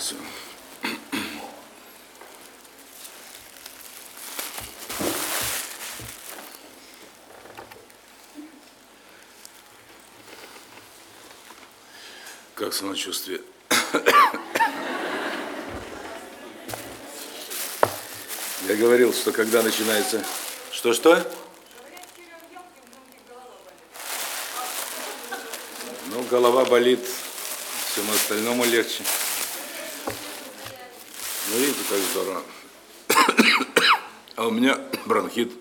Все. Как самочувствие? Я говорил, что когда начинается... Что-что? Ну, голова болит, всему остальному легче. Видите, как здорово. А у меня бронхит.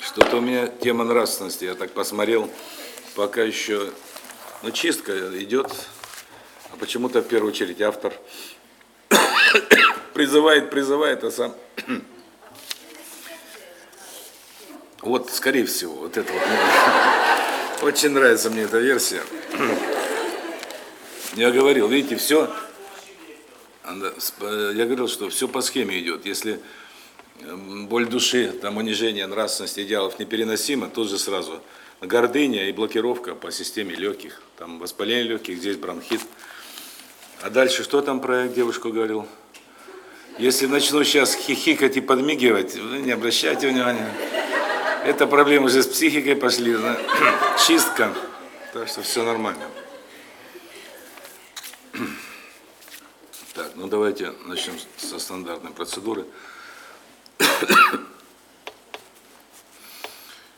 Что-то у меня тема нравственности. Я так посмотрел, пока еще... Ну, чистка идет. А почему-то в первую очередь автор призывает, призывает, а сам... Вот, скорее всего, вот это вот. Очень нравится мне эта версия. Я говорил, видите, все, я говорил, что все по схеме идет. Если м, боль души, там унижение нравственности, идеалов непереносимо, тут же сразу гордыня и блокировка по системе легких. Там воспаление легких, здесь бронхит. А дальше что там про девушку говорил? Если начну сейчас хихикать и подмигивать, вы не обращайте внимания. Это проблемы уже с психикой пошли, да? чистка. Так что все нормально. Так, ну давайте начнем со стандартной процедуры.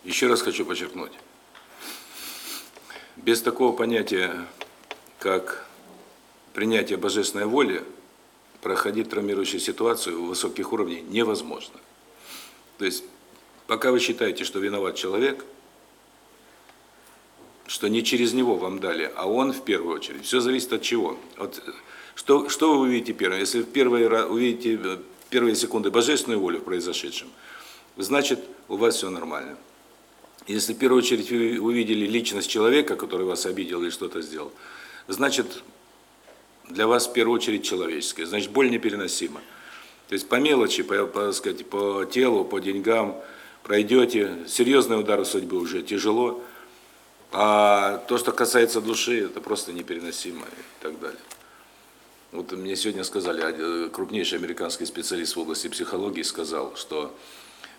Еще раз хочу подчеркнуть. Без такого понятия, как принятие божественной воли, проходить травмирующую ситуацию у высоких уровней невозможно. То есть, пока вы считаете, что виноват человек, что не через него вам дали, а он в первую очередь. Все зависит от чего. От, что, что вы увидите первым? Если в первые, увидите э, первые секунды божественную волю в произошедшем, значит, у вас все нормально. Если в первую очередь вы увидели личность человека, который вас обидел или что-то сделал, значит, для вас в первую очередь человеческое, значит, боль непереносима. То есть по мелочи, по, по, сказать, по телу, по деньгам пройдете, серьезные удары судьбы уже тяжело, а то, что касается души, это просто непереносимо и так далее. Вот мне сегодня сказали, один крупнейший американский специалист в области психологии сказал, что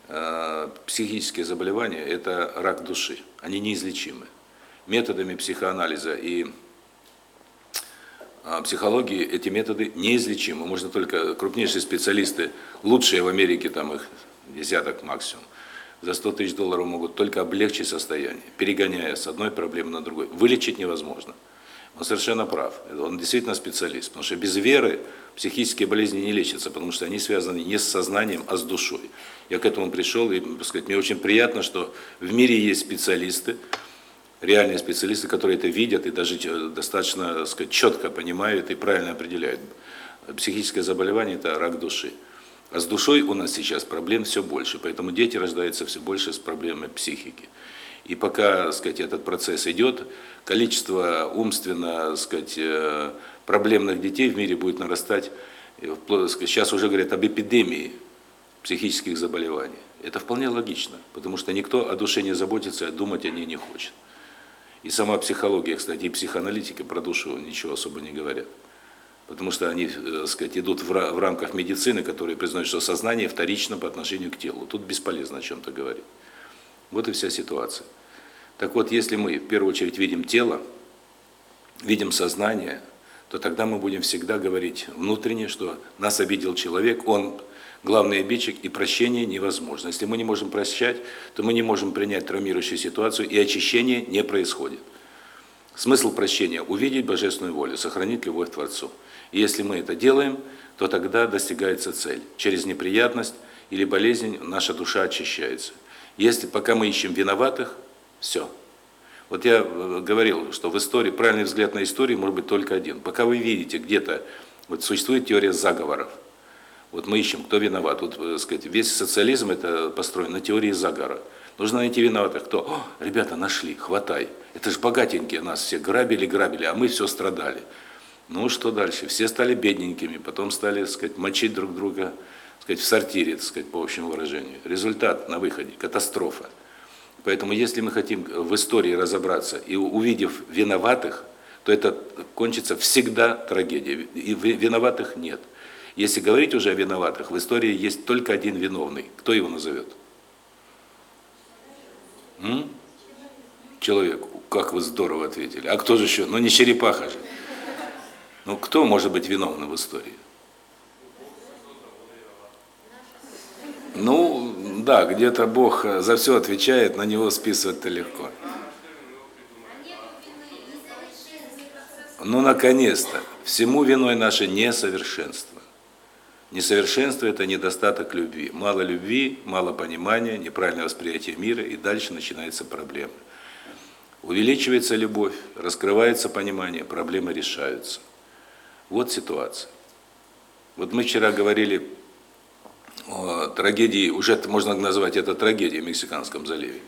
э, психические заболевания – это рак души, они неизлечимы. Методами психоанализа и а, психологии эти методы неизлечимы. Можно только крупнейшие специалисты, лучшие в Америке, там их десяток максимум, за 100 тысяч долларов могут только облегчить состояние, перегоняя с одной проблемы на другую. Вылечить невозможно. Он совершенно прав. Он действительно специалист. Потому что без веры психические болезни не лечатся, потому что они связаны не с сознанием, а с душой. Я к этому пришел, и сказать, мне очень приятно, что в мире есть специалисты, реальные специалисты, которые это видят и даже э, достаточно сказать, четко понимают и правильно определяют. Психическое заболевание – это рак души. А с душой у нас сейчас проблем все больше, поэтому дети рождаются все больше с проблемой психики. И пока так сказать, этот процесс идет, количество умственно так сказать, э, проблемных детей в мире будет нарастать. Сейчас уже говорят об эпидемии психических заболеваний. Это вполне логично, потому что никто о душе не заботится, а думать о ней не хочет. И сама психология, кстати, и психоаналитика про душу ничего особо не говорят. Потому что они, э, так сказать, идут в рамках медицины, которые признают, что сознание вторично по отношению к телу. Тут бесполезно о чем-то говорить. Вот и вся ситуация. Так вот, если мы в первую очередь видим тело, видим сознание, то тогда мы будем всегда говорить внутренне, что нас обидел человек, он главный обидчик, и прощение невозможно. Если мы не можем прощать, то мы не можем принять травмирующую ситуацию, и очищение не происходит. Смысл прощения – увидеть божественную волю, сохранить любовь к Творцу. И если мы это делаем, то тогда достигается цель. Через неприятность или болезнь наша душа очищается. Если пока мы ищем виноватых, все. Вот я э, говорил, что в истории, правильный взгляд на историю может быть только один. Пока вы видите где-то, вот существует теория заговоров. Вот мы ищем, кто виноват. Вот, э, сказать, весь социализм это построен на теории заговора. Нужно найти виноватых. Кто? О, ребята, нашли, хватай. Это же богатенькие нас все грабили, грабили, а мы все страдали. Ну, что дальше? Все стали бедненькими, потом стали, так сказать, мочить друг друга, так сказать, в сортире, так сказать, по общему выражению. Результат на выходе – катастрофа. Поэтому, если мы хотим в истории разобраться и увидев виноватых, то это кончится всегда трагедией. И виноватых нет. Если говорить уже о виноватых, в истории есть только один виновный. Кто его назовет? М? Человек. Как вы здорово ответили. А кто же еще? Ну не черепаха же. Ну кто может быть виновным в истории? Ну, да, где-то Бог за все отвечает, на него списывать-то легко. Ну, наконец-то. Всему виной наше несовершенство. Несовершенство – это недостаток любви. Мало любви, мало понимания, неправильное восприятие мира, и дальше начинается проблема. Увеличивается любовь, раскрывается понимание, проблемы решаются. Вот ситуация. Вот мы вчера говорили трагедии, уже можно назвать это трагедией в Мексиканском заливе.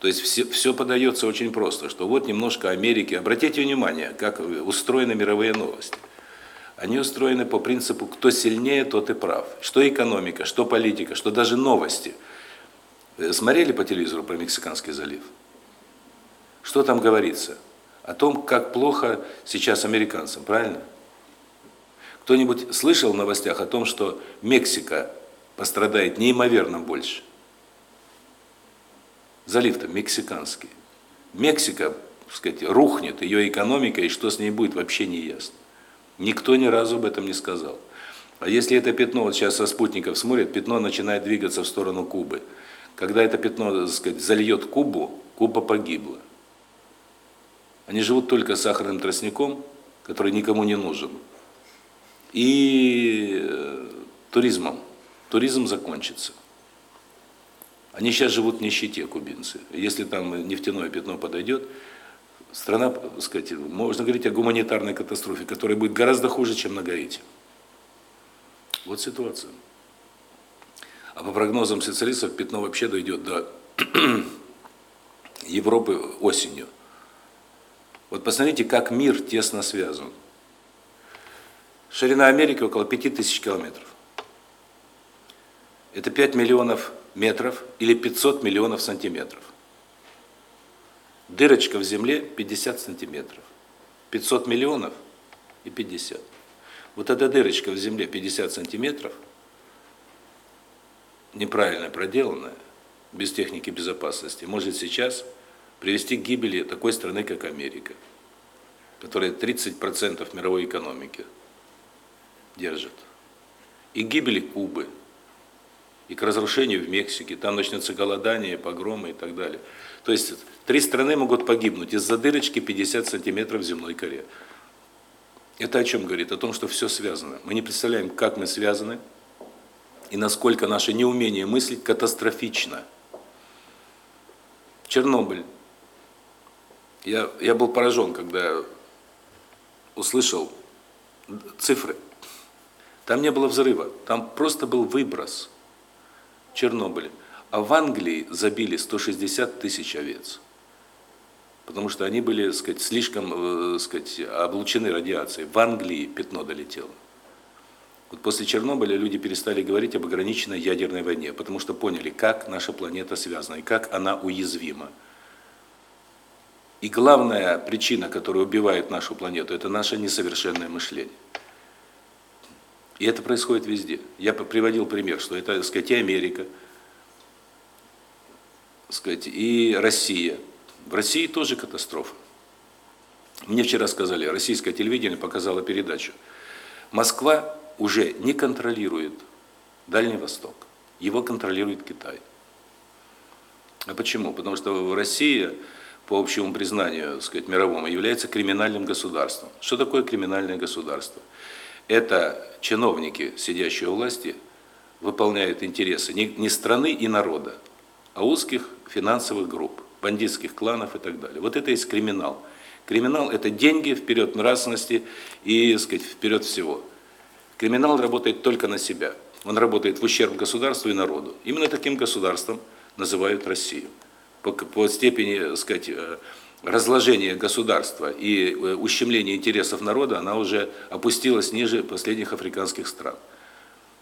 То есть все, все подается очень просто, что вот немножко Америки. Обратите внимание, как устроены мировые новости. Они устроены по принципу, кто сильнее, тот и прав. Что экономика, что политика, что даже новости. Э, смотрели по телевизору про Мексиканский залив? Что там говорится? О том, как плохо сейчас американцам, правильно? Кто-нибудь слышал в новостях о том, что Мексика пострадает неимоверно больше? Залив-то мексиканский. Мексика, так сказать, рухнет, ее экономика, и что с ней будет, вообще не ясно. Никто ни разу об этом не сказал. А если это пятно, вот сейчас со спутников смотрят, пятно начинает двигаться в сторону Кубы. Когда это пятно, так сказать, зальет Кубу, Куба погибла. Они живут только сахарным тростником, который никому не нужен. И э, туризмом. Туризм закончится. Они сейчас живут в нищете, кубинцы. Если там нефтяное пятно подойдет, страна, так сказать, можно говорить о гуманитарной катастрофе, которая будет гораздо хуже, чем на Гаити. Вот ситуация. А по прогнозам специалистов, пятно вообще дойдет до Европы осенью. Вот посмотрите, как мир тесно связан. Ширина Америки около 5000 километров. Это 5 миллионов метров или 500 миллионов сантиметров. Дырочка в земле 50 сантиметров. 500 миллионов и 50. Вот эта дырочка в земле 50 сантиметров, неправильно проделанная, без техники безопасности, может сейчас привести к гибели такой страны, как Америка, которая 30% мировой экономики держит. И гибели Кубы, и к разрушению в Мексике, там начнется голодание, погромы и так далее. То есть три страны могут погибнуть из-за дырочки 50 сантиметров в земной коре. Это о чем говорит? О том, что все связано. Мы не представляем, как мы связаны, и насколько наше неумение мыслить катастрофично. Чернобыль. Я, я был поражен, когда услышал цифры. Там не было взрыва, там просто был выброс. Чернобыле. А в Англии забили 160 тысяч овец. Потому что они были, так сказать, слишком, э, так сказать, облучены радиацией. В Англии пятно долетело. Вот после Чернобыля люди перестали говорить об ограниченной ядерной войне, потому что поняли, как наша планета связана и как она уязвима. И главная причина, которая убивает нашу планету, это наше несовершенное мышление. И это происходит везде. Я приводил пример, что это, так сказать, и Америка, так сказать, и Россия. В России тоже катастрофа. Мне вчера сказали, российское телевидение показало передачу. Москва уже не контролирует Дальний Восток. Его контролирует Китай. А почему? Потому что в России, по общему признанию, так сказать, мировому, является криминальным государством. Что такое криминальное государство? Это чиновники, сидящие у власти, выполняют интересы не, страны и народа, а узких финансовых групп, бандитских кланов и так далее. Вот это есть криминал. Криминал – это деньги вперед нравственности и, так сказать, вперед всего. Криминал работает только на себя. Он работает в ущерб государству и народу. Именно таким государством называют Россию. По, по степени, так сказать, э, разложение государства и э, ущемление интересов народа, она уже опустилась ниже последних африканских стран.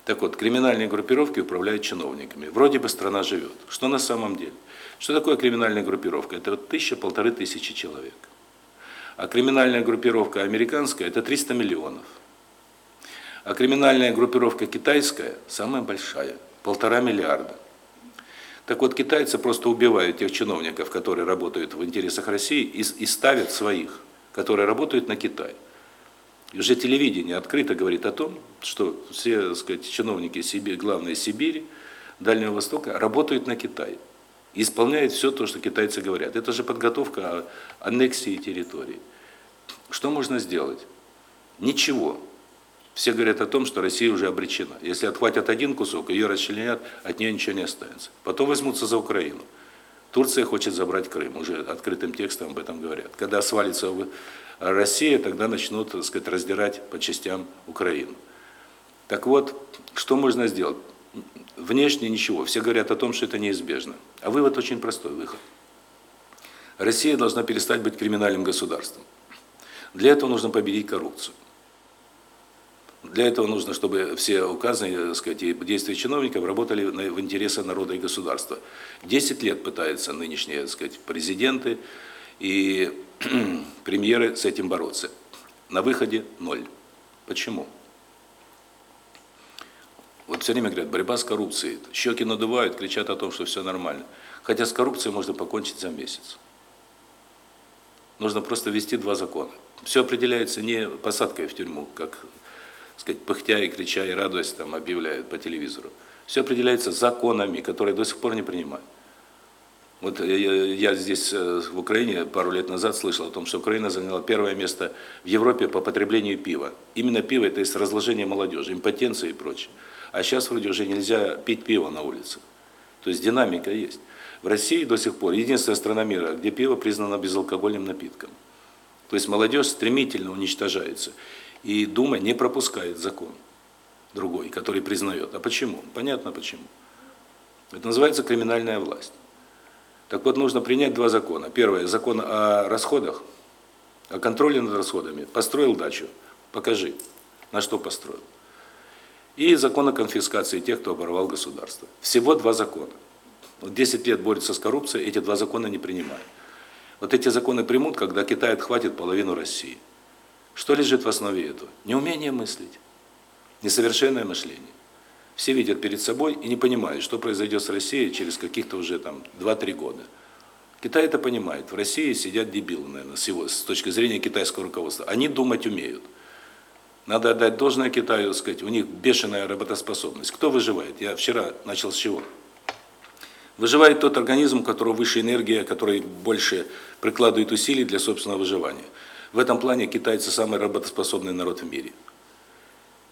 Так вот, криминальные группировки управляют чиновниками. Вроде бы страна живет. Что на самом деле? Что такое криминальная группировка? Это вот тысяча, полторы тысячи человек. А криминальная группировка американская – это 300 миллионов. А криминальная группировка китайская самая большая – полтора миллиарда. Так вот, китайцы просто убивают тех чиновников, которые работают в интересах России, и, и ставят своих, которые работают на Китай. И уже телевидение открыто говорит о том, что все, так сказать, чиновники Сибири, главной Сибири, Дальнего Востока работают на Китай. И исполняют все то, что китайцы говорят. Это же подготовка аннексии территории. Что можно сделать? Ничего. Все говорят о том, что Россия уже обречена. Если отхватят один кусок, ее расчленят, от нее ничего не останется. Потом возьмутся за Украину. Турция хочет забрать Крым, уже открытым текстом об этом говорят. Когда свалится Россия, тогда начнут, так сказать, раздирать по частям Украину. Так вот, что можно сделать? Внешне ничего. Все говорят о том, что это неизбежно. А вывод очень простой выход. Россия должна перестать быть криминальным государством. Для этого нужно победить коррупцию. Для этого нужно, чтобы все указанные, так сказать, действия чиновников работали в интересах народа и государства. Десять лет пытаются нынешние, так сказать, президенты и премьеры с этим бороться. На выходе ноль. Почему? Вот все время говорят, борьба с коррупцией. Щеки надувают, кричат о том, что все нормально. Хотя с коррупцией можно покончить за месяц. Нужно просто ввести два закона. Все определяется не посадкой в тюрьму, как сказать, пыхтя и крича и радуясь там объявляют по телевизору. Все определяется законами, которые до сих пор не принимают. Вот я, здесь э, в Украине пару лет назад слышал о том, что Украина заняла первое место в Европе по потреблению пива. Именно пиво это есть разложение молодежи, импотенция и прочее. А сейчас вроде уже нельзя пить пиво на улице. То есть динамика есть. В России до сих пор единственная страна мира, где пиво признано безалкогольным напитком. То есть молодежь стремительно уничтожается. И Дума не пропускает закон другой, который признает. А почему? Понятно почему. Это называется криминальная власть. Так вот, нужно принять два закона. Первое, закон о расходах, о контроле над расходами. Построил дачу, покажи, на что построил. И закон о конфискации тех, кто оборвал государство. Всего два закона. Вот 10 лет борется с коррупцией, эти два закона не принимают. Вот эти законы примут, когда Китай отхватит половину России. Что лежит в основе этого? Неумение мыслить, несовершенное мышление. Все видят перед собой и не понимают, что произойдет с Россией через каких-то уже там 2-3 года. Китай это понимает. В России сидят дебилы, наверное, с, его, с точки зрения китайского руководства. Они думать умеют. Надо отдать должное Китаю, сказать, у них бешеная работоспособность. Кто выживает? Я вчера начал с чего? Выживает тот организм, у которого выше энергия, который больше прикладывает усилий для собственного выживания. В этом плане китайцы самый работоспособный народ в мире.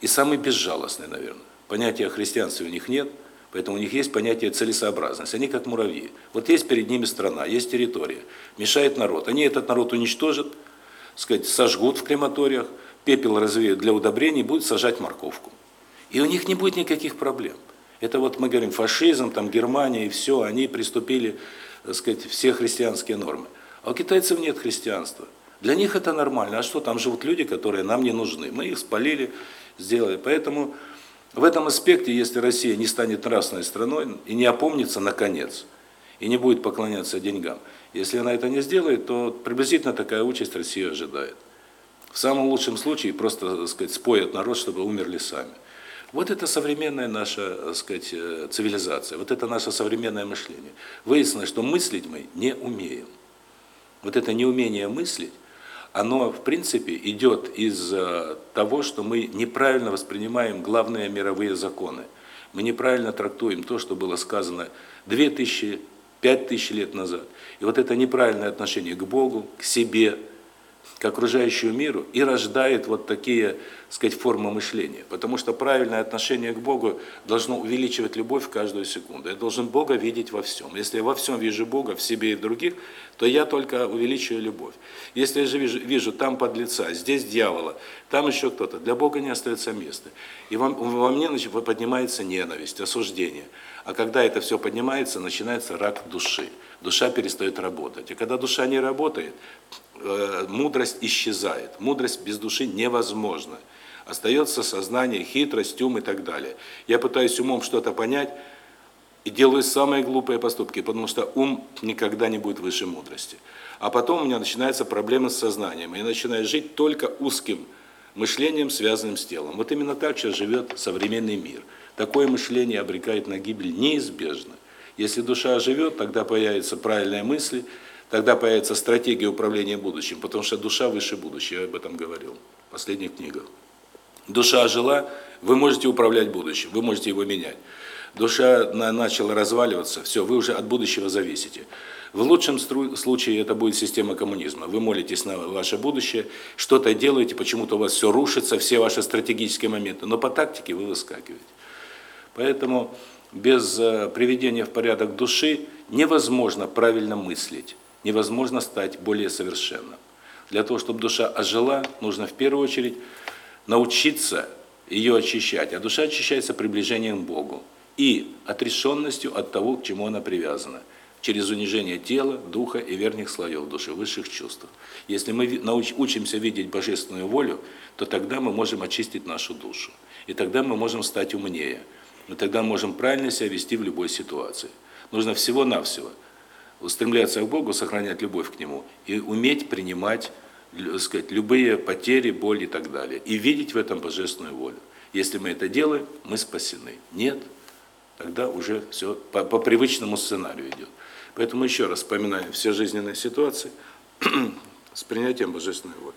И самый безжалостный, наверное. Понятия о христианстве у них нет, поэтому у них есть понятие целесообразности. Они как муравьи. Вот есть перед ними страна, есть территория, мешает народ. Они этот народ уничтожат, сказать, сожгут в крематориях, пепел развеют для удобрений, будут сажать морковку. И у них не будет никаких проблем. Это вот мы говорим фашизм, там Германия и все, они приступили, так сказать, все христианские нормы. А у китайцев нет христианства. Для них это нормально. А что, там живут люди, которые нам не нужны. Мы их спалили, сделали. Поэтому в этом аспекте, если Россия не станет нравственной страной и не опомнится наконец, и не будет поклоняться деньгам, если она это не сделает, то приблизительно такая участь Россия ожидает. В самом лучшем случае просто, так сказать, споят народ, чтобы умерли сами. Вот это современная наша, так сказать, э, цивилизация, вот это наше современное мышление. Выяснилось, что мыслить мы не умеем. Вот это неумение мыслить, оно, в принципе, идет из э, того, что мы неправильно воспринимаем главные мировые законы. Мы неправильно трактуем то, что было сказано 2000, 5000 лет назад. И вот это неправильное отношение к Богу, к себе, к окружающему миру и рождает вот такие, сказать, формы мышления. Потому что правильное отношение к Богу должно увеличивать любовь каждую секунду. Я должен Бога видеть во всем. Если я во всем вижу Бога, в себе и в других, то я только увеличиваю любовь. Если я же вижу, вижу там подлеца, здесь дьявола, там еще кто-то, для Бога не остается места. И во, во мне значит, поднимается ненависть, осуждение. А когда это все поднимается, начинается рак души. Душа перестает работать. И когда душа не работает, Э, мудрость исчезает. Мудрость без души невозможна. Остается сознание, хитрость, ум и так далее. Я пытаюсь умом что-то понять, и делаю самые глупые поступки, потому что ум никогда не будет выше мудрости. А потом у меня начинается проблема с сознанием. Я начинаю жить только узким мышлением, связанным с телом. Вот именно так сейчас живет современный мир. Такое мышление обрекает на гибель неизбежно. Если душа живет, тогда появятся правильные мысли, тогда появится стратегия управления будущим, потому что душа выше будущего, я об этом говорил в последних книгах. Душа жила, вы можете управлять будущим, вы можете его менять. Душа начала разваливаться, все, вы уже от будущего зависите. В лучшем случае это будет система коммунизма. Вы молитесь на ваше будущее, что-то делаете, почему-то у вас все рушится, все ваши стратегические моменты, но по тактике вы выскакиваете. Поэтому без э, приведения в порядок души невозможно правильно мыслить, невозможно стать более совершенным. Для того, чтобы душа ожила, нужно в первую очередь научиться ее очищать. А душа очищается приближением к Богу и отрешенностью от того, к чему она привязана – через унижение тела, духа и верхних слоев души, высших чувств. Если мы учимся видеть божественную волю, то тогда мы можем очистить нашу душу. И тогда мы можем стать умнее. И тогда можем правильно себя вести в любой ситуации. Нужно всего-навсего устремляться к Богу, сохранять любовь к Нему и уметь принимать сказать, любые потери, боль и так далее. И видеть в этом божественную волю. Если мы это делаем, мы спасены. Нет, тогда уже все по, по привычному сценарию идет. Поэтому еще раз вспоминаем все жизненные ситуации с принятием божественной воли.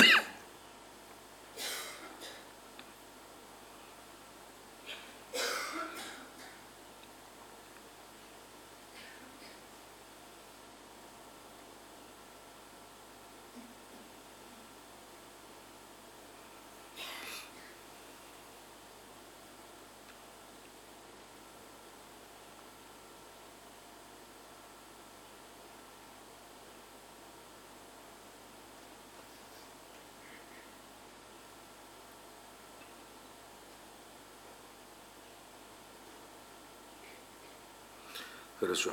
Хорошо.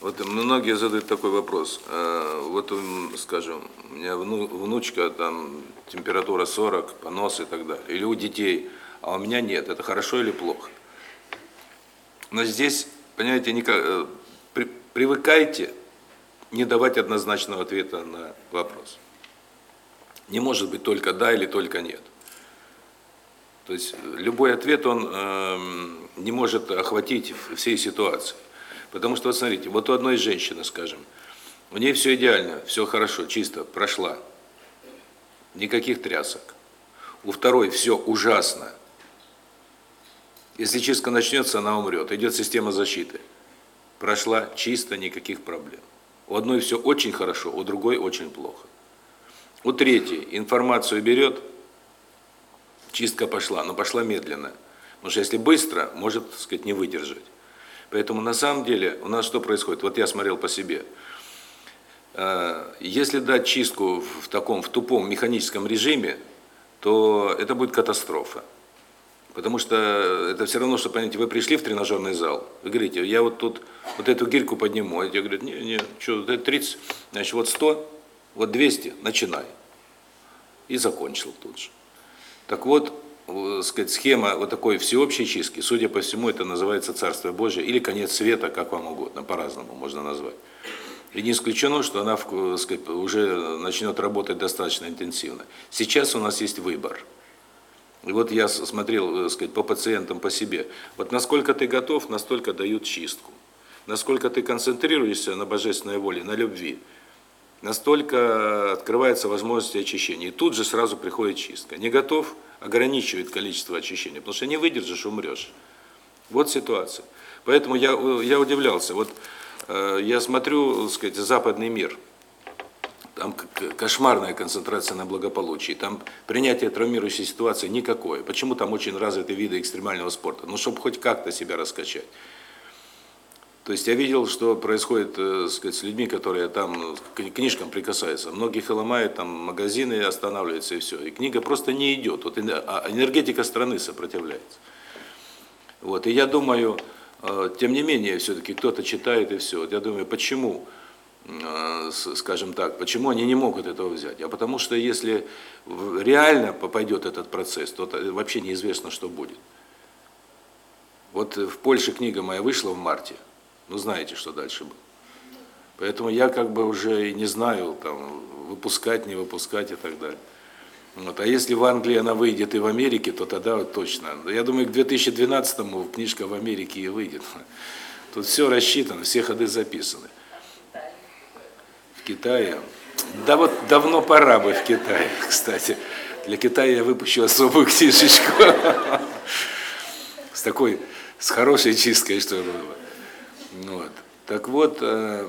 Вот многие задают такой вопрос. Э, вот, скажем, у меня внучка, там, температура 40, понос и так далее. Или у детей, а у меня нет. Это хорошо или плохо? Но здесь, понимаете, никак, э, при, привыкайте не давать однозначного ответа на вопрос. Не может быть только да или только нет. То есть любой ответ, он э, не может охватить всей ситуации. Потому что, вот смотрите, вот у одной женщины, скажем, у нее все идеально, все хорошо, чисто, прошла. Никаких трясок. У второй все ужасно. Если чистка начнется, она умрет. Идет система защиты. Прошла чисто, никаких проблем. У одной все очень хорошо, у другой очень плохо. У третьей информацию берет, чистка пошла, но пошла медленно. Потому что если быстро, может, так сказать, не выдержать. Поэтому на самом деле у нас что происходит? Вот я смотрел по себе. Э, если дать чистку в таком, в тупом механическом режиме, то это будет катастрофа. Потому что это все равно, что, понимаете, вы пришли в тренажерный зал, вы говорите, я вот тут вот эту гирьку подниму, а те говорят, не, не, что, это 30, значит, вот 100, вот 200, начинай. И закончил тут же. Так вот, сказать, схема вот такой всеобщей чистки, судя по всему, это называется Царство Божие или конец света, как вам угодно, по-разному можно назвать. И не исключено, что она э, сказать, уже начнет работать достаточно интенсивно. Сейчас у нас есть выбор. И вот я смотрел, э, сказать, по пациентам, по себе. Вот насколько ты готов, настолько дают чистку. Насколько ты концентрируешься на божественной воле, на любви, настолько открывается возможность очищения. И тут же сразу приходит чистка. Не готов, ограничивает количество очищения, потому что не выдержишь, умрешь. Вот ситуация. Поэтому я, я удивлялся. Вот э, я смотрю, так сказать, западный мир. Там кошмарная концентрация на благополучии. Там принятие травмирующей ситуации никакое. Почему там очень развиты виды экстремального спорта? Ну, чтобы хоть как-то себя раскачать. То есть я видел, что происходит, э, сказать, с людьми, которые там к книжкам прикасаются. Многих ломают, там магазины останавливаются и все. И книга просто не идет. Вот а энергетика страны сопротивляется. Вот. И я думаю, э, тем не менее, все-таки кто-то читает и все. Вот я думаю, почему, э, скажем так, почему они не могут этого взять? А потому что если реально попадет этот процесс, то вообще неизвестно, что будет. Вот в Польше книга моя вышла в марте. Ну, знаете, что дальше было. Поэтому я как бы уже и не знаю, там, выпускать, не выпускать и так далее. Вот. А если в Англии она выйдет и в Америке, то тогда вот точно. Я думаю, к 2012-му книжка в Америке и выйдет. Тут все рассчитано, все ходы записаны. В Китае? Да вот давно пора бы в Китае, кстати. Для Китая я выпущу особую книжечку. С такой, с хорошей чисткой, что было. Вот. Так вот, э,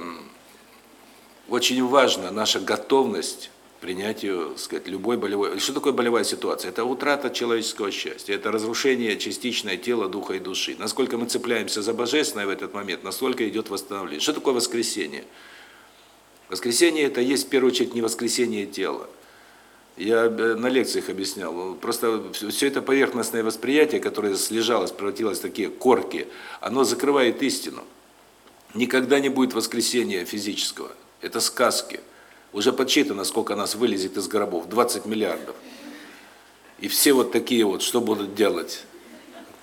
очень важна наша готовность принятию, сказать, любой болевой... Что такое болевая ситуация? Это утрата человеческого счастья, это разрушение частичное тела, духа и души. Насколько мы цепляемся за божественное в этот момент, настолько идет восстановление. Что такое воскресение? Воскресение – это есть, в первую очередь, не воскресение тела. Я э, на лекциях объяснял. Просто все это поверхностное восприятие, которое слежалось, превратилось в такие корки, оно закрывает истину. Никогда не будет воскресения физического. Это сказки. Уже подсчитано, сколько нас вылезет из гробов. 20 миллиардов. И все вот такие вот, что будут делать?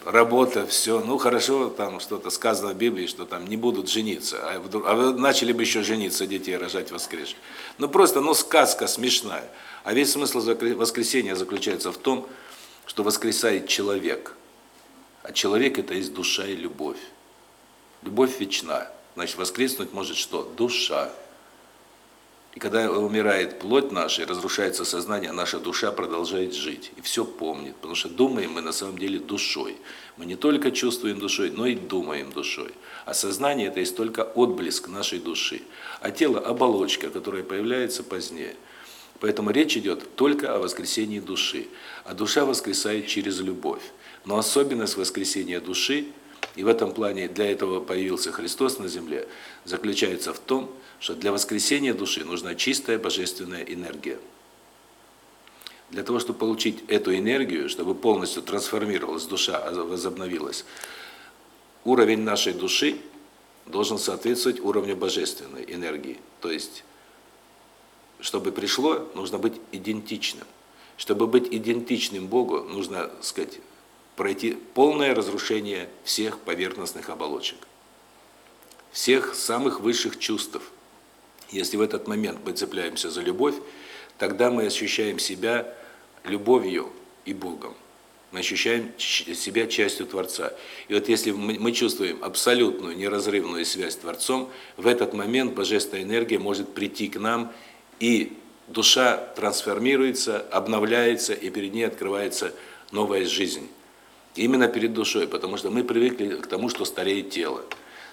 Работа, все. Ну, хорошо, там что-то сказано в Библии, что там не будут жениться. А, вдруг, а начали бы еще жениться, детей рожать воскресших. Ну, просто, ну, сказка смешная. А весь смысл воскресения заключается в том, что воскресает человек. А человек – это есть душа и любовь. Любовь вечная. Значит, воскреснуть может что? Душа. И когда умирает плоть наша, разрушается сознание, наша душа продолжает жить. И все помнит, потому что думаем мы на самом деле душой. Мы не только чувствуем душой, но и думаем душой. А сознание – это есть только отблеск нашей души. А тело – оболочка, которая появляется позднее. Поэтому речь идет только о воскресении души. А душа воскресает через любовь. Но особенность воскресения души, и в этом плане для этого появился Христос на земле, заключается в том, что для воскресения души нужна чистая божественная энергия. Для того, чтобы получить эту энергию, чтобы полностью трансформировалась душа, а возобновилась, уровень нашей души должен соответствовать уровню божественной энергии. То есть, чтобы пришло, нужно быть идентичным. Чтобы быть идентичным Богу, нужно, сказать, пройти полное разрушение всех поверхностных оболочек, всех самых высших чувств. Если в этот момент мы цепляемся за любовь, тогда мы ощущаем себя любовью и Богом. Мы ощущаем себя частью Творца. И вот если мы чувствуем абсолютную неразрывную связь с Творцом, в этот момент божественная энергия может прийти к нам, и душа трансформируется, обновляется, и перед ней открывается новая жизнь. Именно перед душой, потому что мы привыкли к тому, что стареет тело.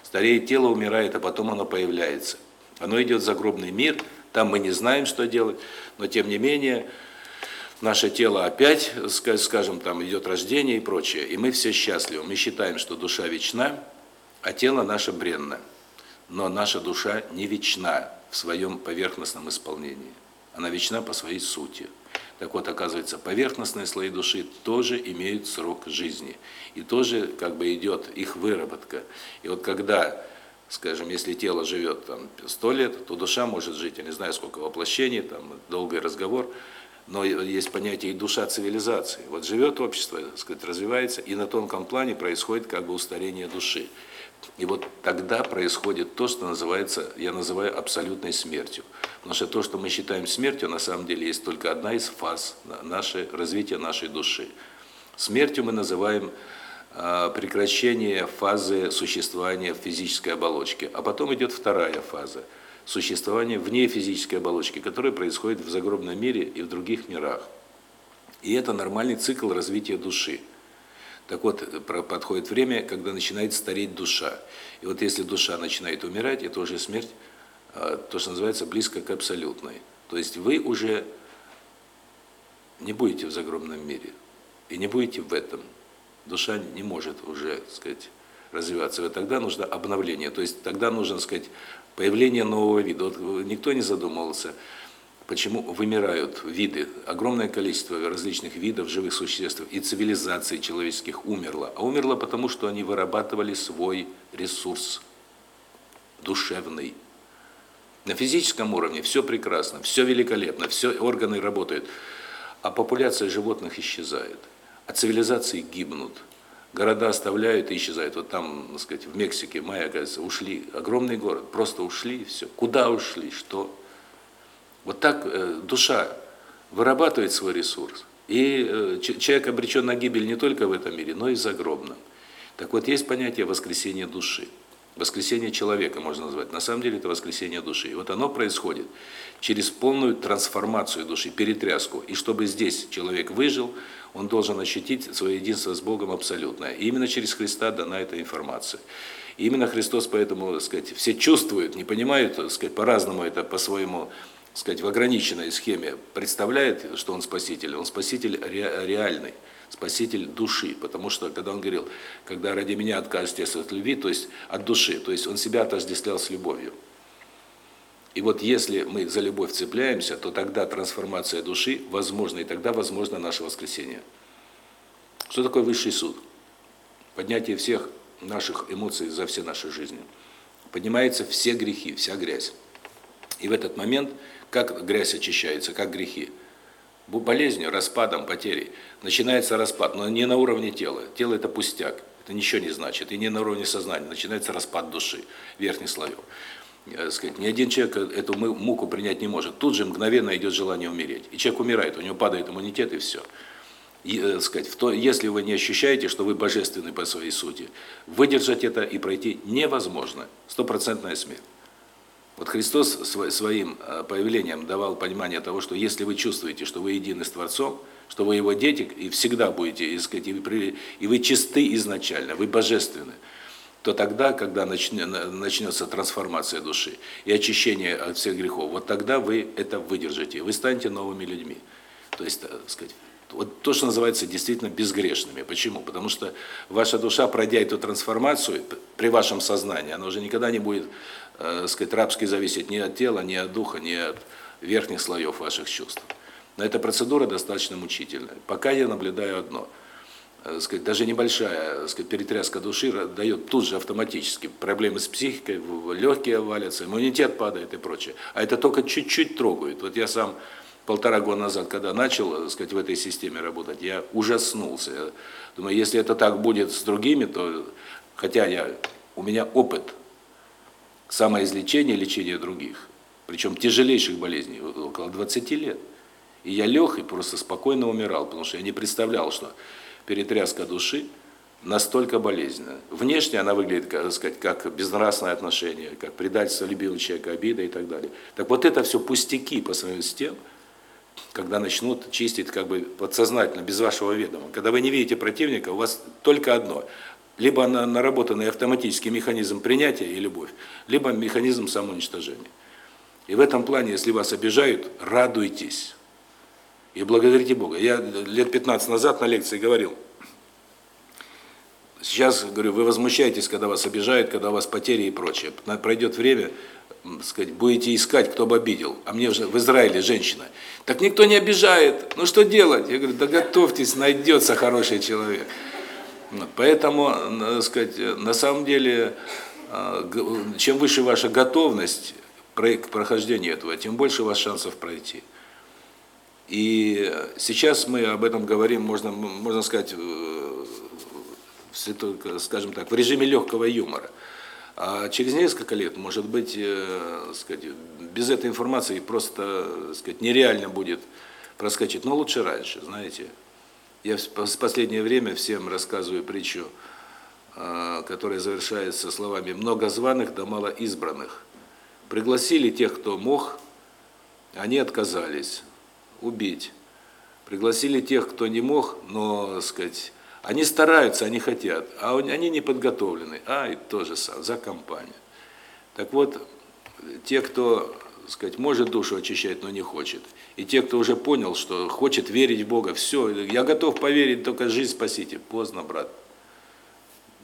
Стареет тело, умирает, а потом оно появляется. Оно идет в загробный мир, там мы не знаем, что делать, но тем не менее наше тело опять, скажем, там идет рождение и прочее, и мы все счастливы. Мы считаем, что душа вечна, а тело наше бренно. Но наша душа не вечна в своем поверхностном исполнении. Она вечна по своей сути. Так вот, оказывается, поверхностные слои души тоже имеют срок жизни. И тоже как бы идет их выработка. И вот когда, скажем, если тело живет там 100 лет, то душа может жить, я не знаю сколько воплощений, там долгий разговор, но есть понятие и душа цивилизации. Вот живет общество, так сказать, развивается, и на тонком плане происходит как бы устарение души. И вот тогда происходит то, что называется, я называю абсолютной смертью. Потому что то, что мы считаем смертью, на самом деле есть только одна из фаз нашей, развития нашей души. Смертью мы называем э, прекращение фазы существования в физической оболочке. А потом идет вторая фаза – существование вне физической оболочки, которая происходит в загробном мире и в других мирах. И это нормальный цикл развития души. Так вот, подходит время, когда начинает стареть душа. И вот если душа начинает умирать, это уже смерть, а, то, что называется, близко к абсолютной. То есть вы уже не будете в загробном мире. И не будете в этом. Душа не может уже, так сказать, развиваться. И тогда нужно обновление. То есть тогда нужно, так сказать, появление нового вида. Вот никто не задумывался, почему вымирают виды, огромное количество различных видов живых существ и цивилизаций человеческих умерло. А умерло потому, что они вырабатывали свой ресурс душевный. На физическом уровне все прекрасно, все великолепно, все органы работают, а популяция животных исчезает, а цивилизации гибнут. Города оставляют и исчезают. Вот там, так сказать, в Мексике, майя, кажется, ушли, огромный город, просто ушли и все. Куда ушли, что? Вот так э, душа вырабатывает свой ресурс. И э, человек обречен на гибель не только в этом мире, но и загробном. Так вот, есть понятие воскресения души. Воскресение человека можно назвать. На самом деле это воскресение души. И вот оно происходит через полную трансформацию души, перетряску. И чтобы здесь человек выжил, он должен ощутить свое единство с Богом абсолютное. И именно через Христа дана эта информация. И именно Христос поэтому, так сказать, все чувствуют, не понимают, так сказать, по-разному это по-своему сказать, в ограниченной схеме представляет, что он спаситель, он спаситель реальный, спаситель души, потому что, когда он говорил, когда ради меня откажетесь от любви, то есть от души, то есть он себя отождествлял с любовью. И вот если мы за любовь цепляемся, то тогда трансформация души возможна, и тогда возможно наше воскресение. Что такое высший суд? Поднятие всех наших эмоций за все наши жизни. Поднимаются все грехи, вся грязь. И в этот момент как грязь очищается, как грехи? Болезнью, распадом, потерей. Начинается распад, но не на уровне тела. Тело – это пустяк, это ничего не значит. И не на уровне сознания. Начинается распад души, верхних слоев. Э, сказать, ни один человек эту муку принять не может. Тут же мгновенно идет желание умереть. И человек умирает, у него падает иммунитет и все. И, э, сказать, в то, если вы не ощущаете, что вы божественны по своей сути, выдержать это и пройти невозможно. Стопроцентная смерть. Вот Христос своим э, появлением давал понимание того, что если вы чувствуете, что вы едины с Творцом, что вы его дети и всегда будете, искать, и вы, чисты изначально, вы божественны, то тогда, когда начнется трансформация души и очищение от всех грехов, вот тогда вы это выдержите, вы станете новыми людьми. То есть, так сказать, вот то, что называется действительно безгрешными. Почему? Потому что ваша душа, пройдя эту трансформацию, при вашем сознании, она уже никогда не будет, э, сказать, рабски зависеть ни от тела, ни от духа, ни от верхних слоев ваших чувств. Но эта процедура достаточно мучительная. Пока я наблюдаю одно – Э, сказать, даже небольшая сказать, перетряска души дает тут же автоматически проблемы с психикой, легкие валятся, иммунитет падает и прочее. А это только чуть-чуть трогает. Вот я сам полтора года назад, когда начал э, сказать, в этой системе работать, я ужаснулся. Я думаю, если это так будет с другими, то, хотя я, у меня опыт самоизлечения, лечения других, причем тяжелейших болезней, около 20 лет. И я лег и просто спокойно умирал, потому что я не представлял, что перетряска души настолько болезненна. Внешне она выглядит, как сказать, как безнравственное отношение, как предательство любимого человека, обида и так далее. Так вот это все пустяки по сравнению с тем, когда начнут чистить как бы подсознательно, без вашего ведома. Когда вы не видите противника, у вас только одно. Либо наработанный автоматический механизм принятия и любовь, либо механизм самоуничтожения. И в этом плане, если вас обижают, радуйтесь. И благодарите Бога. Я лет 15 назад на лекции говорил, сейчас, говорю, вы возмущаетесь, когда вас обижают, когда у вас потери и прочее. Пройдет время, сказать, будете искать, кто бы обидел. А мне уже в Израиле женщина. Так никто не обижает. Ну что делать? Я говорю, да готовьтесь, найдется хороший человек. Поэтому, сказать, на самом деле, а, чем выше ваша готовность к прохождению этого, тем больше у вас шансов пройти. И сейчас мы об этом говорим, можно, можно сказать, э, скажем так, в режиме легкого юмора. А через несколько лет, может быть, э, сказать, без этой информации просто сказать, нереально будет проскочить. Но лучше раньше, знаете. Я в последнее время всем рассказываю притчу, э, которая завершается словами «много званых да мало избранных». Пригласили тех, кто мог, они отказались убить. Пригласили тех, кто не мог, но, сказать, они стараются, они хотят, а они не подготовлены. А, и тоже сам, за компанию. Так вот, те, кто, сказать, может душу очищать, но не хочет, и те, кто уже понял, что хочет верить в Бога, все, я готов поверить, только жизнь спасите. Поздно, брат.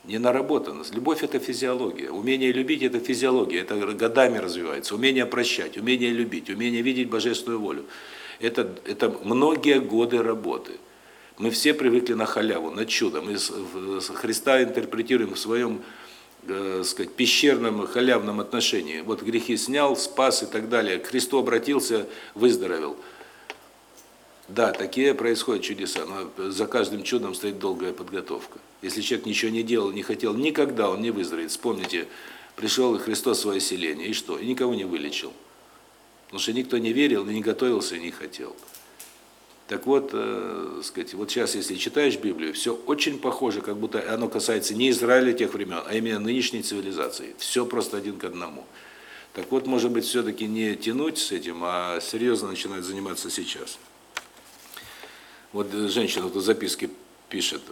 Не наработанность. Любовь – это физиология. Умение любить – это физиология. Это годами развивается. Умение прощать, умение любить, умение видеть божественную волю. Это, это многие годы работы. Мы все привыкли на халяву, на чудо. Мы Христа интерпретируем в своем э, сказать, пещерном, халявном отношении. Вот грехи снял, спас и так далее. К Христу обратился, выздоровел. Да, такие происходят чудеса, но за каждым чудом стоит долгая подготовка. Если человек ничего не делал, не хотел, никогда он не выздоровеет. Вспомните, пришел и Христос в свое селение, и что? И никого не вылечил. Потому что никто не верил, не готовился, не хотел. Так вот, э, сказать, вот сейчас, если читаешь Библию, все очень похоже, как будто оно касается не Израиля тех времен, а именно нынешней цивилизации. Все просто один к одному. Так вот, может быть, все-таки не тянуть с этим, а серьезно начинать заниматься сейчас. Вот женщина тут записки пишет,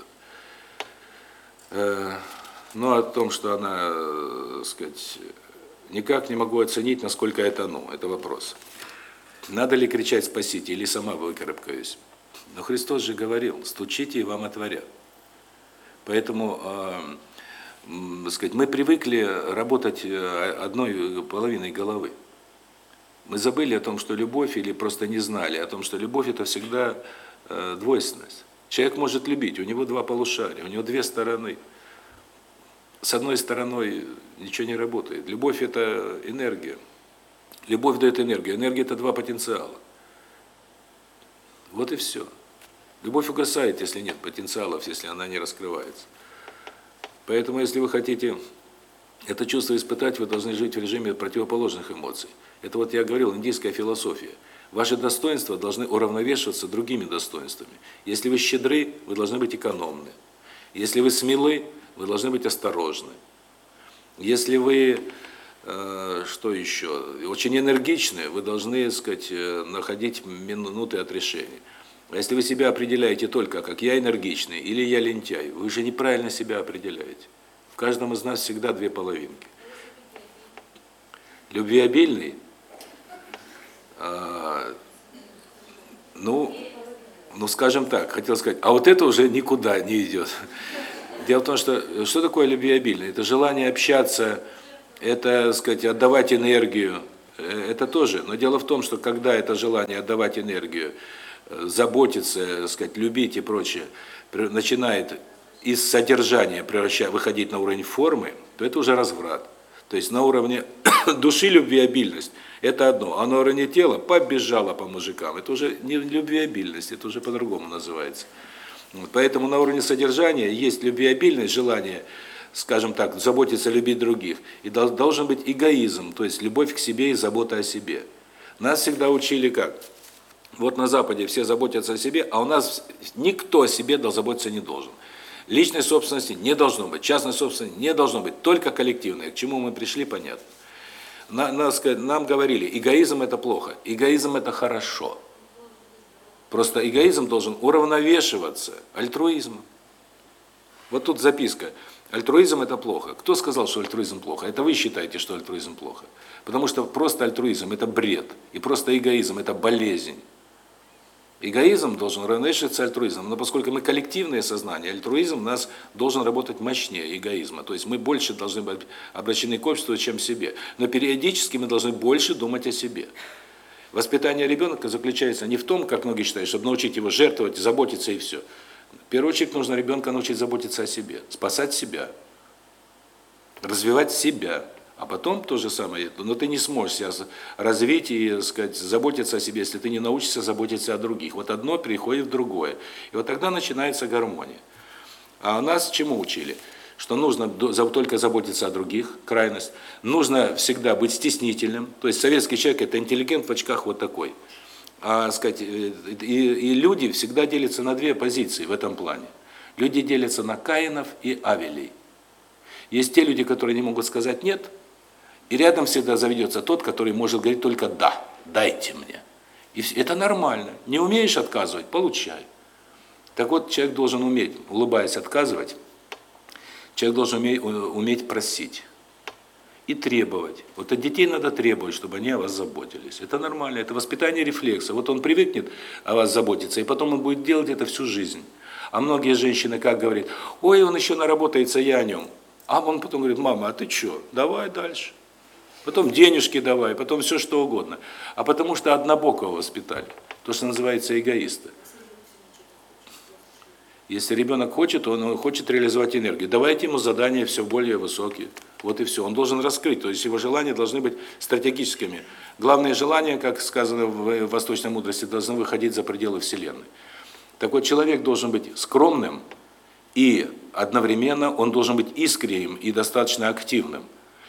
э, ну, о том, что она, э, сказать, никак не могу оценить, насколько это ну, это вопрос. Надо ли кричать «спасите» или сама выкарабкаюсь? Но Христос же говорил, стучите и вам отворят. Поэтому, э, сказать, мы привыкли работать э, одной половиной головы. Мы забыли о том, что любовь, или просто не знали о том, что любовь – это всегда э, двойственность. Человек может любить, у него два полушария, у него две стороны – с одной стороной ничего не работает. Любовь – это энергия. Любовь дает энергию. Энергия – это два потенциала. Вот и все. Любовь угасает, если нет потенциалов, если она не раскрывается. Поэтому, если вы хотите это чувство испытать, вы должны жить в режиме противоположных эмоций. Это вот я говорил, индийская философия. Ваши достоинства должны уравновешиваться другими достоинствами. Если вы щедры, вы должны быть экономны. Если вы смелы, вы должны быть осторожны. Если вы, что еще? Очень энергичны, вы должны, так сказать, э, находить минуты от решения. А если вы себя определяете только как я энергичный или я лентяй, вы же неправильно себя определяете. В каждом из нас всегда две половинки. Любвеобильный, а, ну, ну, скажем так, хотел сказать, а вот это уже никуда не идет. Дело в том, что что такое любвеобильный? Это желание общаться, это, сказать, отдавать энергию, э, это тоже. Но дело в том, что когда это желание отдавать энергию, э, заботиться, сказать, любить и прочее, начинает из содержания превращать, выходить на уровень формы, то это уже разврат. То есть на уровне души любвеобильность – это одно, а на уровне тела побежала по мужикам. Это уже не любвеобильность, это уже по-другому называется. Поэтому на уровне содержания есть любвеобильность, желание – скажем так, заботиться, любить других. И должен быть эгоизм, то есть любовь к себе и забота о себе. Нас всегда учили как? Вот на Западе все заботятся о себе, а у нас никто о себе заботиться не должен. Личной собственности не должно быть, частной собственности не должно быть, только коллективной. К чему мы пришли, понятно. На, нас, нам говорили, эгоизм это плохо, эгоизм это хорошо. Просто эгоизм должен уравновешиваться альтруизмом. Вот тут записка. Альтруизм это плохо. Кто сказал, что альтруизм плохо? Это вы считаете, что альтруизм плохо. Потому что просто альтруизм это бред, и просто эгоизм это болезнь. Эгоизм должен равновешиваться альтруизмом, но поскольку мы коллективное сознание, альтруизм у нас должен работать мощнее эгоизма. То есть мы больше должны быть обращены к обществу, чем себе. Но периодически мы должны больше думать о себе. Воспитание ребенка заключается не в том, как многие считают, чтобы научить его жертвовать, заботиться и все. В первую очередь нужно ребенка научить заботиться о себе, спасать себя, развивать себя. А потом то же самое, но ты не сможешь себя развить и, сказать, заботиться о себе, если ты не научишься заботиться о других. Вот одно приходит в другое. И вот тогда начинается гармония. А нас чему учили? Что нужно только заботиться о других, крайность. Нужно всегда быть стеснительным. То есть советский человек – это интеллигент в очках вот такой – а, сказать, э, и, и люди всегда делятся на две позиции в этом плане. Люди делятся на Каинов и Авелей. Есть те люди, которые не могут сказать «нет», и рядом всегда заведется тот, который может говорить только «да», «дайте мне». И это нормально. Не умеешь отказывать – получай. Так вот, человек должен уметь, улыбаясь, отказывать. Человек должен уметь, уметь просить и требовать. Вот от детей надо требовать, чтобы они о вас заботились. Это нормально, это воспитание рефлекса. Вот он привыкнет о вас заботиться, и потом он будет делать это всю жизнь. А многие женщины как говорят, ой, он еще наработается, я о нем. А он потом говорит, мама, а ты что, давай дальше. Потом денежки давай, потом все что угодно. А потому что однобокого воспитали, то, что называется эгоисты. Если ребенок хочет, он хочет реализовать энергию. Давайте ему задания все более высокие. Вот и все. Он должен раскрыть, то есть его желания должны быть стратегическими. Главное желание, как сказано в восточной мудрости, должны выходить за пределы Вселенной. Так вот, человек должен быть скромным, и одновременно он должен быть искренним и достаточно активным.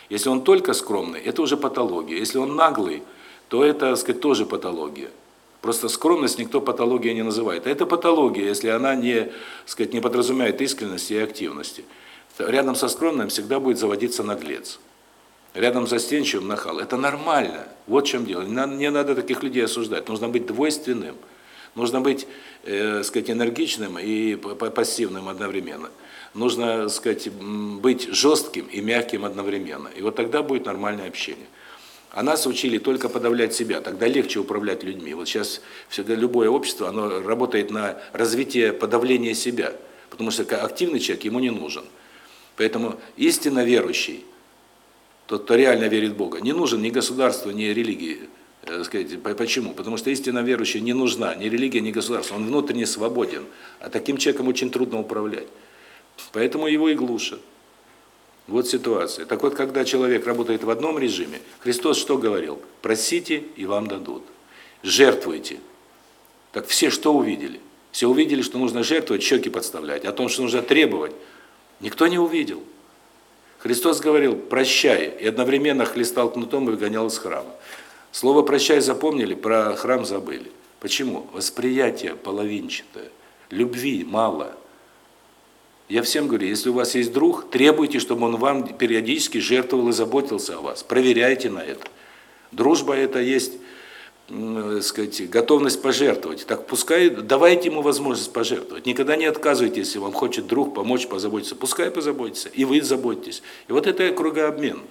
Если он только скромный, это уже патология. Если он наглый, то это, так сказать, тоже патология. Просто скромность никто патология не называет. это патология, если она не, сказать, не подразумевает искренности и активности. Рядом со скромным всегда будет заводиться наглец. Рядом с застенчивым нахал. Это нормально. Вот в чем дело. Не надо таких людей осуждать. Нужно быть двойственным. Нужно быть, э, сказать, энергичным и пассивным одновременно. Нужно, сказать, быть жестким и мягким одновременно. И вот тогда будет нормальное общение. А нас учили только подавлять себя, тогда легче управлять людьми. Вот сейчас всегда любое общество, оно работает на развитие подавления себя, потому что активный человек ему не нужен. Поэтому истинно верующий, тот, кто реально верит в Бога, не нужен ни государству, ни религии. Э, сказать, почему? Потому что истинно верующий не нужна ни религия, ни государство. Он внутренне свободен. А таким человеком очень трудно управлять. Поэтому его и глушат. Вот ситуация. Так вот, когда человек работает в одном режиме, Христос что говорил? Просите, и вам дадут. Жертвуйте. Так все что увидели? Все увидели, что нужно жертвовать, щеки подставлять. О том, что нужно требовать, Никто не увидел. Христос говорил «прощай» и одновременно хлестал кнутом и выгонял из храма. Слово «прощай» запомнили, про храм забыли. Почему? Восприятие половинчатое, любви мало. Я всем говорю, если у вас есть друг, требуйте, чтобы он вам периодически жертвовал и заботился о вас. Проверяйте на это. Дружба это есть, э, сказать, готовность пожертвовать. Так пускай давайте ему возможность пожертвовать. Никогда не отказывайте, если вам хочет друг помочь, позаботиться. Пускай позаботится, и вы заботитесь. И вот это кругообмен,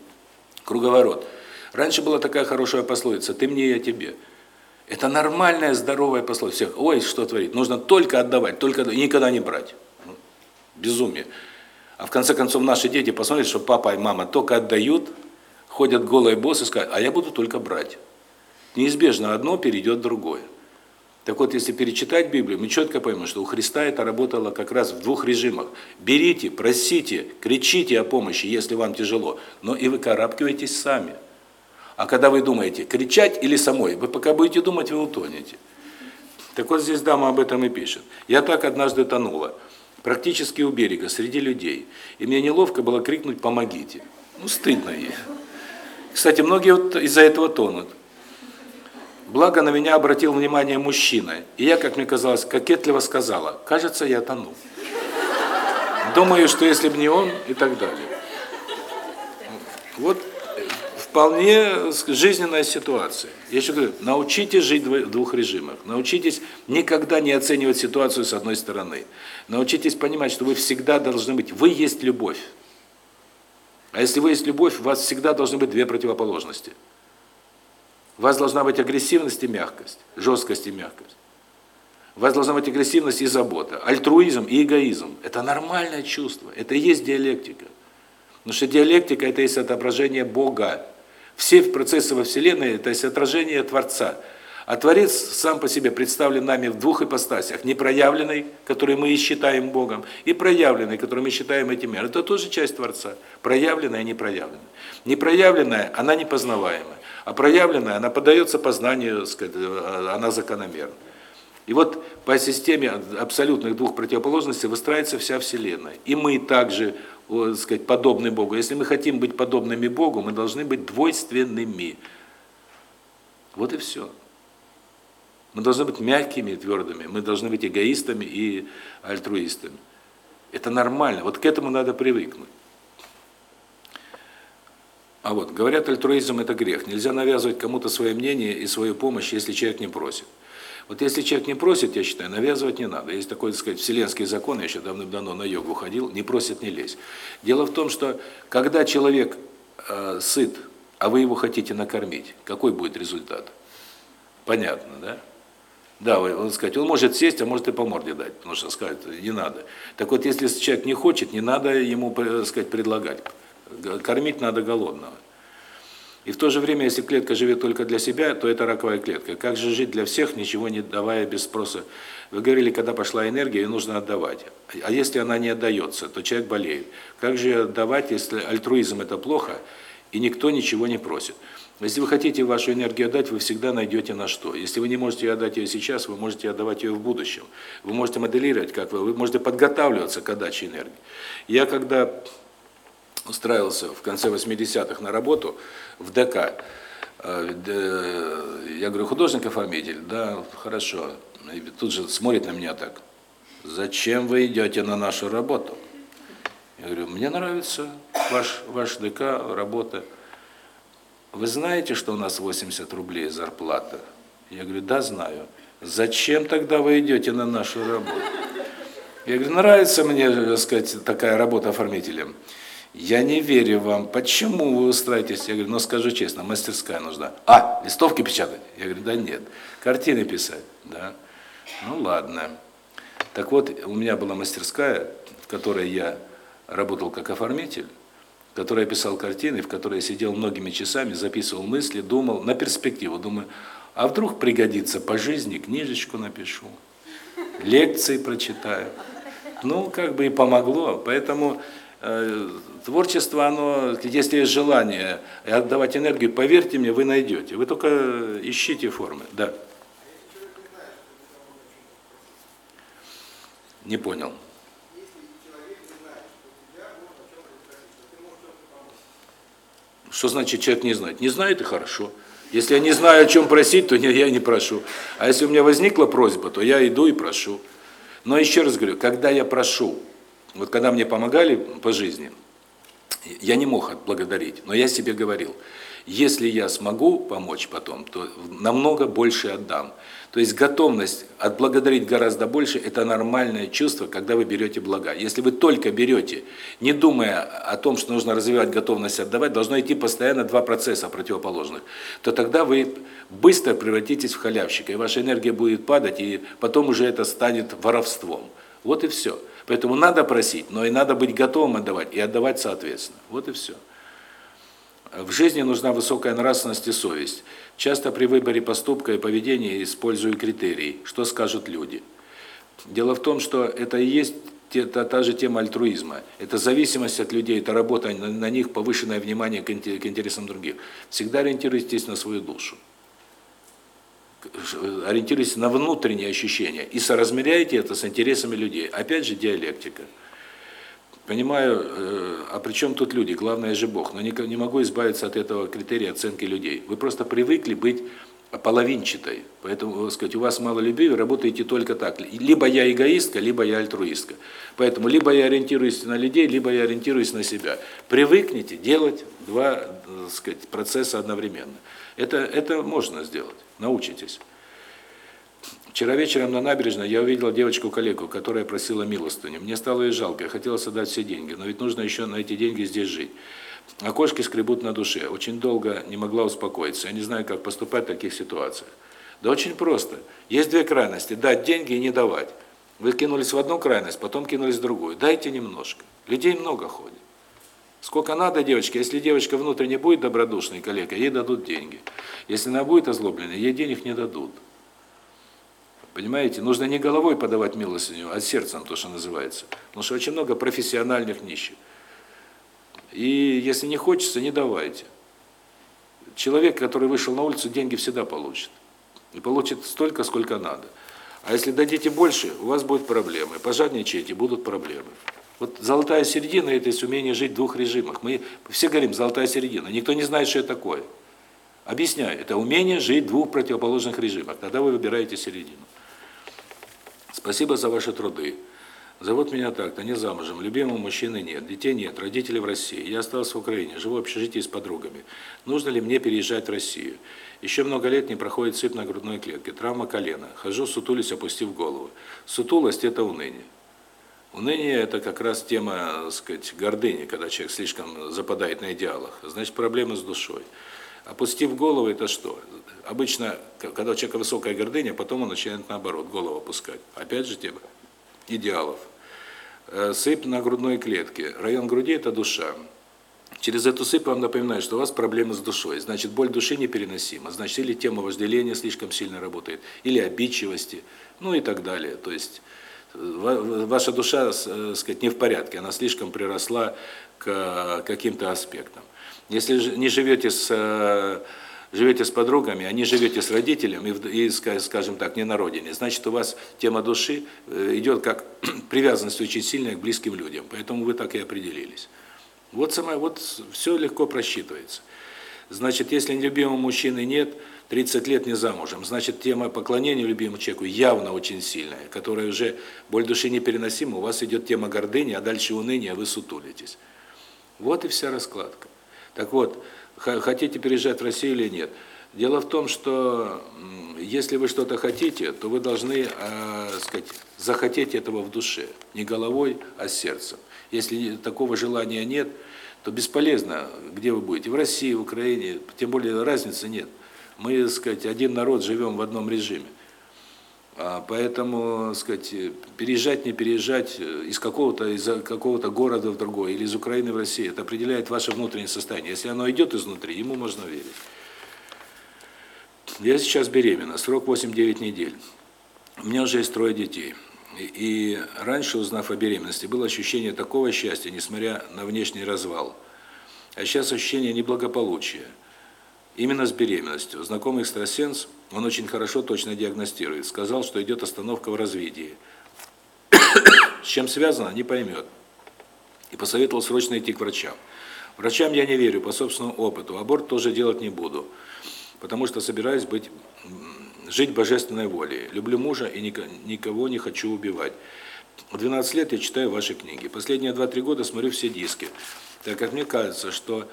круговорот. Раньше была такая хорошая пословица: "Ты мне, я тебе". Это нормальная, здоровая пословица. Ой, что творит? Нужно только отдавать, только и никогда не брать безумие. А в конце концов наши дети посмотрят, что папа и мама только отдают, ходят голые боссы и скажут, а я буду только брать. Неизбежно одно перейдет другое. Так вот, если перечитать Библию, мы четко поймем, что у Христа это работало как раз в двух режимах. Берите, просите, кричите о помощи, если вам тяжело, но и выкарабкивайтесь сами. А когда вы думаете, кричать или самой, вы пока будете думать, вы утонете. Так вот здесь дама об этом и пишет. Я так однажды тонула практически у берега, среди людей. И мне неловко было крикнуть «помогите». Ну, стыдно ей. Кстати, многие вот из-за этого тонут. Благо на меня обратил внимание мужчина, и я, как мне казалось, кокетливо сказала, кажется, я тону. Думаю, что если бы не он, и так далее. Вот вполне жизненная ситуация. Я еще говорю, научитесь жить в двух режимах. Научитесь никогда не оценивать ситуацию с одной стороны. Научитесь понимать, что вы всегда должны быть, вы есть любовь. А если вы есть любовь, у вас всегда должны быть две противоположности. У вас должна быть агрессивность и мягкость, жесткость и мягкость. У вас должна быть агрессивность и забота, альтруизм и эгоизм. Это нормальное чувство, это и есть диалектика. Потому что диалектика – это есть отображение Бога. Все процессы во Вселенной – это есть отражение Творца. А Творец сам по себе представлен нами в двух ипостасях. Непроявленный, который мы и считаем Богом, и проявленный, который мы считаем этим миром. Это тоже часть Творца. Проявленная и непроявленная. Непроявленная, она непознаваемая. А проявленная, она поддается познанию, она закономерна. И вот по системе абсолютных двух противоположностей выстраивается вся Вселенная. И мы также вот, сказать, подобны Богу. Если мы хотим быть подобными Богу, мы должны быть двойственными. Вот и все. Мы должны быть мягкими и твердыми, мы должны быть эгоистами и альтруистами. Это нормально, вот к этому надо привыкнуть. А вот, говорят, альтруизм – это грех. Нельзя навязывать кому-то свое мнение и свою помощь, если человек не просит. Вот если человек не просит, я считаю, навязывать не надо. Есть такой, так сказать, вселенский закон, я еще давным-давно на йогу ходил, не просит, не лезь. Дело в том, что когда человек э, сыт, а вы его хотите накормить, какой будет результат? Понятно, да? Да, он сказать, он может сесть, а может и по морде дать, потому что сказать не надо. Так вот, если человек не хочет, не надо ему, так сказать, предлагать. Кормить надо голодного. И в то же время, если клетка живет только для себя, то это раковая клетка. Как же жить для всех, ничего не давая без спроса? Вы говорили, когда пошла энергия, ее нужно отдавать. А если она не отдается, то человек болеет. Как же отдавать, если альтруизм это плохо, и никто ничего не просит? Если вы хотите вашу энергию отдать, вы всегда найдете на что. Если вы не можете отдать ее сейчас, вы можете отдавать ее в будущем. Вы можете моделировать, как вы, вы можете подготавливаться к отдаче энергии. Я когда устраивался в конце 80-х на работу в ДК. Э, я говорю, художник-оформитель, да, хорошо. И тут же смотрит на меня так. Зачем вы идете на нашу работу? Я говорю, мне нравится ваш, ваш ДК, работа. Вы знаете, что у нас 80 рублей зарплата? Я говорю, да, знаю. Зачем тогда вы идете на нашу работу? Я говорю, нравится мне, так сказать, такая работа оформителем. Я не верю вам. Почему вы устраиваетесь? Я говорю, ну скажу честно, мастерская нужна. А, листовки печатать? Я говорю, да нет. Картины писать? Да. Ну ладно. Так вот, у меня была мастерская, в которой я работал как оформитель, в которой я писал картины, в которой я сидел многими часами, записывал мысли, думал на перспективу. Думаю, а вдруг пригодится по жизни, книжечку напишу, лекции прочитаю. Ну, как бы и помогло. Поэтому творчество, оно, если есть желание отдавать энергию, поверьте мне, вы найдете. Вы только ищите формы. Да. Не понял. Что значит человек не знает? Не знает и хорошо. Если я не знаю, о чем просить, то я не прошу. А если у меня возникла просьба, то я иду и прошу. Но еще раз говорю, когда я прошу, Вот когда мне помогали по жизни, я не мог отблагодарить, но я себе говорил, если я смогу помочь потом, то намного больше отдам. То есть готовность отблагодарить гораздо больше – это нормальное чувство, когда вы берете блага. Если вы только берете, не думая о том, что нужно развивать готовность отдавать, должно идти постоянно два процесса противоположных, то тогда вы быстро превратитесь в халявщика, и ваша энергия будет падать, и потом уже это станет воровством. Вот и все. Поэтому надо просить, но и надо быть готовым отдавать, и отдавать соответственно. Вот и все. В жизни нужна высокая нравственность и совесть. Часто при выборе поступка и поведения использую критерии, что скажут люди. Дело в том, что это и есть это та же тема альтруизма. Это зависимость от людей, это работа на, на них, повышенное внимание к, к интересам других. Всегда ориентируйтесь на свою душу. Ориентируйтесь на внутренние ощущения и соразмеряйте это с интересами людей. Опять же диалектика. Понимаю, э, а при чем тут люди? Главное же Бог. Но не, не могу избавиться от этого критерия оценки людей. Вы просто привыкли быть половинчатой. Поэтому, сказать, у вас мало любви, вы работаете только так. Либо я эгоистка, либо я альтруистка. Поэтому либо я ориентируюсь на людей, либо я ориентируюсь на себя. Привыкните делать два, э, сказать, процесса одновременно. Это это можно сделать. Научитесь. Вчера вечером на набережной я увидел девочку-коллегу, которая просила милостыню. Мне стало ее жалко, я хотела отдать все деньги, но ведь нужно еще на эти деньги здесь жить. Окошки скребут на душе. Очень долго не могла успокоиться. Я не знаю, как поступать в таких ситуациях. Да очень просто. Есть две крайности: дать деньги и не давать. Вы кинулись в одну крайность, потом кинулись в другую. Дайте немножко. Людей много ходит. Сколько надо девочке, если девочка внутренне будет добродушной, коллега, ей дадут деньги. Если она будет озлобленной, ей денег не дадут. Понимаете, нужно не головой подавать милостыню, а сердцем, то, что называется. Потому что очень много профессиональных нищих. И если не хочется, не давайте. Человек, который вышел на улицу, деньги всегда получит. И получит столько, сколько надо. А если дадите больше, у вас будут проблемы. Пожадничаете, будут проблемы. Вот золотая середина – это есть умение жить в двух режимах. Мы все говорим «золотая середина». Никто не знает, что это такое. Объясняю. Это умение жить в двух противоположных режимах. Тогда вы выбираете середину. Спасибо за ваши труды. Зовут меня так-то, не замужем, любимого мужчины нет, детей нет, родители в России. Я остался в Украине, живу в общежитии с подругами. Нужно ли мне переезжать в Россию? Еще много лет не проходит сыпь на грудной клетке, травма колена. Хожу, сутулись, опустив голову. Сутулость – это уныние. Уныние – это как раз тема, так сказать, гордыни, когда человек слишком западает на идеалах. Значит, проблемы с душой. Опустив голову – это что? Обычно, когда у человека высокая гордыня, потом он начинает наоборот, голову опускать. Опять же, тема идеалов. Э, сыпь на грудной клетке. Район груди – это душа. Через эту сыпь вам напоминаю, что у вас проблемы с душой. Значит, боль души непереносима. Значит, или тема вожделения слишком сильно работает, или обидчивости, ну и так далее. То есть э, ваша душа, э, сказать, не в порядке, она слишком приросла к каким-то аспектам. Если не живете с э, живете с подругами, а не живете с родителями и, скажем так, не на родине, значит, у вас тема души э, идет как привязанность очень сильная к близким людям. Поэтому вы так и определились. Вот самое, вот все легко просчитывается. Значит, если любимого мужчины нет, 30 лет не замужем, значит, тема поклонения любимому человеку явно очень сильная, которая уже боль души непереносима, у вас идет тема гордыни, а дальше уныние, вы сутулитесь. Вот и вся раскладка. Так вот, хотите переезжать в Россию или нет. Дело в том, что если вы что-то хотите, то вы должны, э, сказать, захотеть этого в душе, не головой, а сердцем. Если такого желания нет, то бесполезно, где вы будете, в России, в Украине, тем более разницы нет. Мы, сказать, один народ живем в одном режиме. А, поэтому, сказать, переезжать, не переезжать э, из какого-то из какого-то города в другой или из Украины в Россию, это определяет ваше внутреннее состояние. Если оно идет изнутри, ему можно верить. Я сейчас беременна, срок 8-9 недель. У меня уже есть трое детей. И, раньше, узнав о беременности, было ощущение такого счастья, несмотря на внешний развал. А сейчас ощущение неблагополучия. Именно с беременностью. Знакомый экстрасенс он очень хорошо точно диагностирует. Сказал, что идет остановка в развитии. С чем связано, не поймет. И посоветовал срочно идти к врачам. Врачам я не верю по собственному опыту. Аборт тоже делать не буду, потому что собираюсь быть жить божественной волей. Люблю мужа и никого не хочу убивать. 12 лет я читаю ваши книги. Последние 2-3 года смотрю все диски. Так как мне кажется, что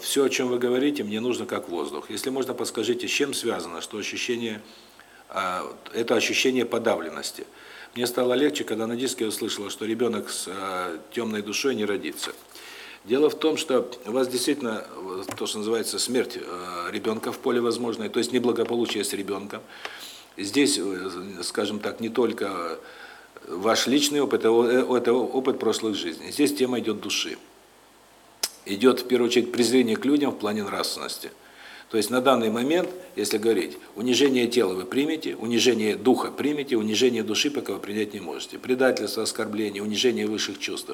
все, о чем вы говорите, мне нужно как воздух. Если можно, подскажите, с чем связано, что ощущение, э, это ощущение подавленности. Мне стало легче, когда на диске услышала, что ребенок с э, темной душой не родится. Дело в том, что у вас действительно то, что называется смерть э, ребенка в поле возможной, то есть неблагополучие с ребенком. Здесь, э, скажем так, не только ваш личный опыт, а это опыт прошлых жизней. Здесь тема идет души. Идет, в первую очередь, презрение к людям в плане нравственности. То есть на данный момент, если говорить, унижение тела вы примете, унижение духа примете, унижение души пока вы принять не можете. Предательство, оскорбление, унижение высших чувств.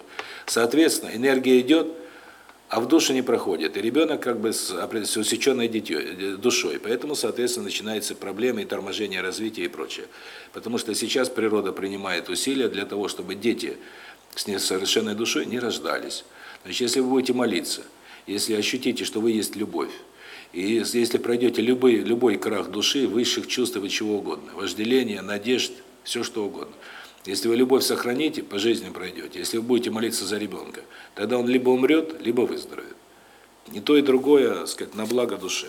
Соответственно, энергия идет, а в душу не проходит. И ребенок как бы с, с усеченной дитё, душой. Поэтому, соответственно, начинаются проблемы и торможение развития и прочее. Потому что сейчас природа принимает усилия для того, чтобы дети с несовершенной душой не рождались. Значит, если вы будете молиться, если ощутите, что вы есть любовь, и если пройдете любой, любой крах души, высших чувств и чего угодно, вожделение, надежд, все что угодно – если вы любовь сохраните, по жизни пройдете. Если вы будете молиться за ребенка, тогда он либо умрет, либо выздоровеет. Не то и другое, сказать, на благо душе.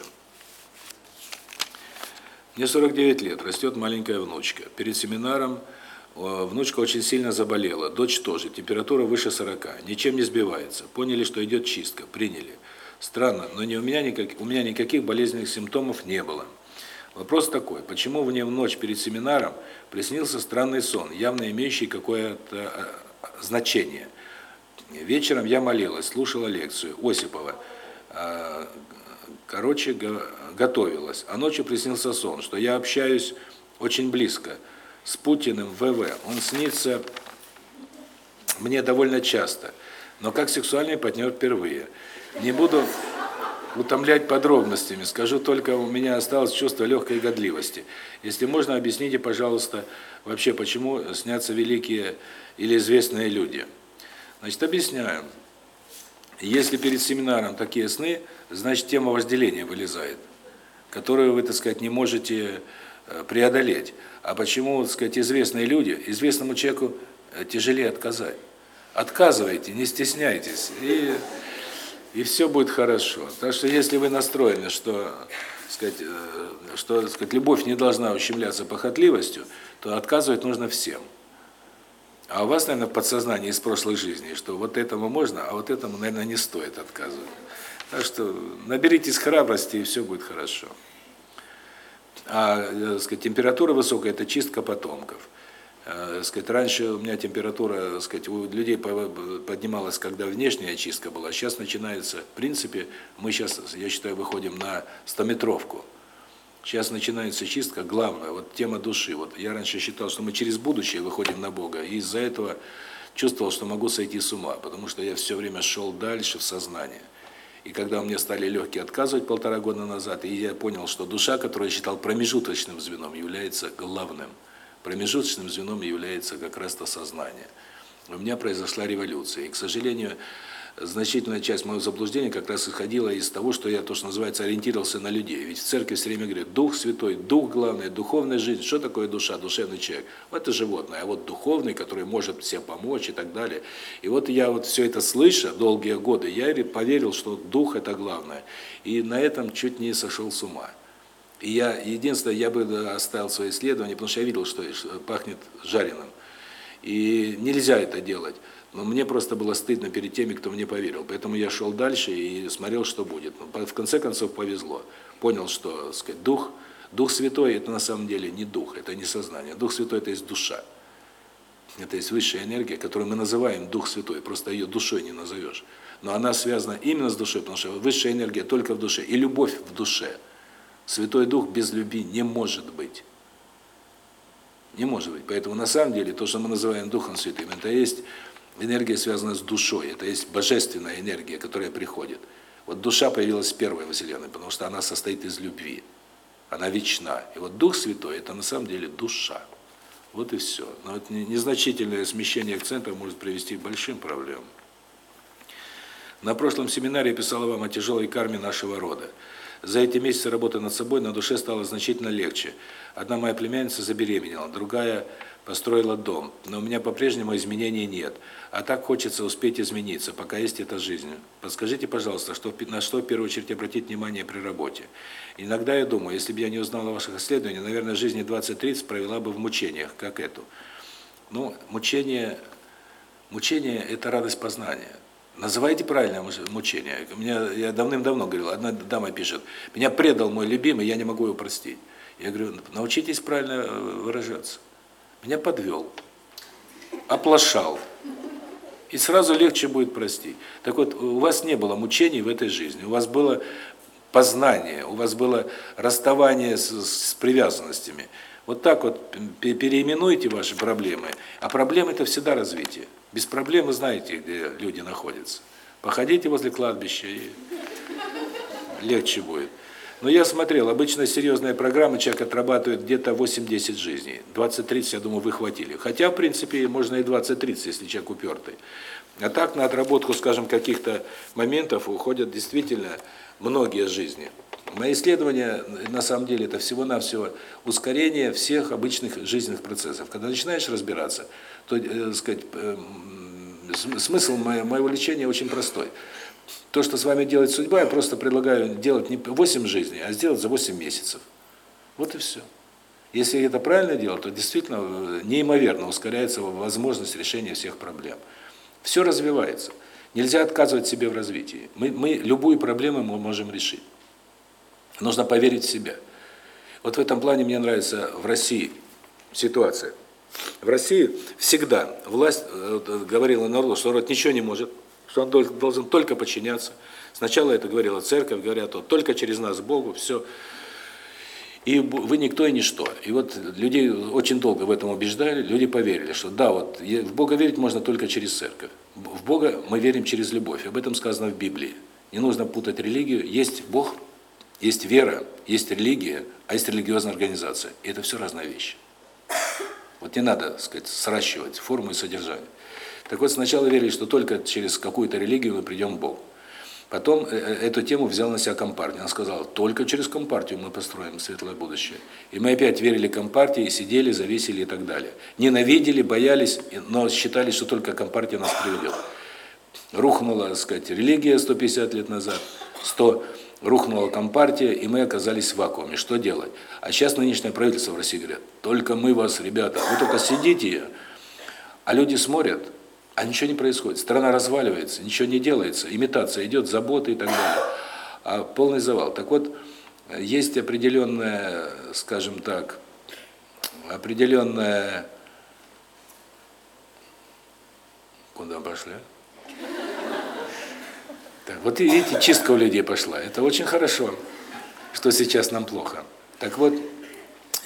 Мне 49 лет, растет маленькая внучка. Перед семинаром внучка очень сильно заболела, дочь тоже, температура выше 40, ничем не сбивается. Поняли, что идет чистка, приняли. Странно, но не у меня никак, у меня никаких болезненных симптомов не было. Вопрос такой, почему мне в ночь перед семинаром приснился странный сон, явно имеющий какое-то э, значение. Вечером я молилась, слушала лекцию Осипова. Э, короче, готовилась. А ночью приснился сон, что я общаюсь очень близко с Путиным ВВ. Он снится мне довольно часто, но как сексуальный партнер впервые. Не буду утомлять подробностями. Скажу только, у меня осталось чувство легкой годливости. Если можно, объясните, пожалуйста, вообще, почему снятся великие или известные люди. Значит, объясняю. Если перед семинаром такие сны, значит, тема вожделения вылезает, которую вы, так сказать, не можете преодолеть. А почему, так сказать, известные люди, известному человеку э, тяжелее отказать? Отказывайте, не стесняйтесь. И и все будет хорошо. Так что если вы настроены, что, сказать, э, что, сказать, любовь не должна ущемляться похотливостью, то отказывать нужно всем. А у вас, наверное, в подсознании из прошлой жизни, что вот этому можно, а вот этому, наверное, не стоит отказывать. Так что наберитесь храбрости, и все будет хорошо. А, э, сказать, температура высокая – это чистка потомков. Э, сказать, раньше у меня температура, сказать, у людей поднималась, когда внешняя очистка была, а сейчас начинается, в принципе, мы сейчас, я считаю, выходим на стометровку. Сейчас начинается чистка, главное, вот тема души. Вот я раньше считал, что мы через будущее выходим на Бога, и из-за этого чувствовал, что могу сойти с ума, потому что я все время шел дальше в сознание. И когда мне стали легкие отказывать полтора года назад, и я понял, что душа, которую я считал промежуточным звеном, является главным. Промежуточным звеном является как раз то сознание. У меня произошла революция. И, к сожалению, значительная часть моего заблуждения как раз исходила из того, что я, то, что называется, ориентировался на людей. Ведь в церкви все время говорят, Дух Святой, Дух главное, духовная жизнь. Что такое душа, душевный человек? Это животное, а вот духовный, который может себе помочь и так далее. И вот я вот все это слыша долгие годы, я поверил, что Дух – это главное. И на этом чуть не сошел с ума. И я, единственное, я бы оставил свои исследования, потому что я видел, что пахнет жареным. И нельзя это делать. Но мне просто было стыдно перед теми, кто мне поверил. Поэтому я шел дальше и смотрел, что будет. Но в конце концов повезло. Понял, что, сказать, дух, дух святой это на самом деле не дух, это не сознание. Дух святой это есть душа. Это есть высшая энергия, которую мы называем дух святой, просто ее душой не назовешь. Но она связана именно с душой, потому что высшая энергия только в душе и любовь в душе. Святой Дух без любви не может быть. Не может быть. Поэтому на самом деле то, что мы называем Духом Святым, это есть энергия, связанная с душой. Это есть божественная энергия, которая приходит. Вот душа появилась первой в Вселенной, потому что она состоит из любви. Она вечна. И вот Дух Святой – это на самом деле душа. Вот и все. Но вот незначительное смещение акцентов может привести к большим проблемам. На прошлом семинаре я писала вам о тяжелой карме нашего рода. За эти месяцы работы над собой на душе стало значительно легче. Одна моя племянница забеременела, другая построила дом, но у меня по-прежнему изменений нет. А так хочется успеть измениться, пока есть эта жизнь. Подскажите, пожалуйста, что на что в первую очередь обратить внимание при работе? Иногда я думаю, если бы я не узнал о ваших исследованиях, наверное, жизни 20-30 провела бы в мучениях, как эту. Ну, мучение, мучение – это радость познания. Называйте правильно мучение. Меня, я давным-давно говорил, одна дама пишет, меня предал мой любимый, я не могу его простить. Я говорю, научитесь правильно э, выражаться. Меня подвел, оплошал. И сразу легче будет простить. Так вот, у вас не было мучений в этой жизни, у вас было познание, у вас было расставание с, с привязанностями. Вот так вот переименуйте ваши проблемы. А проблемы – это всегда развитие. Без проблем вы знаете, где люди находятся. Походите возле кладбища, и легче будет. Но я смотрел, обычно серьезная программа, человек отрабатывает где-то 8-10 жизней. 20-30, я думаю, вы хватили. Хотя, в принципе, можно и 20-30, если человек упертый. А так на отработку, скажем, каких-то моментов уходят действительно многие жизни. Мои исследования, на самом деле, это всего-навсего ускорение всех обычных жизненных процессов. Когда начинаешь разбираться, то, э, сказать, э, смысл моего лечения очень простой. То, что с вами делает судьба, я просто предлагаю делать не 8 жизней, а сделать за 8 месяцев. Вот и все. Если это правильно делать, то действительно э, неимоверно ускоряется возможность решения всех проблем. Все развивается. Нельзя отказывать себе в развитии. Мы, мы любую проблему мы можем решить. Нужно поверить в себя. Вот в этом плане мне нравится в России ситуация. В России всегда власть э, говорила народу, что народ ничего не может, что он должен только подчиняться. Сначала это говорила церковь, говорят, вот только через нас Богу, все. И вы никто и ничто. И вот людей очень долго в этом убеждали, люди поверили, что да, вот в Бога верить можно только через церковь. В Бога мы верим через любовь. Об этом сказано в Библии. Не нужно путать религию. Есть Бог, есть вера, есть религия, а есть религиозная организация. И это все разные вещи. Вот не надо, так сказать, сращивать форму и содержание. Так вот, сначала верили, что только через какую-то религию мы придем к Богу. Потом э, э, эту тему взял на себя Компартия. Она сказала, только через Компартию мы построим светлое будущее. И мы опять верили Компартии, сидели, зависели и так далее. Ненавидели, боялись, но считали, что только Компартия нас приведет. Рухнула, так сказать, религия 150 лет назад, 100 рухнула Компартия, и мы оказались в вакууме. Что делать? А сейчас нынешнее правительство в России говорят, только мы вас, ребята, вы только сидите, а люди смотрят, а ничего не происходит. Страна разваливается, ничего не делается, имитация идет, заботы и так далее. А полный завал. Так вот, есть определенная, скажем так, определенная... Куда пошли? Так, вот видите, чистка у людей пошла. Это очень хорошо, что сейчас нам плохо. Так вот,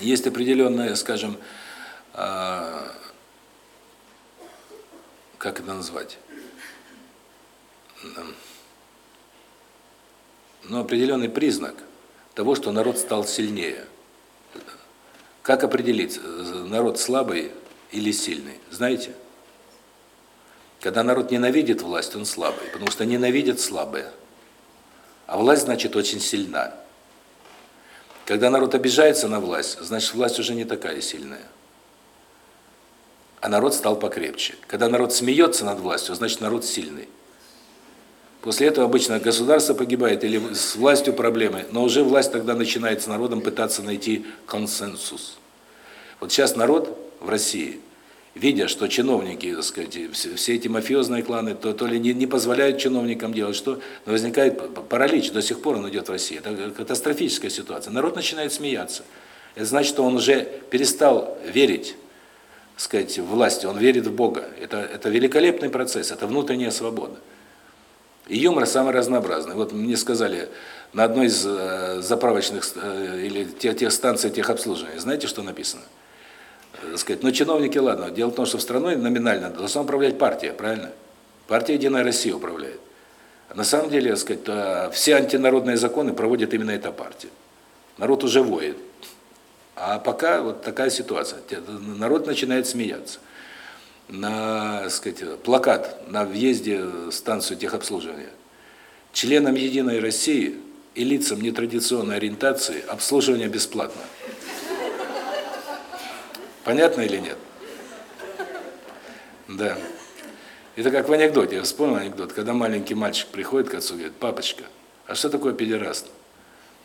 есть определенная, скажем, а, как это назвать? Но определенный признак того, что народ стал сильнее. Как определить, народ слабый или сильный? Знаете? Когда народ ненавидит власть, он слабый, потому что ненавидят слабые. А власть, значит, очень сильна. Когда народ обижается на власть, значит, власть уже не такая сильная а народ стал покрепче. Когда народ смеется над властью, значит народ сильный. После этого обычно государство погибает или с властью проблемы, но уже власть тогда начинает с народом пытаться найти консенсус. Вот сейчас народ в России, видя, что чиновники, так сказать, все, эти мафиозные кланы, то, то ли не, не позволяют чиновникам делать что, но возникает паралич, до сих пор он идет в России. Это катастрофическая ситуация. Народ начинает смеяться. Это значит, что он уже перестал верить сказать, власти, он верит в Бога. Это, это великолепный процесс, это внутренняя свобода. И юмор самый разнообразный. Вот мне сказали на одной из э, заправочных э, или тех, тех станций техобслуживания, знаете, что написано? Э, сказать, ну чиновники, ладно, дело в том, что в страной номинально должна управлять партия, правильно? Партия «Единая Россия» управляет. А на самом деле, сказать, все антинародные законы проводит именно эта партия. Народ уже воет. А пока вот такая ситуация. Народ начинает смеяться. На, сказать, плакат на въезде в станцию техобслуживания. Членам Единой России и лицам нетрадиционной ориентации обслуживание бесплатно. Понятно или нет? Да. Это как в анекдоте, я вспомнил анекдот, когда маленький мальчик приходит к отцу и говорит, папочка, а что такое педераст?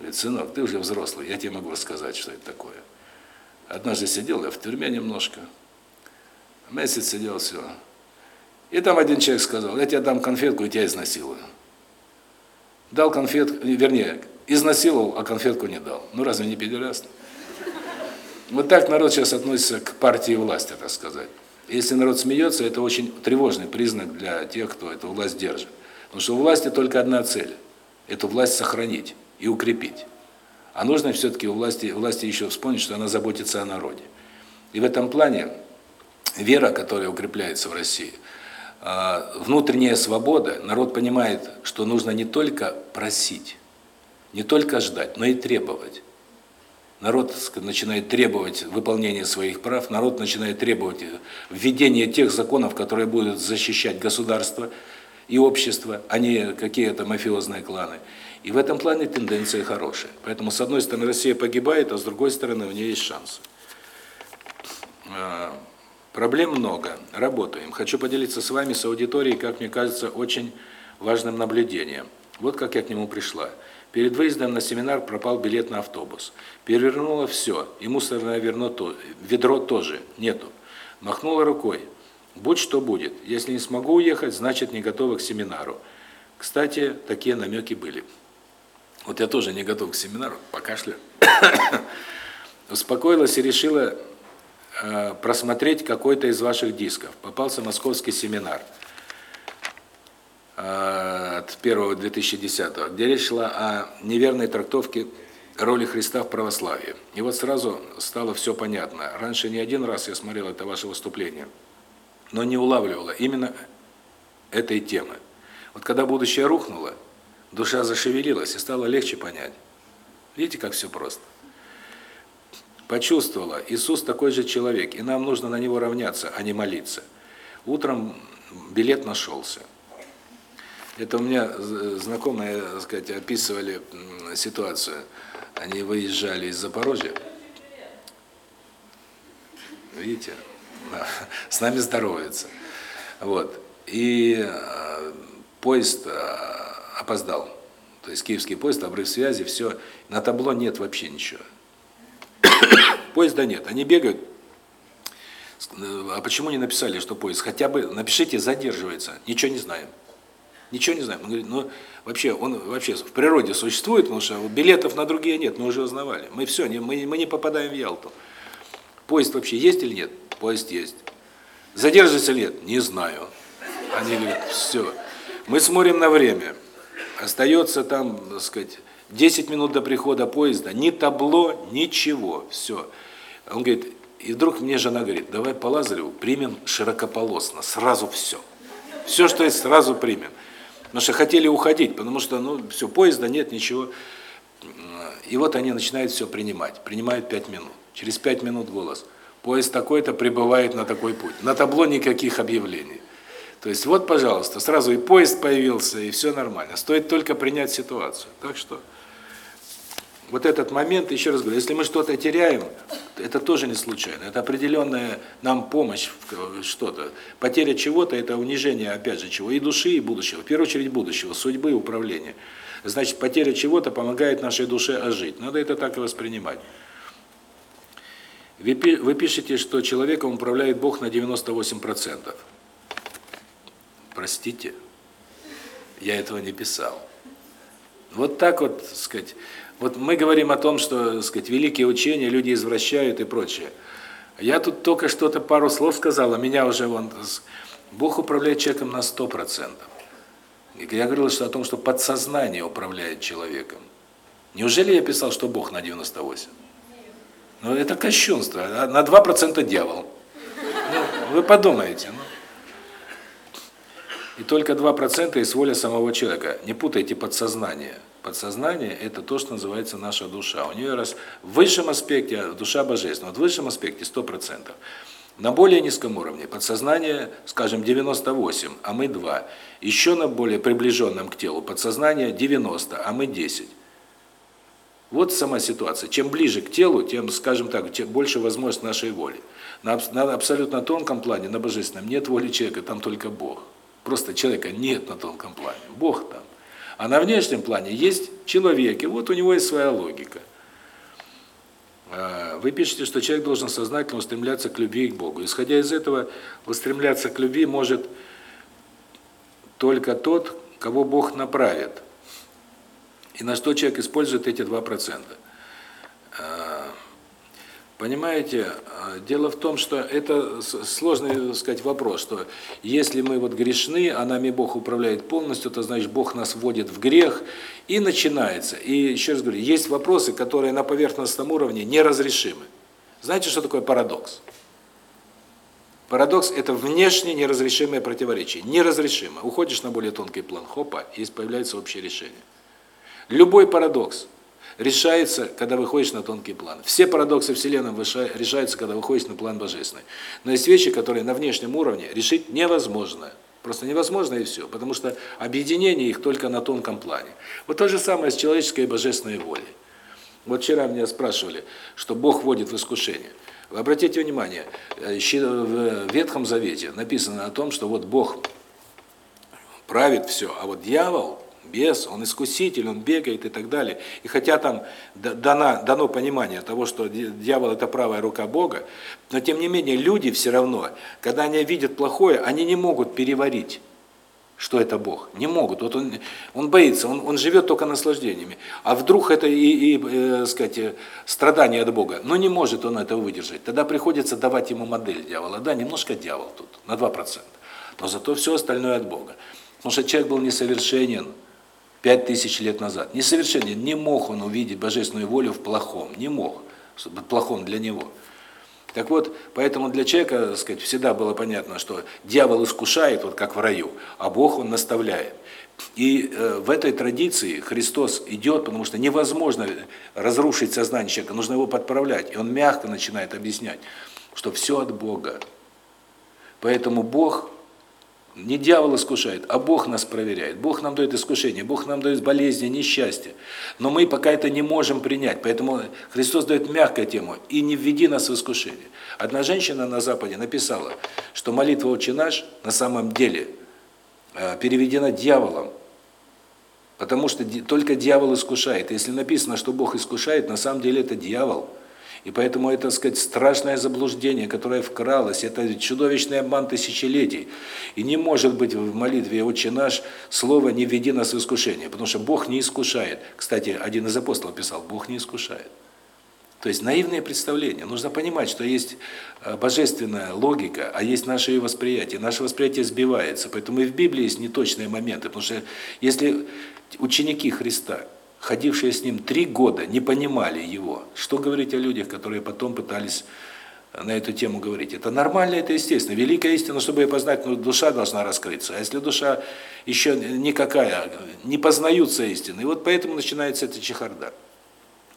Говорит, сынок, ты уже взрослый, я тебе могу рассказать, что это такое. Однажды сидел я в тюрьме немножко, месяц сидел, все. И там один человек сказал, я тебе дам конфетку, и тебя изнасилую. Дал конфетку, вернее, изнасиловал, а конфетку не дал. Ну разве не педераст? Вот так народ сейчас относится к партии власти, так сказать. Если народ смеется, это очень тревожный признак для тех, кто эту власть держит. Потому что у власти только одна цель – эту власть сохранить и укрепить. А нужно все-таки у власти, власти еще вспомнить, что она заботится о народе. И в этом плане вера, которая укрепляется в России, а, внутренняя свобода, народ понимает, что нужно не только просить, не только ждать, но и требовать. Народ начинает требовать выполнения своих прав, народ начинает требовать введения тех законов, которые будут защищать государство и общество, а не какие-то мафиозные кланы. И в этом плане тенденция хорошая. Поэтому, с одной стороны, Россия погибает, а с другой стороны, у нее есть шансы. А, проблем много, работаем. Хочу поделиться с вами, с аудиторией, как мне кажется, очень важным наблюдением. Вот как я к нему пришла. Перед выездом на семинар пропал билет на автобус. Перевернуло все, и мусорное ведро тоже нету. Махнула рукой. Будь что будет. Если не смогу уехать, значит не готова к семинару. Кстати, такие намеки были. Вот я тоже не готов к семинару, покашляю. Успокоилась и решила э, просмотреть какой-то из ваших дисков. Попался московский семинар. Э, от 1 2010 где речь шла о неверной трактовке роли Христа в православии. И вот сразу стало все понятно. Раньше не один раз я смотрел это ваше выступление, но не улавливала именно этой темы. Вот когда будущее рухнуло, душа зашевелилась и стало легче понять. Видите, как все просто. Почувствовала, Иисус такой же человек, и нам нужно на Него равняться, а не молиться. Утром билет нашелся. Это у меня знакомые, так сказать, описывали ситуацию. Они выезжали из Запорожья. Видите? С нами здороваются. Вот. И э, поезд э, опоздал. То есть киевский поезд, обрыв связи, все. На табло нет вообще ничего. Поезда нет. Они бегают. А почему не написали, что поезд? Хотя бы напишите, задерживается. Ничего не знаем. Ничего не знаем. Он говорит, ну, вообще, он вообще в природе существует, потому что билетов на другие нет, мы уже узнавали. Мы все, не, мы, мы не попадаем в Ялту. Поезд вообще есть или нет? Поезд есть. Задержится ли нет? Не знаю. Они говорят, все. Мы смотрим на время. Остается там, так сказать, 10 минут до прихода поезда, ни табло, ничего, все. Он говорит, и вдруг мне жена говорит, давай по Лазареву примем широкополосно, сразу все. Все, что есть, сразу примем. Потому что хотели уходить, потому что, ну, все, поезда нет, ничего. И вот они начинают все принимать. Принимают пять минут. Через пять минут голос. Поезд такой-то прибывает на такой путь. На табло никаких объявлений. То есть вот, пожалуйста, сразу и поезд появился, и все нормально. Стоит только принять ситуацию. Так что вот этот момент, еще раз говорю, если мы что-то теряем, это тоже не случайно. Это определенная нам помощь в что-то. Потеря чего-то – это унижение, опять же, чего? И души, и будущего. В первую очередь будущего, судьбы, управления. Значит, потеря чего-то помогает нашей душе ожить. Надо это так и воспринимать. Вы пишете, что человеком управляет Бог на 98%. Простите, я этого не писал. Вот так вот, сказать, вот мы говорим о том, что, так сказать, великие учения люди извращают и прочее. Я тут только что-то пару слов сказал, а меня уже вон Бог управляет человеком на 100%. И я говорил что о том, что подсознание управляет человеком. Неужели я писал, что Бог на 98? Ну это кощунство, а на 2% дьявол. Ну, вы подумайте, ну. И только 2% из воли самого человека. Не путайте подсознание. Подсознание – это то, что называется наша душа. У нее раз в высшем аспекте душа божественная, в высшем аспекте 100%. На более низком уровне подсознание, скажем, 98, а мы 2. Еще на более приближенном к телу подсознание 90, а мы 10. Вот сама ситуация. Чем ближе к телу, тем, скажем так, тем больше возможность нашей воли. На, на абсолютно тонком плане, на божественном, нет воли человека, там только Бог. Просто человека нет на тонком плане, Бог там. А на внешнем плане есть человек, и вот у него есть своя логика. А, вы пишете, что человек должен сознательно устремляться к любви и к Богу. Исходя из этого, устремляться к любви может только тот, кого Бог направит. И на что человек использует эти 2%. Понимаете, а, дело в том, что это сложный, сказать, вопрос, что если мы вот грешны, а нами Бог управляет полностью, то значит Бог нас вводит в грех, и начинается. И еще раз говорю, есть вопросы, которые на поверхностном уровне неразрешимы. Знаете, что такое парадокс? Парадокс – это внешне неразрешимое противоречие. Неразрешимо. Уходишь на более тонкий план, хопа, и появляется общее решение. Любой парадокс – решается, когда выходишь на тонкий план. Все парадоксы Вселенной решаются, когда выходишь на план Божественный. Но есть вещи, которые на внешнем уровне решить невозможно. Просто невозможно и все, потому что объединение их только на тонком плане. Вот то же самое с человеческой и божественной волей. Вот вчера меня спрашивали, что Бог вводит в искушение. Вы обратите внимание, э, в Ветхом Завете написано о том, что вот Бог правит все, а вот дьявол бес, он искуситель, он бегает и так далее. И хотя там дано, дано понимание того, что дьявол – это правая рука Бога, но тем не менее люди все равно, когда они видят плохое, они не могут переварить, что это Бог. Не могут. Вот он, он боится, он, он живет только наслаждениями. А вдруг это и, и э, сказать, э, страдание от Бога. Но не может он этого выдержать. Тогда приходится давать ему модель дьявола. Да, немножко дьявол тут, на 2%. Но зато все остальное от Бога. Потому что человек был несовершенен, пять тысяч лет назад. Несовершенен, не мог он увидеть божественную волю в плохом, не мог, в плохом для него. Так вот, поэтому для человека, так сказать, всегда было понятно, что дьявол искушает, вот как в раю, а Бог он наставляет. И э, в этой традиции Христос идет, потому что невозможно разрушить сознание человека, нужно его подправлять. И он мягко начинает объяснять, что все от Бога. Поэтому Бог не дьявол искушает, а Бог нас проверяет. Бог нам дает искушение, Бог нам дает болезни, несчастье. Но мы пока это не можем принять. Поэтому Христос дает мягкую тему. И не введи нас в искушение. Одна женщина на Западе написала, что молитва «Отче наш» на самом деле э, переведена дьяволом. Потому что только дьявол искушает. Если написано, что Бог искушает, на самом деле это дьявол. И поэтому это, так сказать, страшное заблуждение, которое вкралось, это чудовищный обман тысячелетий. И не может быть в молитве «Отче наш» слово «не введи нас в искушение», потому что Бог не искушает. Кстати, один из апостолов писал «Бог не искушает». То есть наивное представление. Нужно понимать, что есть э, божественная логика, а есть наше ее восприятие. Наше восприятие сбивается. Поэтому и в Библии есть неточные моменты. Потому что если ученики Христа ходившие с ним три года, не понимали его. Что говорить о людях, которые потом пытались на эту тему говорить? Это нормально, это естественно. Великая истина, чтобы ее познать, ну, душа должна раскрыться. А если душа еще никакая, не познаются истины. И вот поэтому начинается эта чехарда.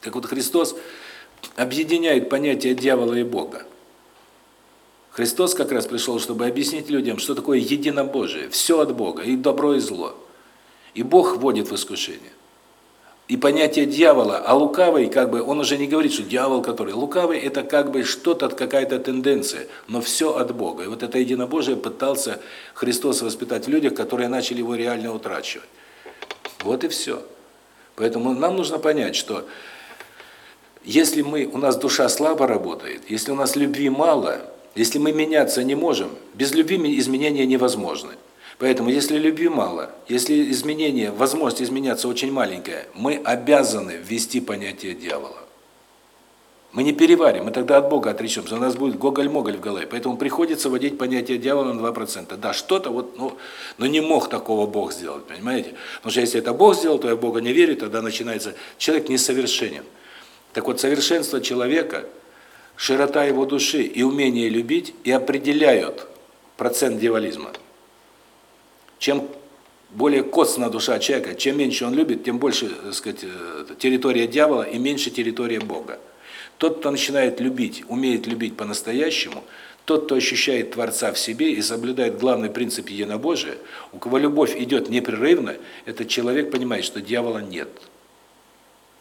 Так вот Христос объединяет понятия дьявола и Бога. Христос как раз пришел, чтобы объяснить людям, что такое единобожие, все от Бога, и добро, и зло. И Бог вводит в искушение и понятие дьявола, а лукавый, как бы, он уже не говорит, что дьявол который. Лукавый – это как бы что-то, какая-то тенденция, но все от Бога. И вот это единобожие пытался Христос воспитать в людях, которые начали его реально утрачивать. Вот и все. Поэтому нам нужно понять, что если мы, у нас душа слабо работает, если у нас любви мало, если мы меняться не можем, без любви изменения невозможны. Поэтому, если любви мало, если изменение, возможность изменяться очень маленькая, мы обязаны ввести понятие дьявола. Мы не переварим, мы тогда от Бога отречемся, у нас будет гоголь-моголь в голове. Поэтому приходится вводить понятие дьявола на 2%. Да, что-то вот, ну, но не мог такого Бог сделать, понимаете? Потому что если это Бог сделал, то я в Бога не верю, тогда начинается, человек несовершенен. Так вот, совершенство человека, широта его души и умение любить и определяют процент дьяволизма. Чем более костная душа человека, чем меньше он любит, тем больше, так сказать, э, территория дьявола и меньше территория Бога. Тот, кто начинает любить, умеет любить по-настоящему, тот, кто ощущает Творца в себе и соблюдает главный принцип единобожия, у кого любовь идет непрерывно, этот человек понимает, что дьявола нет.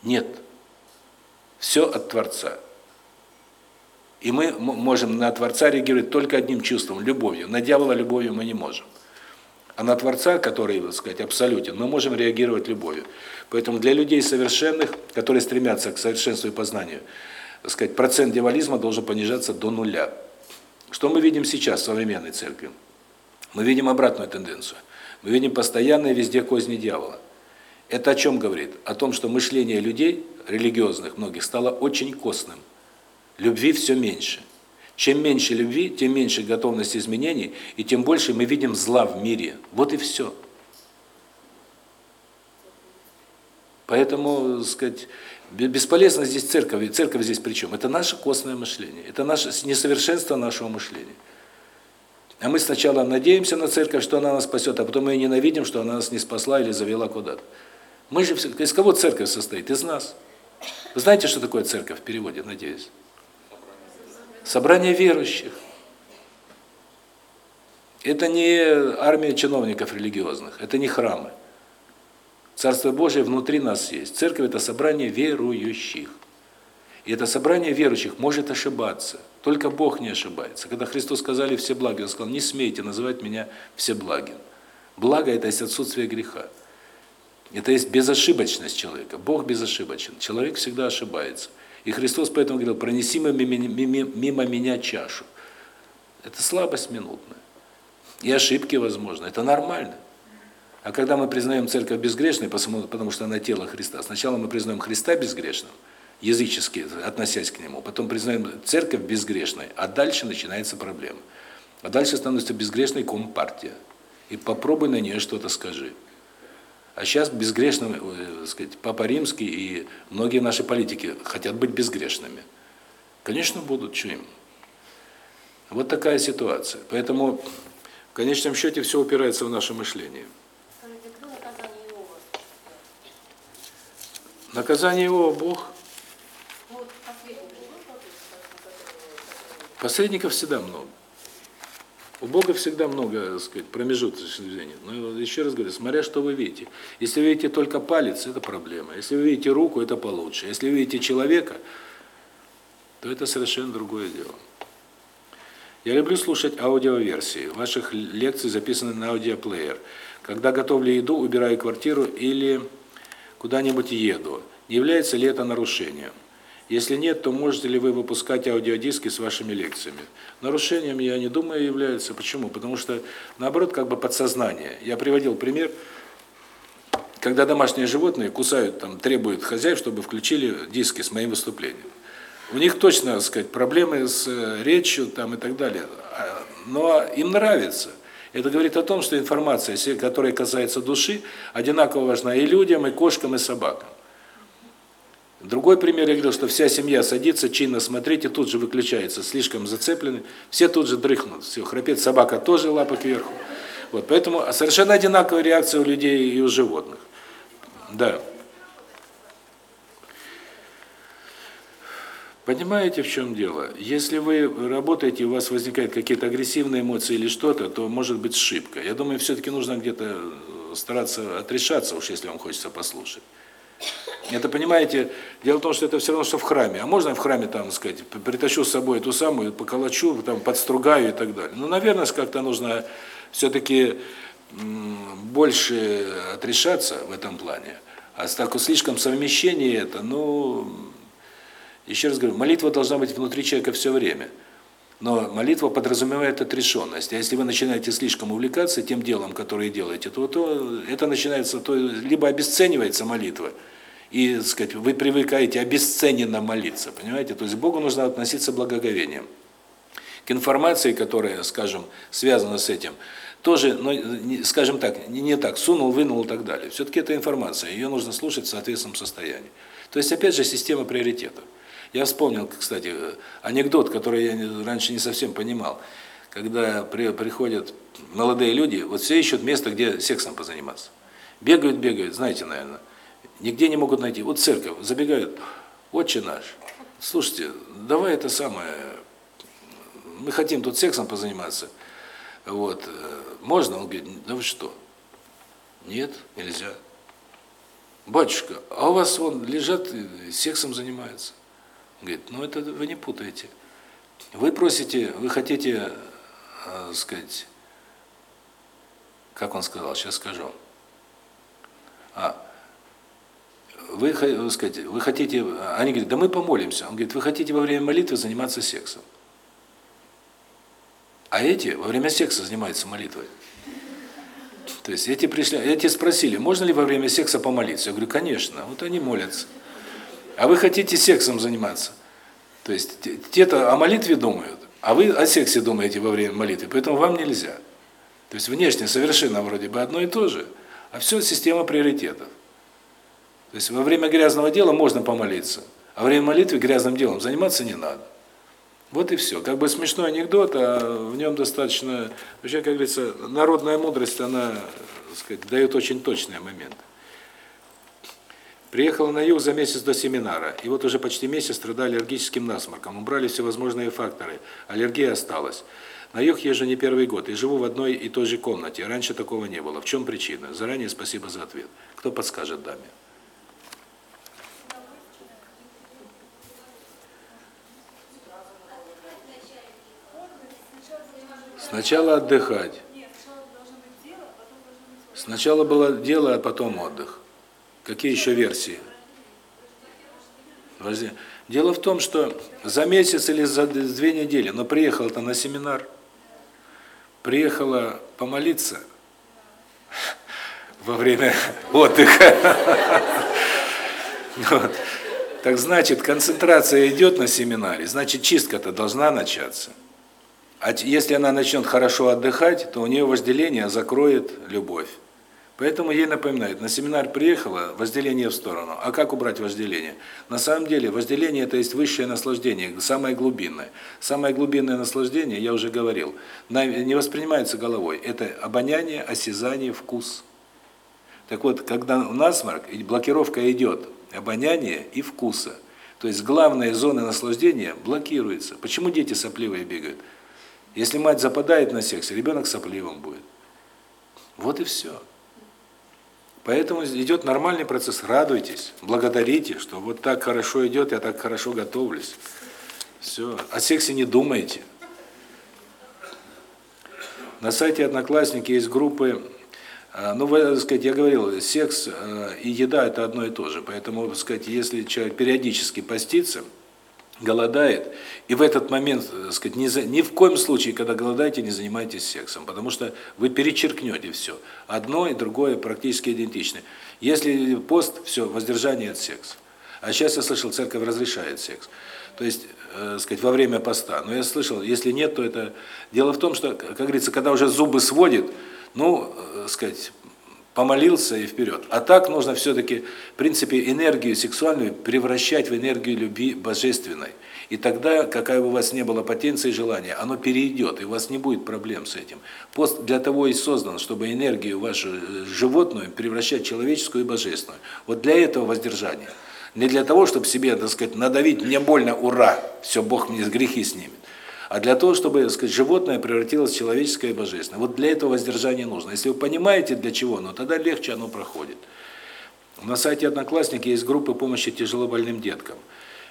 Нет. Все от Творца. И мы можем на Творца реагировать только одним чувством – любовью. На дьявола любовью мы не можем. А на Творца, который, так сказать, абсолютен, мы можем реагировать любовью. Поэтому для людей совершенных, которые стремятся к совершенству и познанию, так сказать, процент дьяволизма должен понижаться до нуля. Что мы видим сейчас в современной церкви? Мы видим обратную тенденцию. Мы видим постоянные везде козни дьявола. Это о чем говорит? О том, что мышление людей, религиозных многих, стало очень костным. Любви все меньше. Чем меньше любви, тем меньше готовности изменений, и тем больше мы видим зла в мире. Вот и все. Поэтому, так сказать, бесполезно здесь церковь. Церковь здесь при чем? Это наше костное мышление. Это наше несовершенство нашего мышления. А мы сначала надеемся на церковь, что она нас спасет, а потом мы ее ненавидим, что она нас не спасла или завела куда-то. Мы же из кого церковь состоит? Из нас. Вы знаете, что такое церковь в переводе, надеюсь? Собрание верующих. Это не армия чиновников религиозных, это не храмы. Царство Божие внутри нас есть. Церковь – это собрание верующих. И это собрание верующих может ошибаться. Только Бог не ошибается. Когда Христу сказали «все благи», Он сказал «не смейте называть меня все благим». Благо – это есть отсутствие греха. Это есть безошибочность человека. Бог безошибочен. Человек всегда ошибается. И Христос поэтому говорил, пронеси мимо меня чашу. Это слабость минутная. И ошибки возможны. Это нормально. А когда мы признаем церковь безгрешной, потому что она тело Христа, сначала мы признаем Христа безгрешным, язычески относясь к нему, потом признаем церковь безгрешной, а дальше начинается проблема. А дальше становится безгрешной компартия. И попробуй на нее что-то скажи. А сейчас безгрешным, э, так сказать, Папа Римский и многие наши политики хотят быть безгрешными. Конечно, будут, что им. Вот такая ситуация. Поэтому в конечном счете все упирается в наше мышление. Наказание его Бог. Посредников всегда много. У Бога всегда много, так сказать, промежуточных движений. Но еще раз говорю, смотря что вы видите. Если вы видите только палец, это проблема. Если вы видите руку, это получше. Если вы видите человека, то это совершенно другое дело. Я люблю слушать аудиоверсии. Ваших лекций записаны на аудиоплеер. Когда готовлю еду, убираю квартиру или куда-нибудь еду. Не является ли это нарушением? Если нет, то можете ли вы выпускать аудиодиски с вашими лекциями? Нарушением, я не думаю, является. Почему? Потому что, наоборот, как бы подсознание. Я приводил пример, когда домашние животные кусают, там, требуют хозяев, чтобы включили диски с моим выступлением. У них точно, так сказать, проблемы с э, речью там и так далее. А, но им нравится. Это говорит о том, что информация, которая касается души, одинаково важна и людям, и кошкам, и собакам. Другой пример, я говорил, что вся семья садится, чинно смотрите, тут же выключается, слишком зацеплены, все тут же дрыхнут, все, храпит, собака тоже лапа кверху. Вот, поэтому совершенно одинаковая реакция у людей и у животных. Да. Понимаете, в чем дело? Если вы работаете, у вас возникают какие-то агрессивные эмоции или что-то, то может быть ошибка. Я думаю, все-таки нужно где-то стараться отрешаться, уж если вам хочется послушать. Это, понимаете, дело в том, что это все равно, что в храме. А можно в храме, там, сказать, притащу с собой эту самую, поколочу, там, подстругаю и так далее. Ну, наверное, как-то нужно все-таки больше отрешаться в этом плане. А так слишком совмещение это, ну, еще раз говорю, молитва должна быть внутри человека все время. Но молитва подразумевает отрешенность. А если вы начинаете слишком увлекаться тем делом, которое делаете, то, то это начинается, то либо обесценивается молитва, и, сказать, вы привыкаете обесцененно молиться, понимаете? То есть к Богу нужно относиться благоговением. К информации, которая, скажем, связана с этим, тоже, ну, скажем так, не, не так, сунул, вынул и так далее. Все-таки это информация, ее нужно слушать в соответственном состоянии. То есть, опять же, система приоритетов. Я вспомнил, кстати, анекдот, который я раньше не совсем понимал. Когда при, приходят молодые люди, вот все ищут место, где сексом позаниматься. Бегают, бегают, знаете, наверное, Нигде не могут найти. Вот церковь, забегают, отче наш, слушайте, давай это самое, мы хотим тут сексом позаниматься. Вот, можно? Он говорит, да вы что? Нет, нельзя. Батюшка, а у вас вон лежат, сексом занимаются. Говорит, ну это вы не путаете. Вы просите, вы хотите, э, сказать, как он сказал, сейчас скажу. А, вы, вы сказать, вы хотите, они говорят, да мы помолимся. Он говорит, вы хотите во время молитвы заниматься сексом. А эти во время секса занимаются молитвой. То есть эти пришли, эти спросили, можно ли во время секса помолиться? Я говорю, конечно. Вот они молятся. А вы хотите сексом заниматься? То есть те-то о молитве думают, а вы о сексе думаете во время молитвы, поэтому вам нельзя. То есть внешне совершенно вроде бы одно и то же, а все система приоритетов. То есть во время грязного дела можно помолиться, а во время молитвы грязным делом заниматься не надо. Вот и все. Как бы смешной анекдот, а в нем достаточно, вообще, как говорится, народная мудрость, она, так сказать, дает очень точные моменты. Приехала на юг за месяц до семинара, и вот уже почти месяц страдаю аллергическим насморком. Убрали всевозможные факторы, аллергия осталась. На юг езжу не первый год и живу в одной и той же комнате. Раньше такого не было. В чем причина? Заранее спасибо за ответ. Кто подскажет даме? Сначала отдыхать. Сначала было дело, а потом отдых. Какие еще версии? Дело в том, что за месяц или за две недели, но приехал-то на семинар, приехала помолиться во время отдыха. Так значит, концентрация идет на семинаре, значит, чистка-то должна начаться. А если она начнет хорошо отдыхать, то у нее вожделение закроет любовь. Поэтому ей напоминают, на семинар приехала, возделение в сторону. А как убрать вожделение? На самом деле, вожделение – это есть высшее наслаждение, самое глубинное. Самое глубинное наслаждение, я уже говорил, не воспринимается головой. Это обоняние, осязание, вкус. Так вот, когда насморк, блокировка идет обоняния и вкуса. То есть главные зоны наслаждения блокируются. Почему дети сопливые бегают? Если мать западает на секс, ребенок сопливым будет. Вот и все. Поэтому идет нормальный процесс. Радуйтесь, благодарите, что вот так хорошо идет, я так хорошо готовлюсь. Все. О сексе не думайте. На сайте Одноклассники есть группы, а, ну, вы, сказать, я говорил, секс а, и еда – это одно и то же. Поэтому, сказать, если человек периодически постится, голодает, и в этот момент, так э, сказать, ни, за, ни в коем случае, когда голодаете, не занимайтесь сексом, потому что вы перечеркнете все. Одно и другое практически идентичны. Если пост, все, воздержание от секса. А сейчас я слышал, церковь разрешает секс. То есть, э, сказать, во время поста. Но я слышал, если нет, то это... Дело в том, что, как говорится, когда уже зубы сводит, ну, э, сказать, помолился и вперед. А так нужно все-таки, в принципе, энергию сексуальную превращать в энергию любви божественной. И тогда, какая бы у вас не было потенции и желания, оно перейдет, и у вас не будет проблем с этим. Пост для того и создан, чтобы энергию вашу э, животную превращать в человеческую и божественную. Вот для этого воздержание. Не для того, чтобы себе, так сказать, надавить, мне больно, ура, все, Бог мне грехи снимет а для того, чтобы, сказать, животное превратилось в человеческое и божественное. Вот для этого воздержание нужно. Если вы понимаете, для чего, ну тогда легче оно проходит. На сайте Одноклассники есть группы помощи тяжелобольным деткам.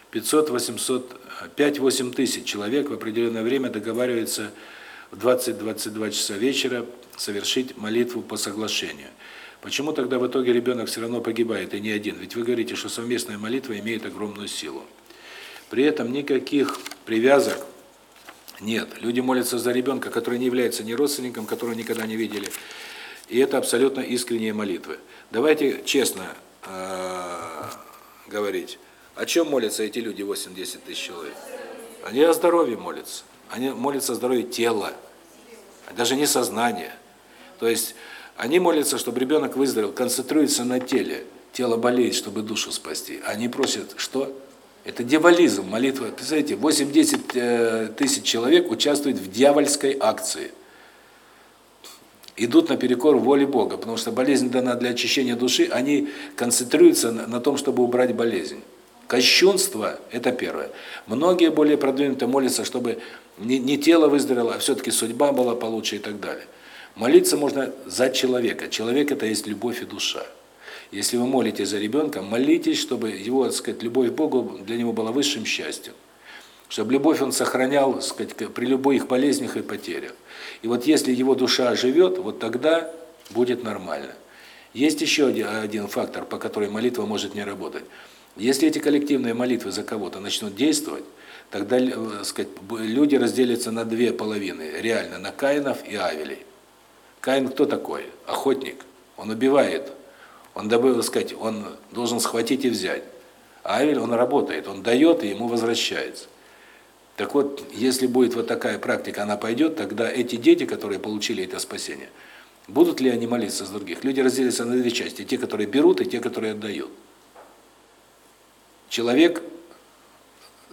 500, 800, 5-8 тысяч человек в определенное время договариваются в 20-22 часа вечера совершить молитву по соглашению. Почему тогда в итоге ребенок все равно погибает, и не один? Ведь вы говорите, что совместная молитва имеет огромную силу. При этом никаких привязок нет, люди молятся за ребенка, который не является ни родственником, которого никогда не видели. И это абсолютно искренние молитвы. Давайте честно э говорить. О чем молятся эти люди, 8-10 тысяч человек? Они о здоровье молятся. Они молятся о здоровье тела, даже не сознания. То есть они молятся, чтобы ребенок выздоровел, концентрируются на теле. Тело болеет, чтобы душу спасти. Они просят, что? Это дьяволизм, молитва. Представляете, 8-10 э, тысяч человек участвуют в дьявольской акции. Идут наперекор воле Бога, потому что болезнь дана для очищения души, они концентрируются на, том, чтобы убрать болезнь. Кощунство – это первое. Многие более продвинутые молятся, чтобы не, не тело выздоровело, а все-таки судьба была получше и так далее. Молиться можно за человека. Человек – это есть любовь и душа. Если вы молитесь за ребенка, молитесь, чтобы его, так сказать, любовь к Богу для него была высшим счастьем. Чтобы любовь он сохранял, так сказать, при любых болезнях и потерях. И вот если его душа живет, вот тогда будет нормально. Есть еще один фактор, по которой молитва может не работать. Если эти коллективные молитвы за кого-то начнут действовать, тогда, э, сказать, люди разделятся на две половины, реально на Каинов и Авелей. Каин кто такой? Охотник. Он убивает. Он добыл, сказать, он должен схватить и взять. А Авель он работает, он дает и ему возвращается. Так вот, если будет вот такая практика, она пойдет, тогда эти дети, которые получили это спасение, будут ли они молиться за других? Люди разделятся на две части: те, которые берут, и те, которые отдают. Человек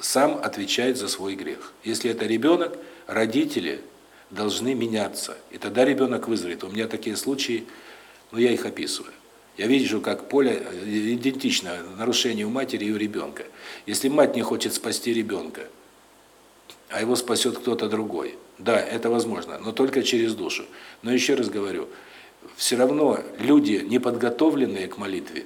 сам отвечает за свой грех. Если это ребенок, родители должны меняться. И тогда ребенок выздоровеет. У меня такие случаи, но я их описываю. Я вижу, как поле идентично нарушению матери и у ребенка. Если мать не хочет спасти ребенка, а его спасет кто-то другой, да, это возможно, но только через душу. Но еще раз говорю, все равно люди, неподготовленные к молитве,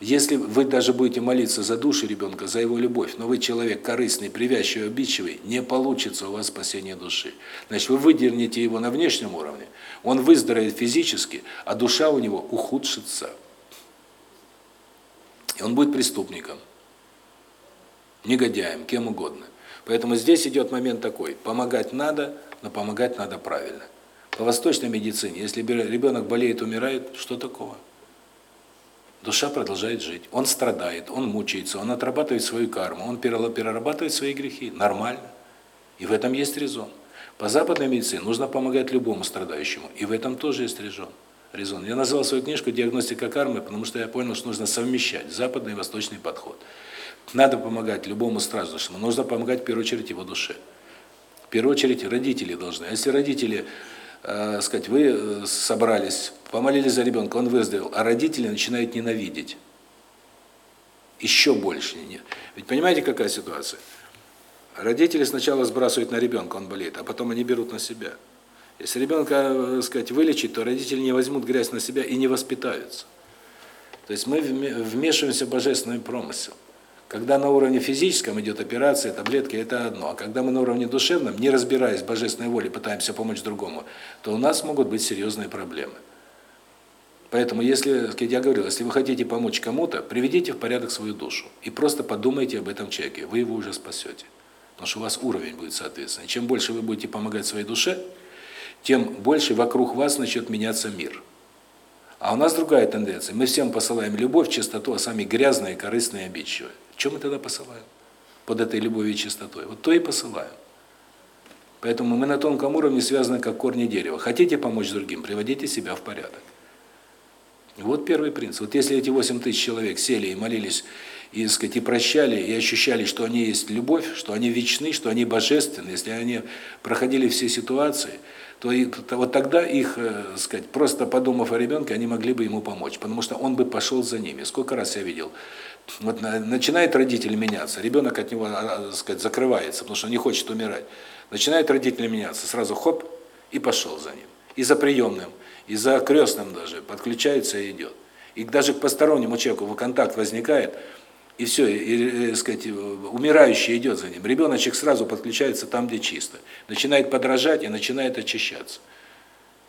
если вы даже будете молиться за душу ребенка, за его любовь, но вы человек корыстный, привязчивый, обидчивый, не получится у вас спасение души. Значит, вы выдернете его на внешнем уровне, он выздоровеет физически, а душа у него ухудшится. И он будет преступником, негодяем, кем угодно. Поэтому здесь идет момент такой: помогать надо, но помогать надо правильно. По восточной медицине, если ребенок болеет, умирает, что такого? душа продолжает жить. Он страдает, он мучается, он отрабатывает свою карму, он перерабатывает свои грехи. Нормально. И в этом есть резон. По западной медицине нужно помогать любому страдающему, и в этом тоже есть резон. Резон. Я назвал свою книжку «Диагностика кармы», потому что я понял, что нужно совмещать западный и восточный подход. Надо помогать любому страждущему, нужно помогать в первую очередь его душе. В первую очередь родители должны. А если родители э, сказать, вы э, собрались, помолились за ребенка, он выздоровел, а родители начинают ненавидеть. Еще больше. Нет. Ведь понимаете, какая ситуация? Родители сначала сбрасывают на ребенка, он болеет, а потом они берут на себя. Если ребенка, э, сказать, вылечить, то родители не возьмут грязь на себя и не воспитаются. То есть мы вмешиваемся в божественный промысел. Когда на уровне физическом идет операция, таблетки это одно, а когда мы на уровне душевном, не разбираясь в божественной воле, пытаемся помочь другому, то у нас могут быть серьезные проблемы. Поэтому если, как я говорил, если вы хотите помочь кому-то, приведите в порядок свою душу и просто подумайте об этом человеке, вы его уже спасете. Потому что у вас уровень будет соответственный. Чем больше вы будете помогать своей душе, тем больше вокруг вас начнет меняться мир. А у нас другая тенденция. Мы всем посылаем любовь, чистоту, а сами грязные, корыстные, обидчивые. Чем мы тогда посылаем? Под этой любовью и чистотой. Вот то и посылаем. Поэтому мы на тонком уровне связаны как корни дерева. Хотите помочь другим, приводите себя в порядок. Вот первый принцип. Вот если эти 8 тысяч человек сели и молились, и, сказать, и прощали, и ощущали, что они есть любовь, что они вечны, что они божественны, если они проходили все ситуации, то, и, вот тогда их, э, сказать, просто подумав о ребенке, они могли бы ему помочь, потому что он бы пошел за ними. Сколько раз я видел, вот начинает родитель меняться, ребенок от него, а, а, сказать, закрывается, потому что не хочет умирать. Начинает родитель меняться, сразу хоп, и пошел за ним. И за приемным, и за крестным даже подключается и идет. И даже к постороннему человеку контакт возникает, и все, и, и, и, сказать, умирающий идет за ним. Ребеночек сразу подключается там, где чисто. Начинает подражать и начинает очищаться.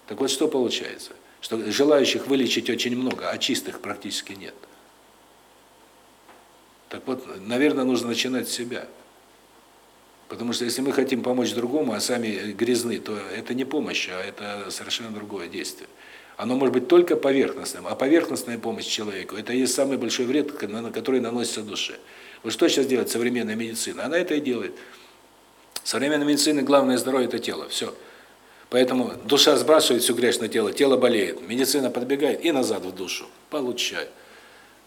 Так вот, что получается? Что желающих вылечить очень много, а чистых практически нет. Так вот, наверное, нужно начинать с себя. Потому что если мы хотим помочь другому, а сами грязны, то это не помощь, а это совершенно другое действие. Оно может быть только поверхностным, а поверхностная помощь человеку – это есть самый большой вред, который наносится душе. Вот что сейчас делает современная медицина? Она это и делает. Современная медицина главное здоровье – это тело, все. Поэтому душа сбрасывает всю грязь на тело, тело болеет, медицина подбегает и назад в душу. Получай.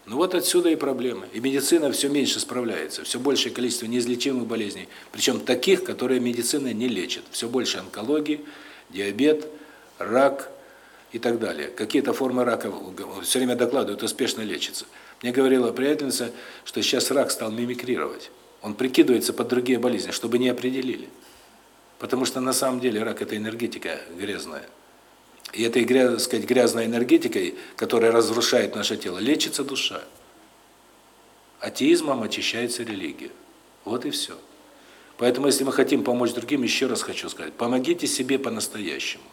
Ну вот отсюда и проблемы. И медицина все меньше справляется, все большее количество неизлечимых болезней, причем таких, которые медицина не лечит. Все больше онкологии, диабет, рак и так далее. Какие-то формы рака все время докладывают, успешно лечатся. Мне говорила приятельница, что сейчас рак стал мимикрировать. Он прикидывается под другие болезни, чтобы не определили. Потому что на самом деле рак – это энергетика грязная. И этой, так сказать, грязной энергетикой, которая разрушает наше тело, лечится душа. Атеизмом очищается религия. Вот и все. Поэтому, если мы хотим помочь другим, еще раз хочу сказать, помогите себе по-настоящему.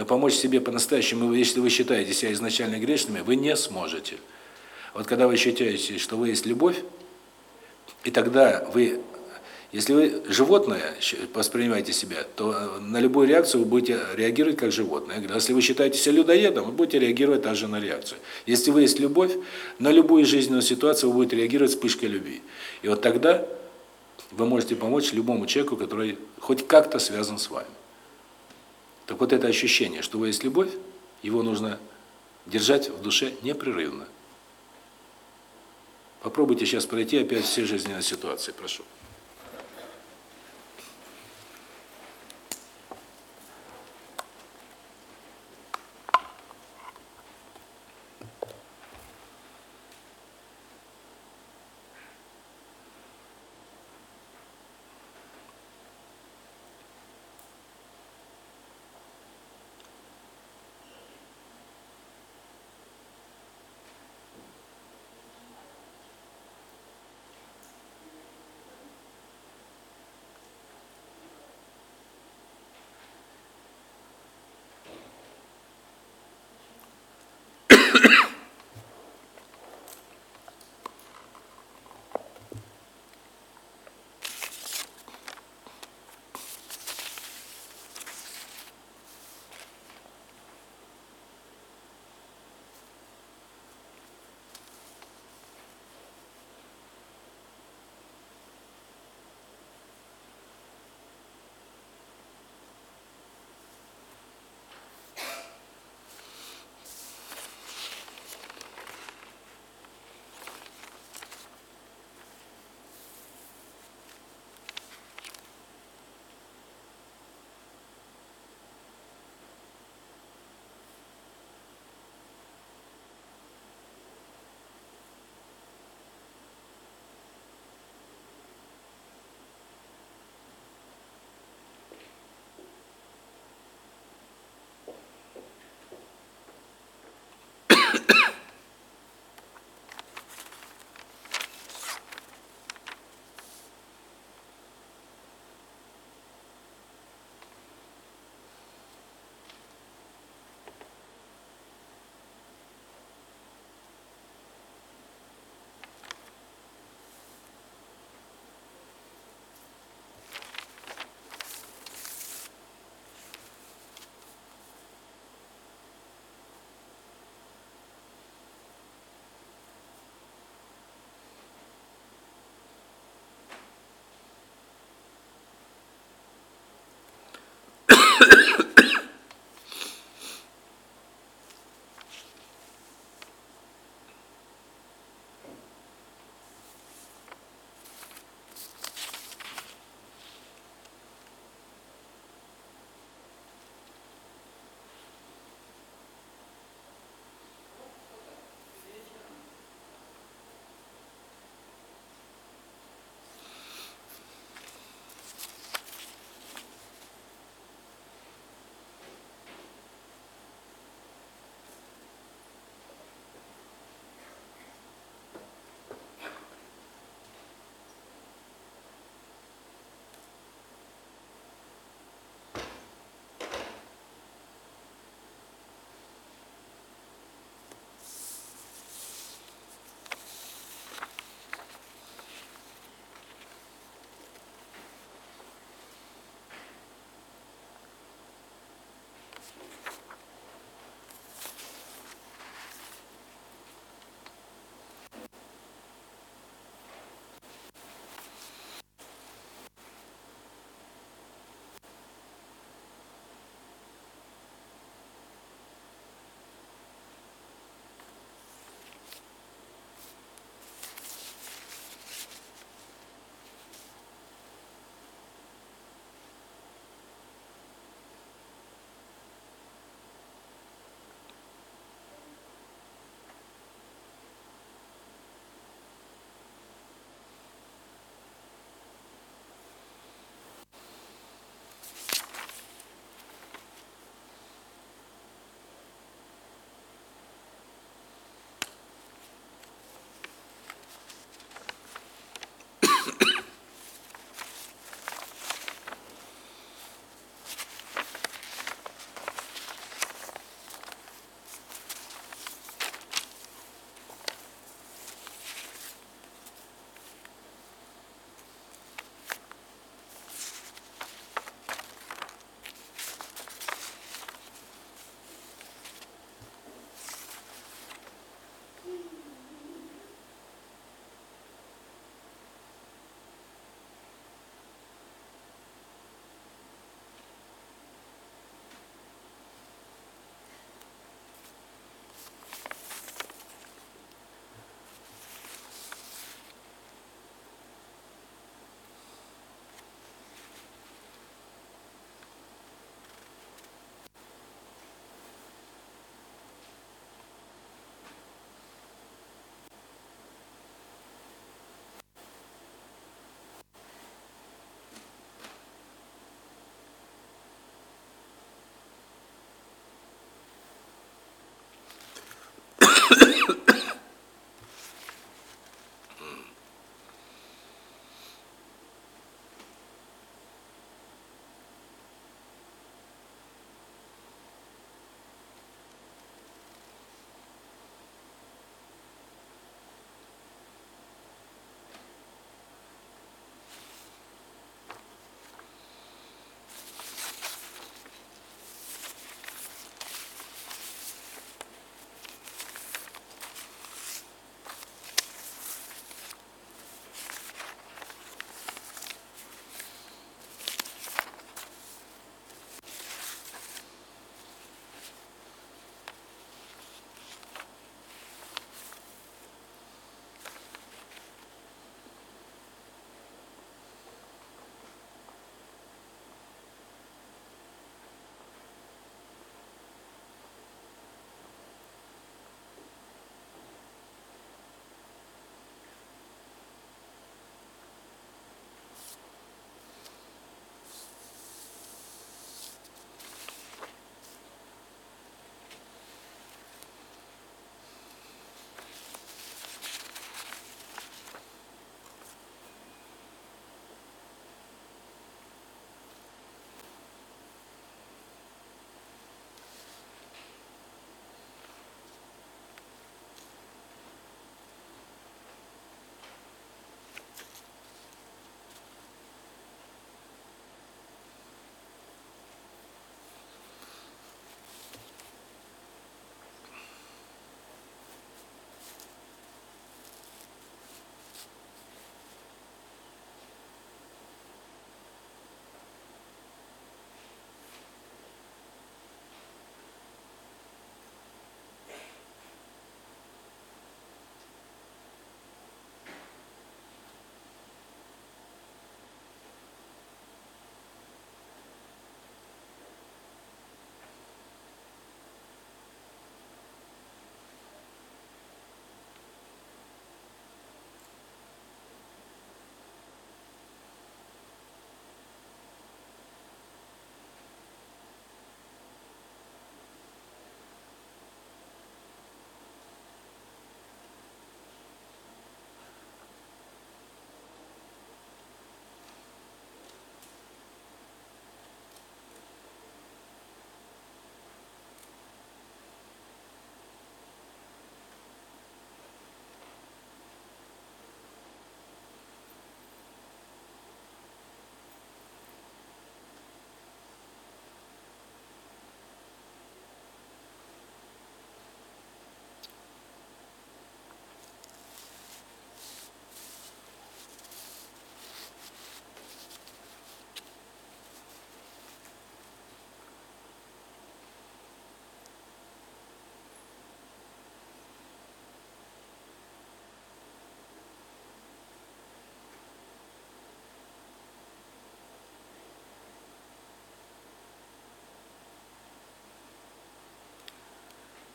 Но помочь себе по-настоящему, если вы считаете себя изначально грешными, вы не сможете. Вот когда вы считаете, что вы есть любовь, и тогда вы, если вы животное воспринимаете себя, то на любую реакцию вы будете реагировать как животное. Если вы считаете себя людоедом, вы будете реагировать также на реакцию. Если вы есть любовь, на любую жизненную ситуацию вы будете реагировать вспышкой любви. И вот тогда вы можете помочь любому человеку, который хоть как-то связан с вами. Так вот это ощущение, что вы есть любовь, его нужно держать в душе непрерывно. Попробуйте сейчас пройти опять все жизненные ситуации, прошу.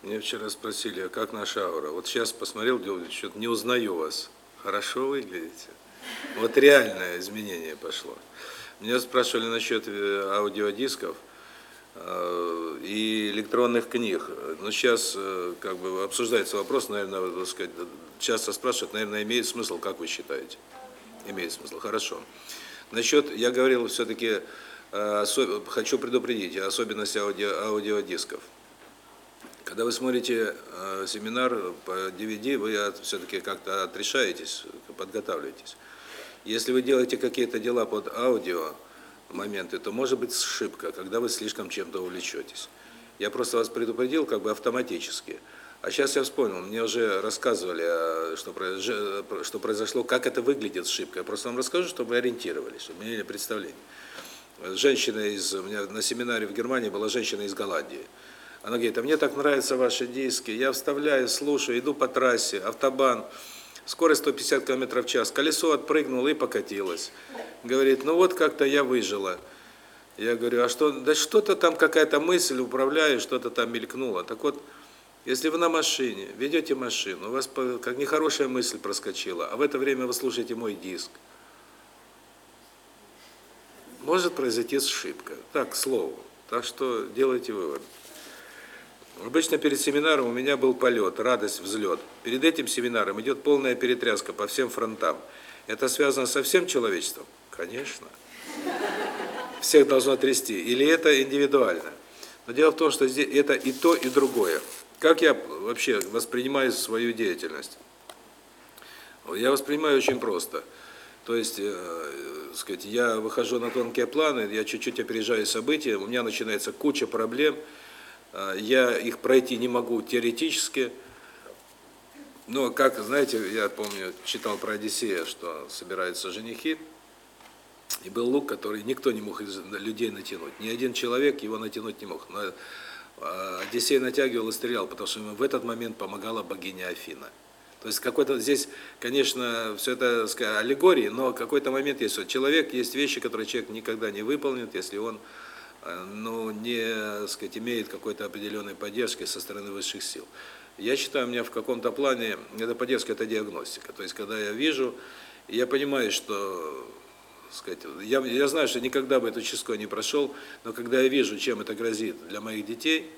Меня вчера спросили, а как наша аура? Вот сейчас посмотрел, что-то не узнаю вас. Хорошо выглядите. Вот реальное изменение пошло. Меня спрашивали насчет э, аудиодисков э, и электронных книг. Но сейчас э, как бы обсуждается вопрос, наверное, так сказать, часто спрашивают, наверное, имеет смысл, как вы считаете? Имеет смысл, хорошо. Насчет, я говорил, все-таки хочу предупредить особенности аудио, аудиодисков. Когда вы смотрите э, семинар по DVD, вы все-таки как-то отрешаетесь, подготавливаетесь. Если вы делаете какие-то дела под аудио моменты, то может быть ошибка, когда вы слишком чем-то увлечетесь. Я просто вас предупредил как бы автоматически. А сейчас я вспомнил, мне уже рассказывали, что, что произошло, как это выглядит ошибка. Я просто вам расскажу, чтобы вы ориентировались, чтобы имели представление. Женщина из, у меня на семинаре в Германии была женщина из Голландии. Она говорит, а мне так нравятся ваши диски, я вставляю, слушаю, иду по трассе, автобан, скорость 150 км в час, колесо отпрыгнуло и покатилось. Говорит, ну вот как-то я выжила. Я говорю, а что, да что-то там, какая-то мысль, управляю, что-то там мелькнуло. Так вот, если вы на машине, ведете машину, у вас как нехорошая мысль проскочила, а в это время вы слушаете мой диск, может произойти ошибка. Так, к слову. Так что делайте вывод. Обычно перед семинаром у меня был полет, радость, взлет. Перед этим семинаром идет полная перетряска по всем фронтам. Это связано со всем человечеством? Конечно. Всех должно трясти. Или это индивидуально? Но дело в том, что здесь это и то, и другое. Как я вообще воспринимаю свою деятельность? Я воспринимаю очень просто. То есть, э, сказать, я выхожу на тонкие планы, я чуть-чуть опережаю события, у меня начинается куча проблем, я их пройти не могу теоретически. Но, как, знаете, я помню, читал про Одиссея, что собираются женихи, и был лук, который никто не мог из людей натянуть. Ни один человек его натянуть не мог. Но а, Одиссей натягивал и стрелял, потому что ему в этот момент помогала богиня Афина. То есть какой-то здесь, конечно, все это сказать, аллегории, но какой-то момент есть. Вот человек, есть вещи, которые человек никогда не выполнит, если он ну, не, сказать, имеет какой-то определенной поддержки со стороны высших сил. Я считаю, у меня в каком-то плане, эта поддержка, это диагностика. То есть, когда я вижу, я понимаю, что, сказать, я, я знаю, что никогда бы эту чистку не прошел, но когда я вижу, чем это грозит для моих детей,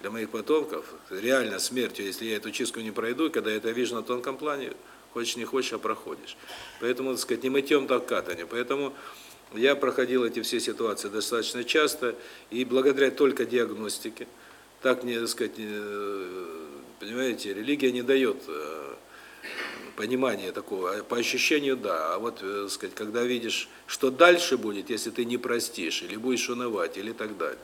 для моих потомков, реально смертью, если я эту чистку не пройду, когда я это вижу на тонком плане, хочешь не хочешь, а проходишь. Поэтому, так сказать, не мытьем, так катание. Поэтому я проходил эти все ситуации достаточно часто, и благодаря только диагностике, так, не, так сказать, понимаете, религия не дает э, понимания такого, а по ощущению да, а вот, так э, сказать, когда видишь, что дальше будет, если ты не простишь, или будешь унывать, или так далее,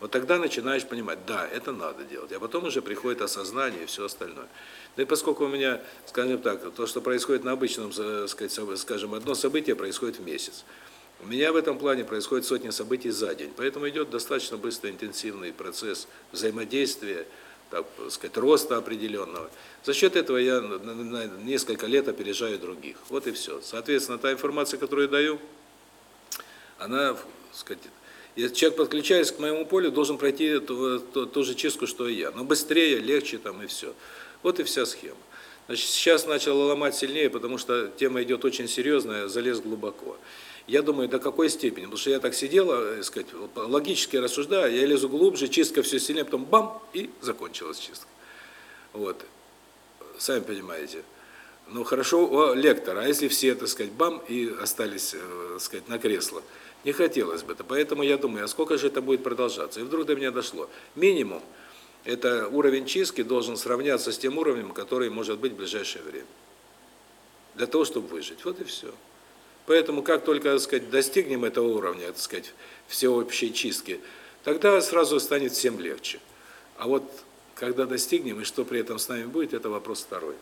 вот тогда начинаешь понимать, да, это надо делать, а потом уже приходит осознание и все остальное. Ну и поскольку у меня, скажем так, то, что происходит на обычном, э, скажем, одно событие происходит в месяц, у меня в этом плане происходит сотни событий за день, поэтому идет достаточно быстрый, интенсивный процесс взаимодействия, так сказать, роста определенного. За счет этого я на несколько лет опережаю других. Вот и все. Соответственно, та информация, которую я даю, она, сказать, если человек, подключаясь к моему полю, должен пройти ту, ту, ту же чистку, что и я. Но быстрее, легче там и все. Вот и вся схема. Значит, сейчас начал ломать сильнее, потому что тема идет очень серьезная, залез глубоко. Я думаю, до какой степени? Потому что я так сидела, так сказать, логически рассуждая, я лезу глубже, чистка все сильнее, потом бам, и закончилась чистка. Вот. Сами понимаете. Ну, хорошо, о, лектор, а если все, так сказать, бам, и остались, э, так сказать, на кресло? Не хотелось бы это. Поэтому я думаю, а сколько же это будет продолжаться? И вдруг до меня дошло. Минимум, это уровень чистки должен сравняться с тем уровнем, который может быть в ближайшее время. Для того, чтобы выжить. Вот и все. Поэтому как только, так сказать, достигнем этого уровня, так сказать, всеобщей чистки, тогда сразу станет всем легче. А вот когда достигнем и что при этом с нами будет, это вопрос второй.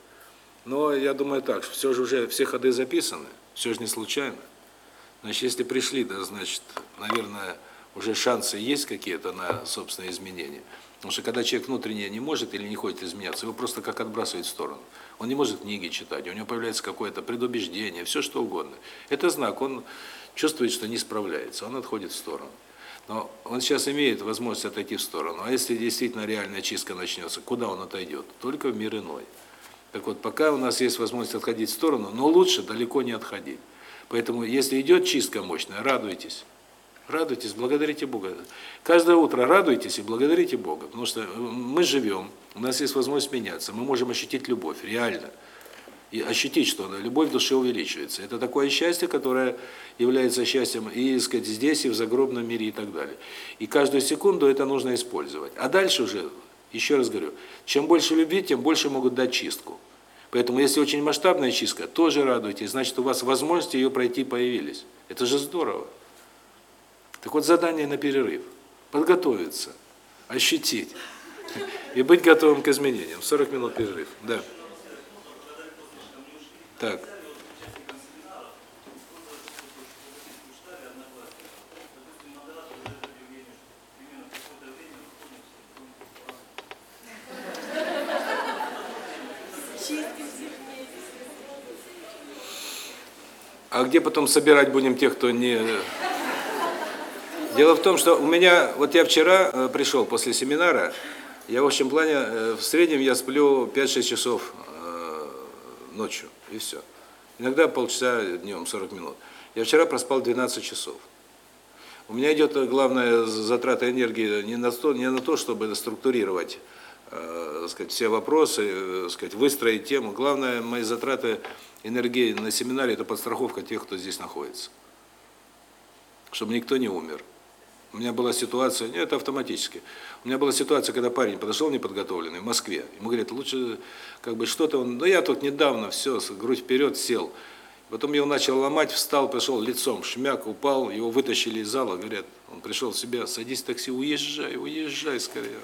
Но я думаю так, все же уже все ходы записаны, все же не случайно. Значит, если пришли, да, значит, наверное, уже шансы есть какие-то на собственные изменения. Потому что когда человек внутренне не может или не хочет изменяться, его просто как отбрасывает в сторону. Он не может книги читать, у него появляется какое-то предубеждение, все что угодно. Это знак, он чувствует, что не справляется, он отходит в сторону. Но он сейчас имеет возможность отойти в сторону. А если действительно реальная чистка начнется, куда он отойдет? Только в мир иной. Так вот, пока у нас есть возможность отходить в сторону, но лучше далеко не отходить. Поэтому, если идет чистка мощная, радуйтесь. Радуйтесь, благодарите Бога. Каждое утро радуйтесь и благодарите Бога, потому что мы живем, у нас есть возможность меняться, мы можем ощутить любовь, реально. И ощутить, что она, любовь в душе увеличивается. Это такое счастье, которое является счастьем и, сказать, здесь, и в загробном мире, и так далее. И каждую секунду это нужно использовать. А дальше уже, еще раз говорю, чем больше любви, тем больше могут дать чистку. Поэтому, если очень масштабная чистка, тоже радуйтесь, значит, у вас возможности ее пройти появились. Это же здорово. Так вот, задание на перерыв. Подготовиться, ощутить и быть готовым к изменениям. 40 минут перерыв. Да. Так. А где потом собирать будем тех, кто не... Дело в том, что у меня, вот я вчера э, пришел после семинара, я в общем плане, э, в среднем я сплю 5-6 часов э, ночью, и все. Иногда полчаса днем, 40 минут. Я вчера проспал 12 часов. У меня идет главная затрата энергии не на то, не на то чтобы структурировать э, сказать, все вопросы, э, сказать, выстроить тему. Главное, мои затраты энергии на семинаре – это подстраховка тех, кто здесь находится. Чтобы никто не умер. У меня была ситуация, нет, это автоматически. У меня была ситуация, когда парень подошел неподготовленный в Москве. Ему говорят, лучше как бы что-то он, ну я тут недавно все, грудь вперед сел. Потом его начал ломать, встал, пошел лицом, шмяк, упал, его вытащили из зала, говорят, он пришел в себя, садись в такси, уезжай, уезжай скорее.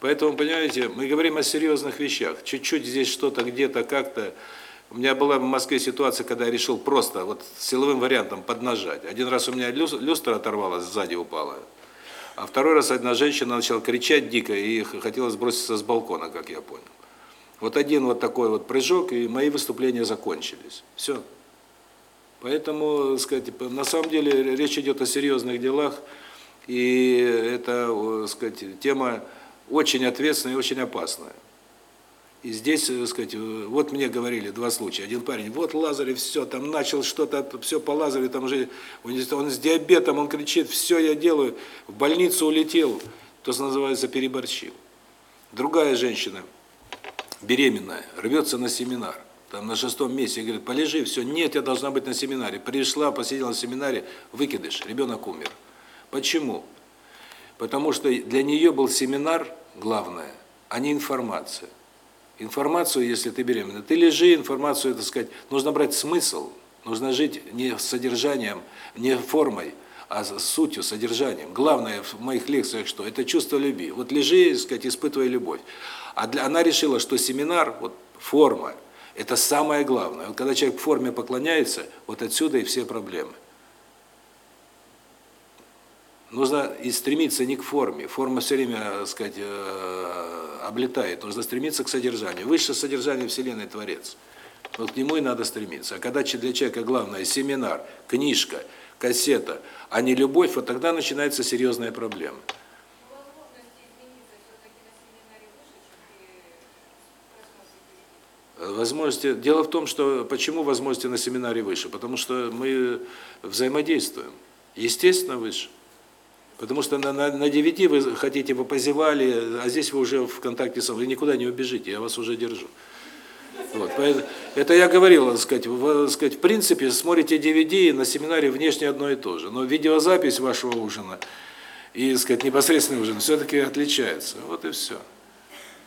Поэтому, понимаете, мы говорим о серьезных вещах. Чуть-чуть здесь что-то, где-то, как-то. У меня была в Москве ситуация, когда я решил просто вот силовым вариантом поднажать. Один раз у меня люстра оторвалась, сзади упала. А второй раз одна женщина начала кричать дико и хотела сброситься с балкона, как я понял. Вот один вот такой вот прыжок, и мои выступления закончились. Все. Поэтому, сказать, на самом деле речь идет о серьезных делах, и это, сказать, тема очень ответственная и очень опасная. И здесь, так э, сказать, э, вот мне говорили два случая. Один парень, вот Лазарев, все, там начал что-то, все по Лазареву, там уже, он с диабетом, он кричит, все я делаю, в больницу улетел, то, что называется, переборщил. Другая женщина, беременная, рвется на семинар, там на шестом месяце, говорит, полежи, все, нет, я должна быть на семинаре. Пришла, посидела на семинаре, выкидыш, ребенок умер. Почему? Потому что для нее был семинар, главное, а не информация информацию, если ты беременна. Ты лежи, информацию, так сказать, нужно брать смысл, нужно жить не содержанием, не формой, а сутью, содержанием. Главное в моих лекциях что? Это чувство любви. Вот лежи, так сказать, испытывая любовь. А для, она решила, что семинар, вот форма, это самое главное. Вот когда человек в форме поклоняется, вот отсюда и все проблемы. Нужно и стремиться не к форме. Форма все время, так сказать, э, облетает. Нужно стремиться к содержанию. Высшее содержание Вселенной – Творец. Вот к нему и надо стремиться. А когда для человека главное – семинар, книжка, кассета, а не любовь, вот тогда начинается серьезная проблема. Возможности. Дело в том, что почему возможности на семинаре выше? Потому что мы взаимодействуем. Естественно, выше. Потому что на, на, на 9 вы хотите, вы позевали, а здесь вы уже в контакте мной, вы никуда не убежите, я вас уже держу. Вот, поэтому, это я говорил, так сказать, в, так сказать, в принципе, смотрите DVD, на семинаре внешне одно и то же, но видеозапись вашего ужина и, так сказать, непосредственный ужин все-таки отличается. Вот и все.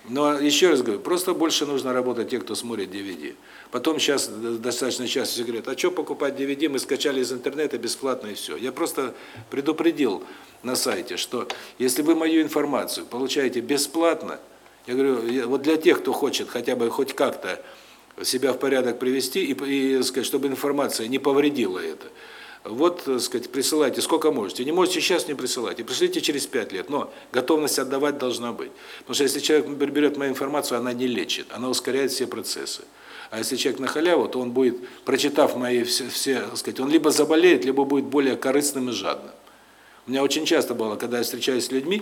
Но еще раз говорю, просто больше нужно работать те, кто смотрит DVD. Потом сейчас достаточно часто все говорят, а что покупать DVD, мы скачали из интернета бесплатно и все. Я просто предупредил на сайте, что если вы мою информацию получаете бесплатно, я говорю, вот для тех, кто хочет хотя бы хоть как-то себя в порядок привести и, и сказать, чтобы информация не повредила это, вот, сказать, присылайте сколько можете. Не можете сейчас не присылайте, пришлите через 5 лет, но готовность отдавать должна быть. Потому что если человек берет мою информацию, она не лечит, она ускоряет все процессы. А если человек на халяву, то он будет, прочитав мои все, все сказать, он либо заболеет, либо будет более корыстным и жадным. У меня очень часто было, когда я встречаюсь с людьми,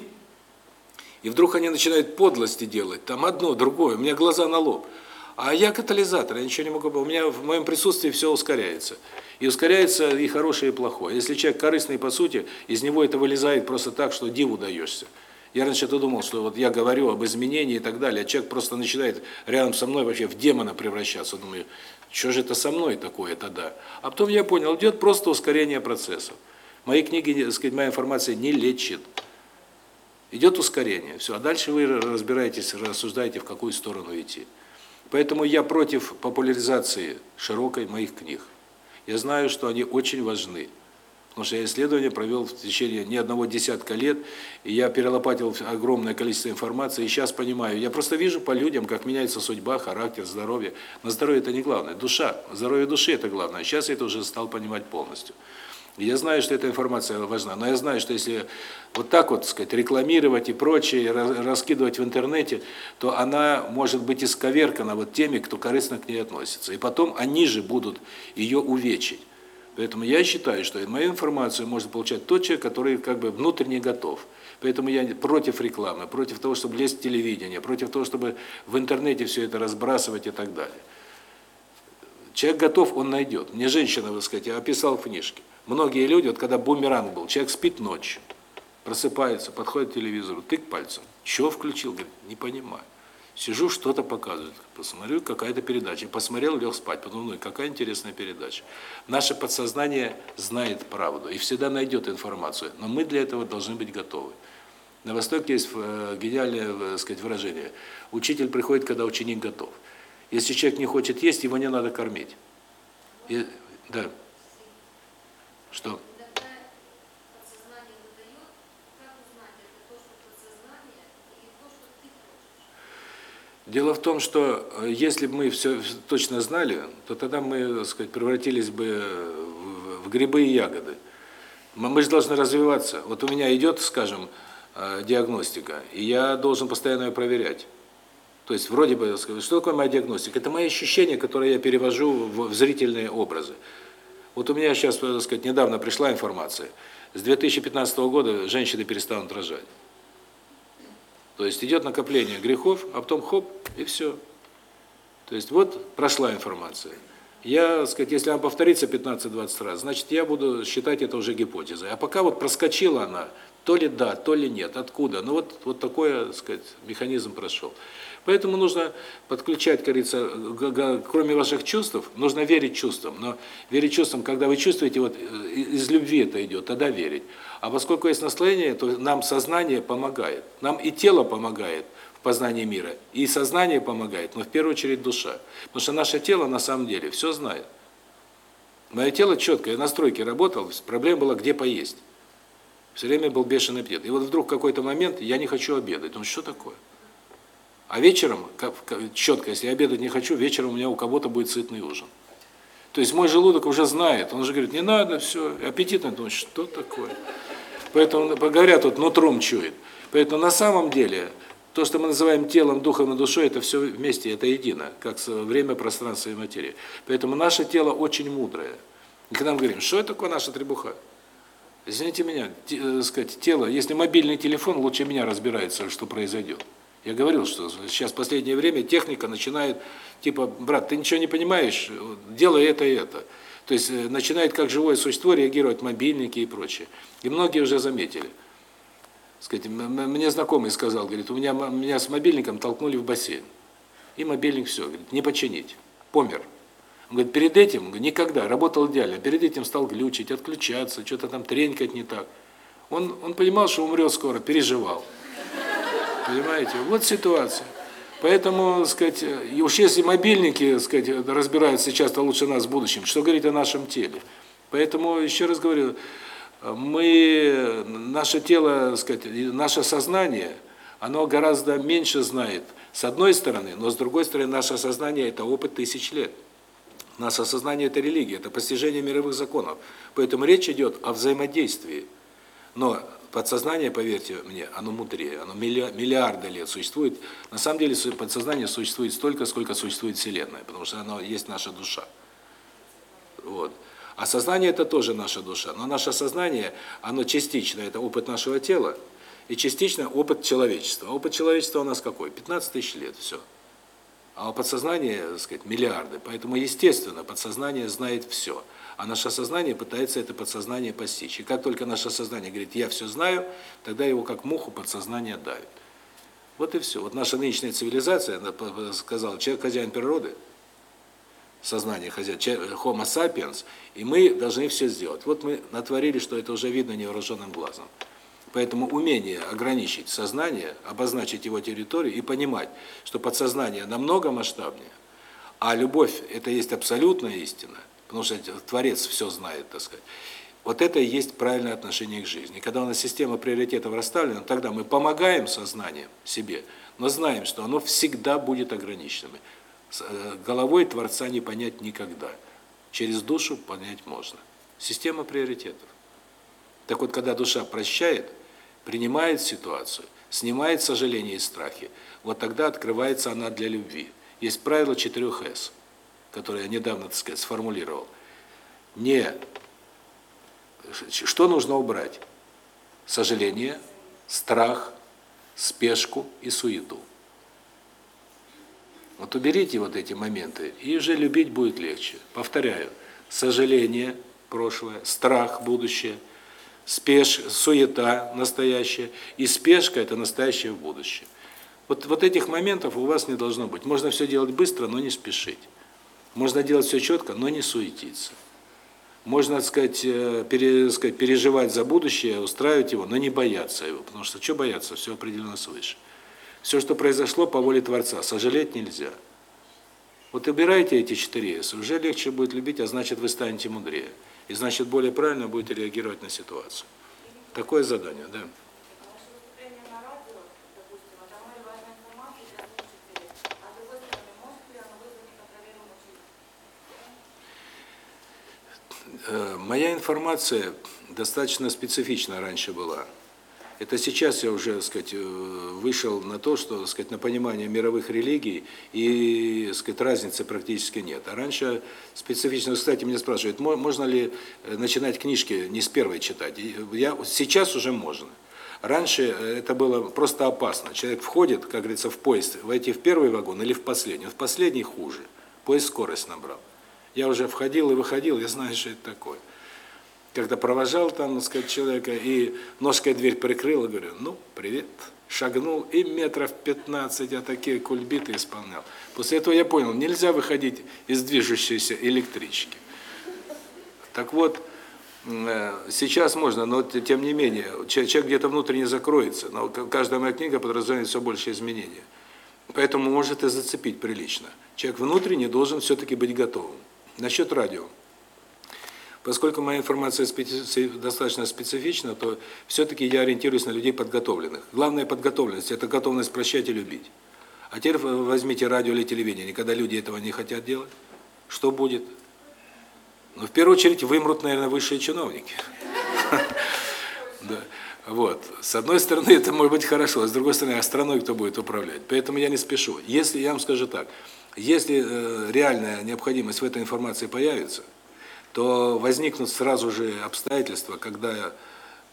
и вдруг они начинают подлости делать, там одно, другое, у меня глаза на лоб. А я катализатор, я ничего не могу, у меня в моем присутствии все ускоряется. И ускоряется и хорошее, и плохое. Если человек корыстный по сути, из него это вылезает просто так, что диву даешься. Я раньше то думал, что вот я говорю об изменении и так далее, а человек просто начинает рядом со мной вообще в демона превращаться. Думаю, что же это со мной такое тогда? А потом я понял, идет просто ускорение процессов. Мои книги, так сказать, моя информация не лечит. Идет ускорение. Все, а дальше вы разбираетесь, рассуждаете, в какую сторону идти. Поэтому я против популяризации широкой моих книг. Я знаю, что они очень важны. Потому что я исследования провел в течение не одного десятка лет, и я перелопатил огромное количество информации, и сейчас понимаю, я просто вижу по людям, как меняется судьба, характер, здоровье. Но здоровье это не главное, душа, здоровье души это главное. Сейчас я это уже стал понимать полностью. Я знаю, что эта информация важна, но я знаю, что если вот так вот, сказать, рекламировать и прочее, раскидывать в интернете, то она может быть исковеркана вот теми, кто корыстно к ней относится. И потом они же будут ее увечить. Поэтому я считаю, что мою информацию может получать тот человек, который как бы внутренне готов. Поэтому я против рекламы, против того, чтобы лезть в телевидение, против того, чтобы в интернете все это разбрасывать и так далее. Человек готов, он найдет. Мне женщина, так сказать, я описал в книжке. Многие люди, вот когда бумеранг был, человек спит ночью, просыпается, подходит к телевизору, тык пальцем. Что включил? Говорит, не понимаю. Сижу, что-то показывают. Посмотрю, какая-то передача. Посмотрел, лег спать. Потом, ну, какая интересная передача. Наше подсознание знает правду и всегда найдет информацию. Но мы для этого должны быть готовы. На Востоке есть э, гениальное, э, сказать, выражение. Учитель приходит, когда ученик готов. Если человек не хочет есть, его не надо кормить. И, да. Что? Дело в том, что э, если бы мы все точно знали, то тогда мы, так сказать, превратились бы в грибы и ягоды. Мы же должны развиваться. Вот у меня идет, скажем, э, диагностика, и я должен постоянно ее проверять. То есть вроде бы, что такое моя диагностика? Это мои ощущения, которые я перевожу в зрительные образы. Вот у меня сейчас, так сказать, недавно пришла информация. С 2015 года женщины перестанут рожать. То есть идет накопление грехов, а потом хоп, и все. То есть вот прошла информация. Я, сказать, если она повторится 15-20 раз, значит, я буду считать это уже гипотезой. А пока вот проскочила она, то ли да, то ли нет, откуда. Ну вот вот такой, так сказать, механизм прошел. Поэтому нужно подключать, говорится, кроме ваших чувств, нужно верить чувствам. Но верить чувствам, когда вы чувствуете, вот э, из любви это идет, тогда верить. А поскольку есть настроение, то нам сознание помогает. Нам и тело помогает в познании мира, и сознание помогает, но в первую очередь душа. Потому что наше тело на самом деле все знает. Мое тело четко, я на стройке работал, проблема была, где поесть. Все время был бешеный аппетит. И вот вдруг в какой-то момент я не хочу обедать. Ну что такое? А вечером, четко, если я обедать не хочу, вечером у меня у кого-то будет сытный ужин. То есть мой желудок уже знает, он же говорит, не надо, все, аппетитно, думаю, что такое? Поэтому, говорят, тут нутром чует. Поэтому на самом деле, то, что мы называем телом, духом и душой, это все вместе, это едино, как время, пространство и материя. Поэтому наше тело очень мудрое. И когда мы говорим, что это такое наша требуха? Извините меня, э, сказать, тело, если мобильный телефон лучше меня разбирается, что произойдет. Я говорил, что сейчас в последнее время техника начинает, типа, брат, ты ничего не понимаешь, делай это и это. То есть э, начинает как живое существо реагировать мобильники и прочее. И многие уже заметили. Сказать, мне знакомый сказал, говорит, у меня меня с мобильником толкнули в бассейн. И мобильник все, говорит, не починить, помер. Он говорит, перед этим никогда, работал идеально, перед этим стал глючить, отключаться, что-то там тренькать не так. Он, он понимал, что умрет скоро, переживал. Понимаете? Вот ситуация. Поэтому, сказать, и уж если мобильники, сказать, разбираются часто лучше нас в будущем, что говорить о нашем теле. Поэтому еще раз говорю, мы наше тело, сказать, наше сознание, оно гораздо меньше знает. С одной стороны, но с другой стороны, наше сознание это опыт тысяч лет. Наше сознание это религия, это постижение мировых законов. Поэтому речь идет о взаимодействии. Но подсознание, поверьте мне, оно мудрее, оно миллиарды лет существует. На самом деле подсознание существует столько, сколько существует Вселенная, потому что оно есть наша душа. Вот. А сознание это тоже наша душа. Но наше сознание, оно частично, это опыт нашего тела, и частично опыт человечества. А опыт человечества у нас какой? 15 тысяч лет, все. А подсознание, так сказать, миллиарды. Поэтому, естественно, подсознание знает все. А наше сознание пытается это подсознание постичь. И как только наше сознание говорит, я все знаю, тогда его как муху подсознание давит. Вот и все. Вот наша нынешняя цивилизация, она сказала, человек хозяин природы, сознание хозяин, homo sapiens, и мы должны все сделать. Вот мы натворили, что это уже видно невооруженным глазом. Поэтому умение ограничить сознание, обозначить его территорию и понимать, что подсознание намного масштабнее, а любовь – это есть абсолютная истина, потому что Творец все знает, так сказать. Вот это и есть правильное отношение к жизни. Когда у нас система приоритетов расставлена, тогда мы помогаем сознанием себе, но знаем, что оно всегда будет ограниченным. Э, головой Творца не понять никогда. Через душу понять можно. Система приоритетов. Так вот, когда душа прощает, принимает ситуацию, снимает сожаления и страхи, вот тогда открывается она для любви. Есть правило 4С – который я недавно, так сказать, сформулировал, не что нужно убрать? Сожаление, страх, спешку и суету. Вот уберите вот эти моменты, и уже любить будет легче. Повторяю, сожаление прошлое, страх будущее, спеш, суета настоящее, и спешка – это настоящее в будущем. Вот, вот этих моментов у вас не должно быть. Можно все делать быстро, но не спешить. Можно делать все четко, но не суетиться. Можно, так сказать, э, пере, сказать, переживать за будущее, устраивать его, но не бояться его, потому что что бояться, все определено свыше. Все, что произошло по воле Творца, сожалеть нельзя. Вот убирайте эти четыре «с», уже легче будет любить, а значит вы станете мудрее. И значит более правильно будете реагировать на ситуацию. Такое задание, да. Моя информация достаточно специфична раньше была. Это сейчас я уже, так сказать, э, вышел на то, что, так сказать, на понимание мировых религий и, так сказать, разницы практически нет. А раньше специфично, кстати, меня спрашивают, можно ли э, начинать книжки не с первой читать. Я сейчас уже можно. Раньше это было просто опасно. Человек входит, как говорится, в поезд, войти в первый вагон или в последний. В последний хуже. Поезд скорость набрал. Я уже входил и выходил, я знаю, что это такое. Когда провожал там, так сказать, человека, и ножкой дверь прикрыл, говорю, ну, привет. Шагнул, и метров 15 я такие кульбиты исполнял. После этого я понял, нельзя выходить из движущейся электрички. Так вот, э, сейчас можно, но тем не менее, человек где-то внутренне закроется, но каждая моя книга подразумевает все больше изменения. Поэтому может и зацепить прилично. Человек внутренне должен все-таки быть готовым. Насчет радио. Поскольку моя информация специ... достаточно специфична, то все-таки я ориентируюсь на людей подготовленных. Главная подготовленность – это готовность прощать и любить. А теперь возьмите радио или телевидение. Никогда люди этого не хотят делать. Что будет? Ну, в первую очередь, вымрут, наверное, высшие чиновники. Вот. С одной стороны, это может быть хорошо, а с другой стороны, а страной кто будет управлять? Поэтому я не спешу. Если, я вам скажу так, если э, реальная необходимость в этой информации появится, то возникнут сразу же обстоятельства, когда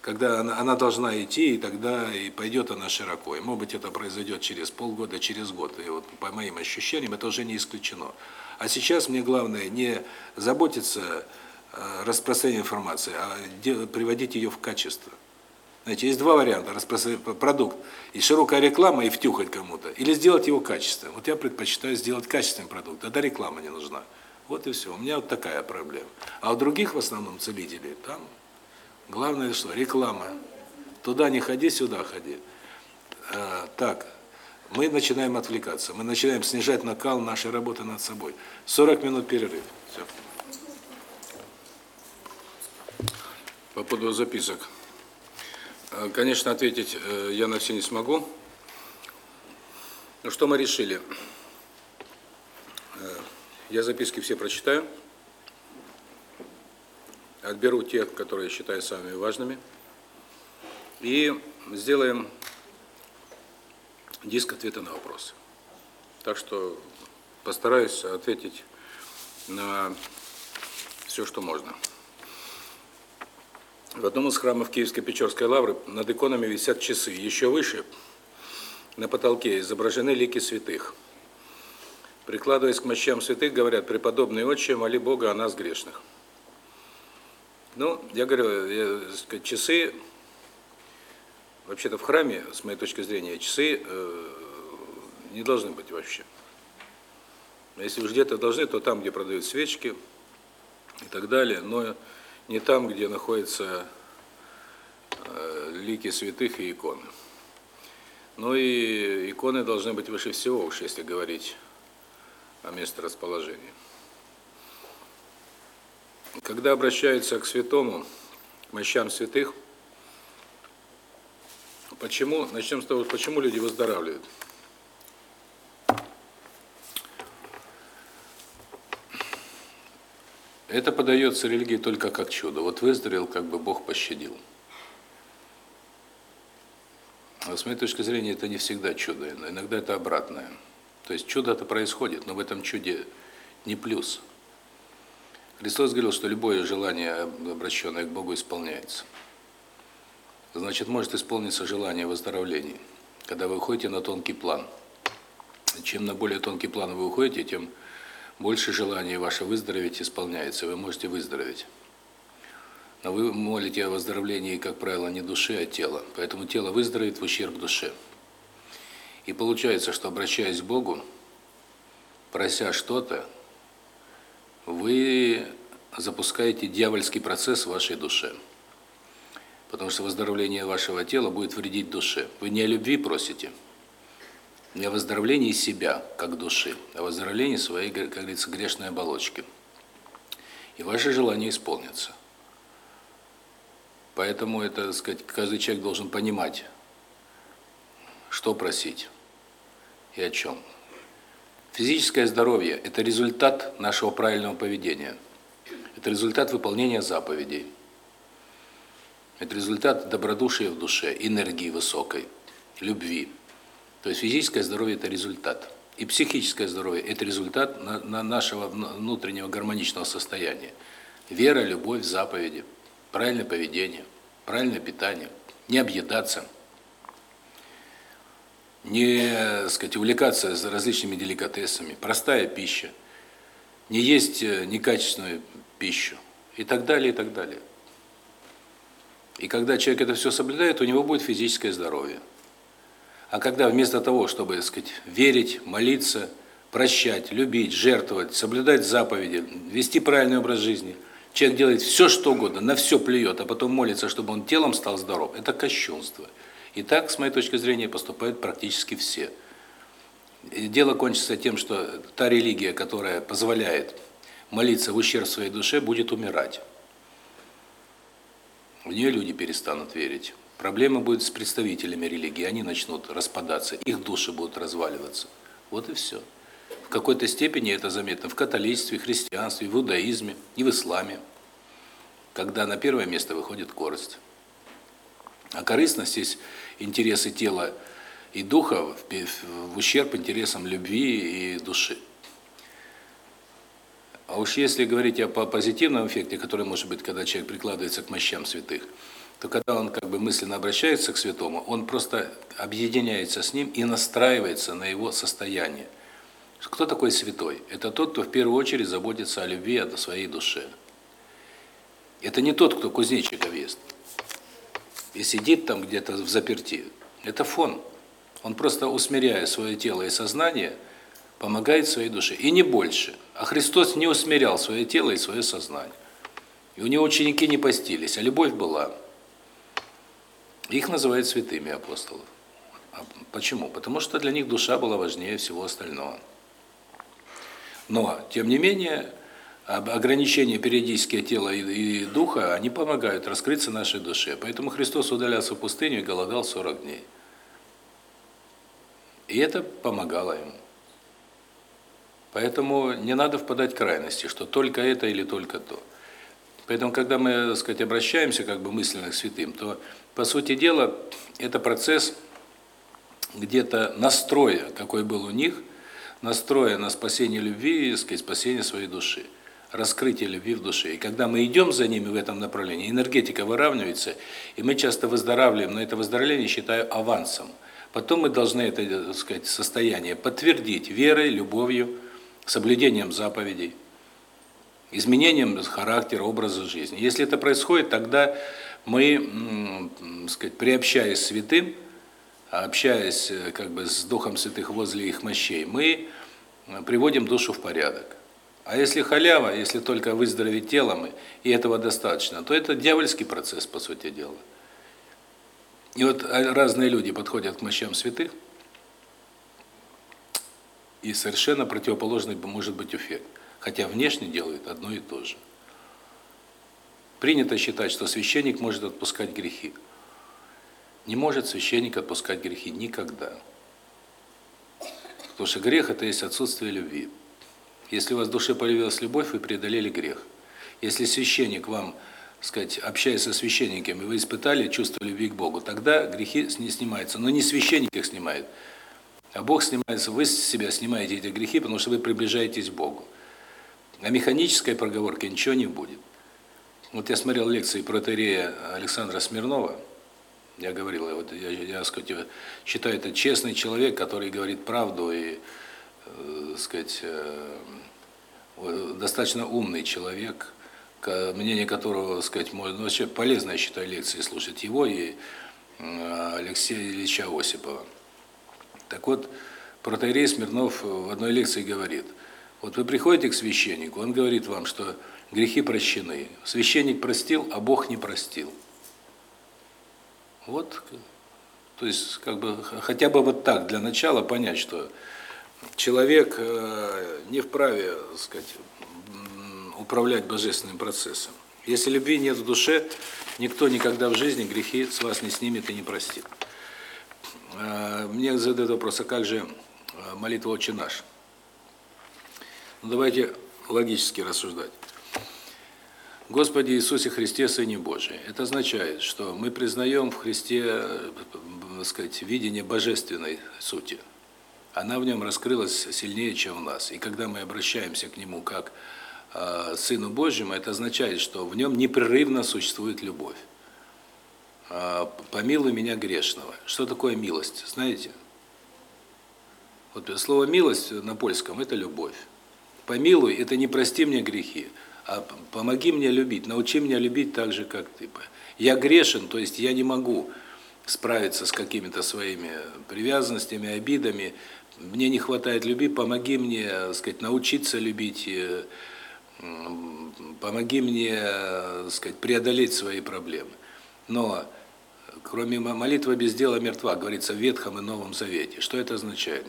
когда она, она должна идти, и тогда и пойдет она широко. И, может быть, это произойдет через полгода, через год. И вот по моим ощущениям это уже не исключено. А сейчас мне главное не заботиться э, распространением информации, а приводить ее в качество. Знаете, есть два варианта продукт. И широкая реклама, и втюхать кому-то. Или сделать его качественным. Вот я предпочитаю сделать качественный продукт, тогда реклама не нужна. Вот и все. У меня вот такая проблема. А у других в основном целителей, там главное что? Реклама. Туда не ходи, сюда ходи. А, так, мы начинаем отвлекаться. Мы начинаем снижать накал нашей работы над собой. 40 минут перерыв. Все. По поводу записок. Э, конечно, ответить э, я на все не смогу. Но что мы решили? Э, я записки все прочитаю. Отберу те, которые считаю самыми важными. И сделаем диск ответа на вопросы. Так что постараюсь ответить на все, что можно. В одном из храмов Киевско-Печорской лавры над иконами висят часы. Еще выше, на потолке, изображены лики святых. Прикладываясь к мощам святых, говорят, преподобный отче, моли Бога о нас грешных. Ну, я говорю, я, сказать, часы, вообще-то в храме, с моей точки зрения, часы э, не должны быть вообще. Если уж где-то должны, то там, где продают свечки и так далее, но не там, где находятся э, лики святых и иконы. Ну и иконы должны быть выше всего, уж если говорить о месторасположении. Когда обращаются к святому, к мощам святых, почему, начнем с того, почему люди выздоравливают. Это подается религии только как чудо. Вот выздоровел, как бы Бог пощадил. Но с моей точки зрения, это не всегда чудо, иногда это обратное. То есть чудо-то происходит, но в этом чуде не плюс. Христос говорил, что любое желание, обращенное к Богу, исполняется. Значит, может исполниться желание выздоровления, когда вы уходите на тонкий план. Чем на более тонкий план вы уходите, тем больше желание ваше выздороветь исполняется, вы можете выздороветь. Но вы молите о выздоровлении, как правило, не души, а тела. Поэтому тело выздоровеет в ущерб душе. И получается, что обращаясь к Богу, прося что-то, вы запускаете дьявольский процесс в вашей душе. Потому что выздоровление вашего тела будет вредить душе. Вы не о любви просите, не о выздоровлении себя, как души, а о выздоровлении своей, как говорится, грешной оболочки. И ваше желание исполнится. Поэтому это, так сказать, каждый человек должен понимать, что просить и о чем. Физическое здоровье – это результат нашего правильного поведения. Это результат выполнения заповедей. Это результат добродушия в душе, энергии высокой, любви. То есть физическое здоровье – это результат. И психическое здоровье – это результат нашего внутреннего гармоничного состояния. Вера, любовь, заповеди, правильное поведение, правильное питание, не объедаться – не, сказать, увлекаться различными деликатесами, простая пища, не есть э, некачественную пищу и так далее, и так далее. И когда человек это все соблюдает, у него будет физическое здоровье. А когда вместо того, чтобы, так сказать, верить, молиться, прощать, любить, жертвовать, соблюдать заповеди, вести правильный образ жизни, человек делает все, что угодно, на все плюет, а потом молится, чтобы он телом стал здоров, это кощунство. И так, с моей точки зрения, поступают практически все. И дело кончится тем, что та религия, которая позволяет молиться в ущерб своей душе, будет умирать. В нее люди перестанут верить. Проблема будет с представителями религии, они начнут распадаться, их души будут разваливаться. Вот и все. В какой-то степени это заметно в католичестве, христианстве, в иудаизме и в исламе, когда на первое место выходит корость. А корыстность здесь интересы тела и духа в ущерб интересам любви и души. А уж если говорить о позитивном эффекте, который может быть, когда человек прикладывается к мощам святых, то когда он как бы мысленно обращается к святому, он просто объединяется с ним и настраивается на его состояние. Кто такой святой? Это тот, кто в первую очередь заботится о любви, о своей душе. Это не тот, кто кузнечиков ест и сидит там где-то в заперти. Это фон. Он просто усмиряя свое тело и сознание, помогает своей душе. И не больше. А Христос не усмирял свое тело и свое сознание. И у него ученики не постились, а любовь была. Их называют святыми апостолов. А почему? Потому что для них душа была важнее всего остального. Но, тем не менее, ограничения периодические тела и, духа, они помогают раскрыться нашей душе. Поэтому Христос удалялся в пустыню и голодал 40 дней. И это помогало ему. Поэтому не надо впадать в крайности, что только это или только то. Поэтому, когда мы, так сказать, обращаемся как бы мысленно к святым, то, по сути дела, это процесс где-то настроя, какой был у них, настроя на спасение любви и, сказать, спасение своей души. раскрытие любви в душе. И когда мы идем за ними в этом направлении, энергетика выравнивается, и мы часто выздоравливаем, но это выздоровление считаю авансом. Потом мы должны это, так сказать, состояние подтвердить верой, любовью, соблюдением заповедей, изменением характера, образа жизни. Если это происходит, тогда мы, так сказать, приобщаясь святым, общаясь э, как бы с Духом Святых возле их мощей, мы приводим душу в порядок. А если халява, если только выздороветь телом, и этого достаточно, то это дьявольский процесс, по сути дела. И вот а, разные люди подходят к мощам святых, и совершенно противоположный может быть эффект. Хотя внешне делают одно и то же. Принято считать, что священник может отпускать грехи. Не может священник отпускать грехи никогда. Потому что грех – это есть отсутствие любви. Если у вас в душе появилась любовь, вы преодолели грех. Если священник вам, сказать, общаясь со священниками, вы испытали чувство любви к Богу, тогда грехи не снимаются. Но не священник их снимает, а Бог снимается, вы с себя снимаете эти грехи, потому что вы приближаетесь к Богу. А механической проговорки ничего не будет. Вот я смотрел лекции про протеерея Александра Смирнова, я говорил, вот я, я сказать, считаю, это честный человек, который говорит правду и, э, сказать, э, достаточно умный человек, мнение которого, сказать, можно, ну, вообще полезно, я считаю, лекции слушать его и э, Алексея Ильича Осипова. Так вот, протеерей Смирнов в одной лекции говорит, вот вы приходите к священнику, он говорит вам, что грехи прощены. Священник простил, а Бог не простил. Вот, то есть, как бы, хотя бы вот так, для начала понять, что человек э, не вправе, так сказать, управлять божественным процессом. Если любви нет в душе, никто никогда в жизни грехи с вас не снимет и не простит. Э, мне задают вопрос, а как же э, молитва «Отче наш»? Ну, давайте логически рассуждать. Господи Иисусе Христе, Сыне Божий. Это означает, что мы признаем в Христе, э, так сказать, видение божественной сути. Она в нем раскрылась сильнее, чем в нас. И когда мы обращаемся к Нему как э, Сыну Божьему, это означает, что в нем непрерывно существует любовь. Э, «Помилуй меня грешного». Что такое милость, знаете? Вот слово «милость» на польском – это любовь. «Помилуй» – это не прости мне грехи, а помоги мне любить, научи меня любить так же, как ты. Я грешен, то есть я не могу справиться с какими-то своими привязанностями, обидами. Мне не хватает любви, помоги мне, так сказать, научиться любить, э, помоги мне, так сказать, преодолеть свои проблемы. Но кроме молитвы без дела мертва, говорится в Ветхом и Новом Завете. Что это означает?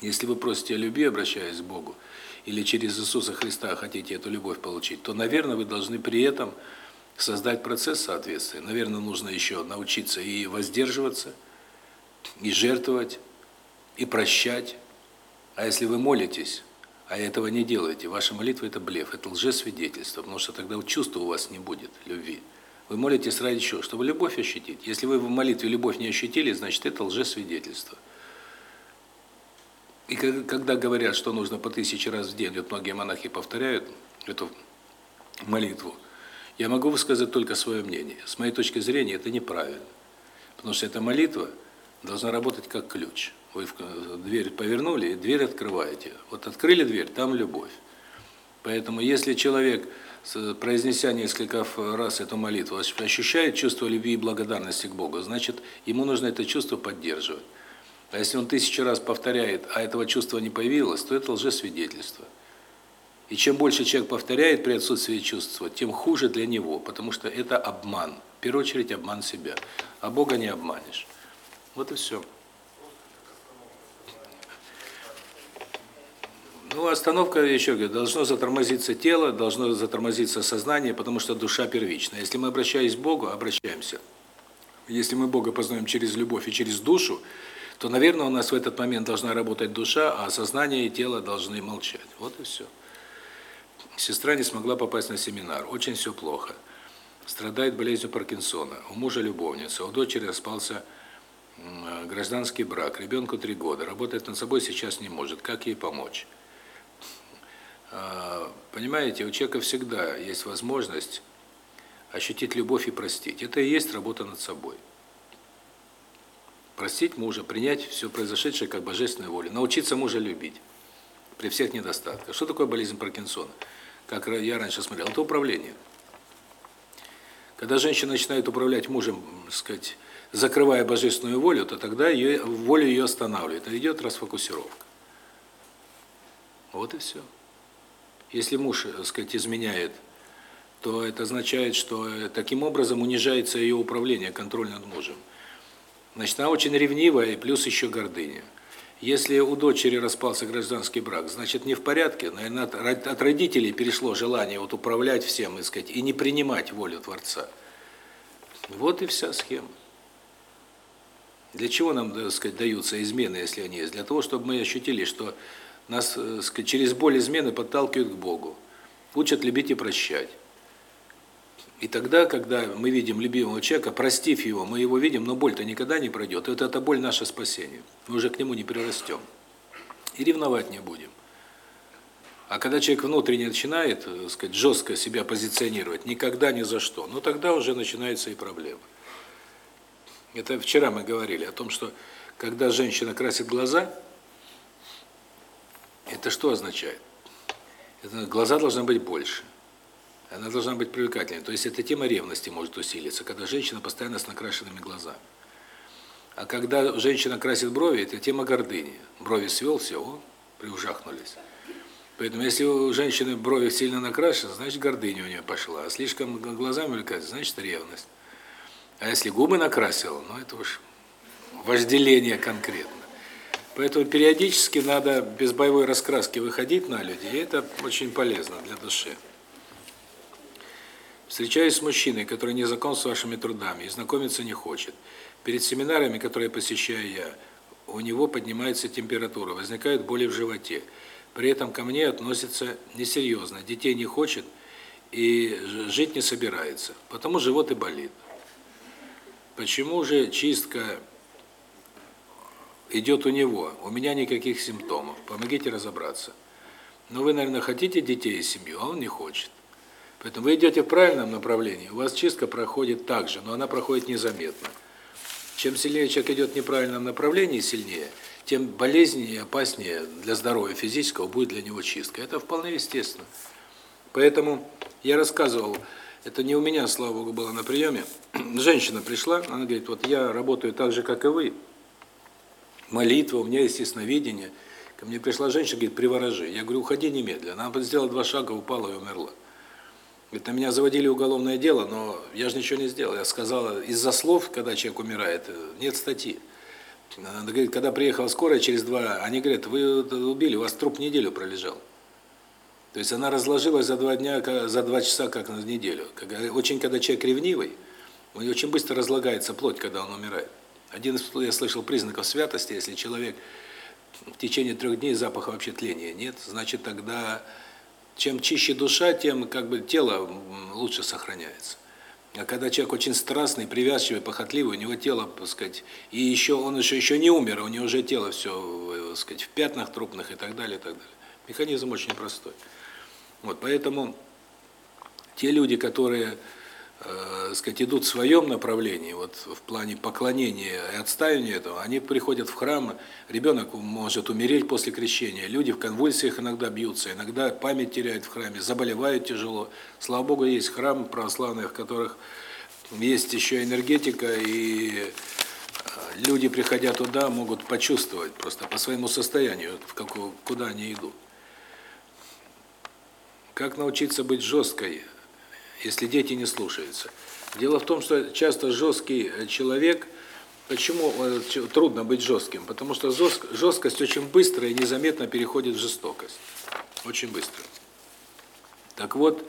Если вы просите о любви, обращаясь к Богу, или через Иисуса Христа хотите эту любовь получить, то, наверное, вы должны при этом создать процесс соответствия. Наверное, нужно еще научиться и воздерживаться, и жертвовать, и прощать. А если вы молитесь, а этого не делаете, ваша молитва – это блеф, это лжесвидетельство, потому что тогда чувства у вас не будет, любви. Вы молитесь ради чего? Чтобы любовь ощутить. Если вы в молитве любовь не ощутили, значит, это лжесвидетельство. И когда говорят, что нужно по тысяче раз в день, вот многие монахи повторяют эту молитву, я могу высказать только свое мнение. С моей точки зрения это неправильно. Потому что эта молитва должна работать как ключ. Вы дверь повернули, и дверь открываете. Вот открыли дверь, там любовь. Поэтому если человек, произнеся несколько раз эту молитву, ощущает чувство любви и благодарности к Богу, значит, ему нужно это чувство поддерживать. А если он тысячу раз повторяет, а этого чувства не появилось, то это лжесвидетельство. И чем больше человек повторяет при отсутствии чувства, тем хуже для него, потому что это обман. В первую очередь обман себя. А Бога не обманешь. Вот и все. Ну, остановка, еще говорю, должно затормозиться тело, должно затормозиться сознание, потому что душа первична. Если мы, обращаясь к Богу, обращаемся. Если мы Бога познаем через любовь и через душу, то, наверное, у нас в этот момент должна работать душа, а сознание и тело должны молчать. Вот и все. Сестра не смогла попасть на семинар. Очень все плохо. Страдает болезнью Паркинсона. У мужа любовница, у дочери распался гражданский брак. Ребенку три года. Работать над собой сейчас не может. Как ей помочь? А, понимаете, у человека всегда есть возможность ощутить любовь и простить. Это и есть работа над собой. Простить мужа, принять все произошедшее как божественную волю, научиться мужа любить при всех недостатках. Что такое болезнь Паркинсона? Как я раньше смотрел, это управление. Когда женщина начинает управлять мужем, сказать, закрывая божественную волю, то тогда ее волю ее останавливает, а идет расфокусировка. Вот и все. Если муж, сказать, изменяет, то это означает, что таким образом унижается ее управление, контроль над мужем. Значит, она очень ревнивая и плюс еще гордыня. Если у дочери распался гражданский брак, значит, не в порядке. Наверное, от родителей перешло желание вот управлять всем, и сказать, и не принимать волю Творца. Вот и вся схема. Для чего нам, так сказать, даются измены, если они есть? Для того, чтобы мы ощутили, что нас, так сказать, через боль измены подталкивают к Богу. Учат любить и прощать. И тогда, когда мы видим любимого человека, простив его, мы его видим, но боль-то никогда не пройдет. Это эта боль наше спасение. Мы уже к нему не прирастем. И ревновать не будем. А когда человек внутренне начинает, так сказать, жестко себя позиционировать, никогда ни за что, ну тогда уже начинаются и проблемы. Это вчера мы говорили о том, что когда женщина красит глаза, это что означает? Это глаза должны быть больше она должна быть привлекательной. То есть эта тема ревности может усилиться, когда женщина постоянно с накрашенными глазами. А когда женщина красит брови, это тема гордыни. Брови свел, все, о, приужахнулись. Поэтому если у женщины брови сильно накрашены, значит гордыня у нее пошла. А слишком глазами увлекается, значит ревность. А если губы накрасила, ну это уж вожделение конкретно. Поэтому периодически надо без боевой раскраски выходить на людей, и это очень полезно для души. Встречаюсь с мужчиной, который не знаком с вашими трудами и знакомиться не хочет. Перед семинарами, которые посещаю я, у него поднимается температура, возникают боли в животе. При этом ко мне относится несерьезно, детей не хочет и жить не собирается. Потому живот и болит. Почему же чистка идет у него? У меня никаких симптомов. Помогите разобраться. Но вы, наверное, хотите детей и семью, а он не хочет. Поэтому вы идете в правильном направлении, у вас чистка проходит так же, но она проходит незаметно. Чем сильнее человек идет в неправильном направлении, сильнее, тем болезненнее и опаснее для здоровья физического будет для него чистка. Это вполне естественно. Поэтому я рассказывал, это не у меня, слава Богу, было на приеме. Женщина пришла, она говорит, вот я работаю так же, как и вы. Молитва, у меня есть ясновидение. Ко мне пришла женщина, говорит, приворожи. Я говорю, уходи немедленно. Она сделала два шага, упала и умерла. Говорит, на меня заводили уголовное дело, но я же ничего не сделал. Я сказала, из-за слов, когда человек умирает, нет статьи. Она говорит, когда приехала скорая через два, они говорят, вы убили, у вас труп неделю пролежал. То есть она разложилась за два дня, за два часа, как на неделю. Очень, когда человек ревнивый, у него очень быстро разлагается плоть, когда он умирает. Один из, я слышал, признаков святости, если человек в течение трех дней запаха вообще тления нет, значит тогда чем чище душа, тем как бы тело лучше сохраняется. А когда человек очень страстный, привязчивый, похотливый, у него тело, так сказать, и еще он еще еще не умер, у него уже тело все, так сказать, в пятнах трупных и так далее, и так далее. Механизм очень простой. Вот, поэтому те люди, которые э, сказать, идут в своем направлении, вот в плане поклонения и отстаивания этого, они приходят в храм, ребенок может умереть после крещения, люди в конвульсиях иногда бьются, иногда память теряют в храме, заболевают тяжело. Слава Богу, есть храм православный, в которых есть еще энергетика, и э, люди, приходя туда, могут почувствовать просто по своему состоянию, в какую, куда они идут. Как научиться быть жесткой если дети не слушаются. Дело в том, что часто жесткий э, человек, почему э, трудно быть жестким? Потому что жесткость очень быстро и незаметно переходит в жестокость. Очень быстро. Так вот,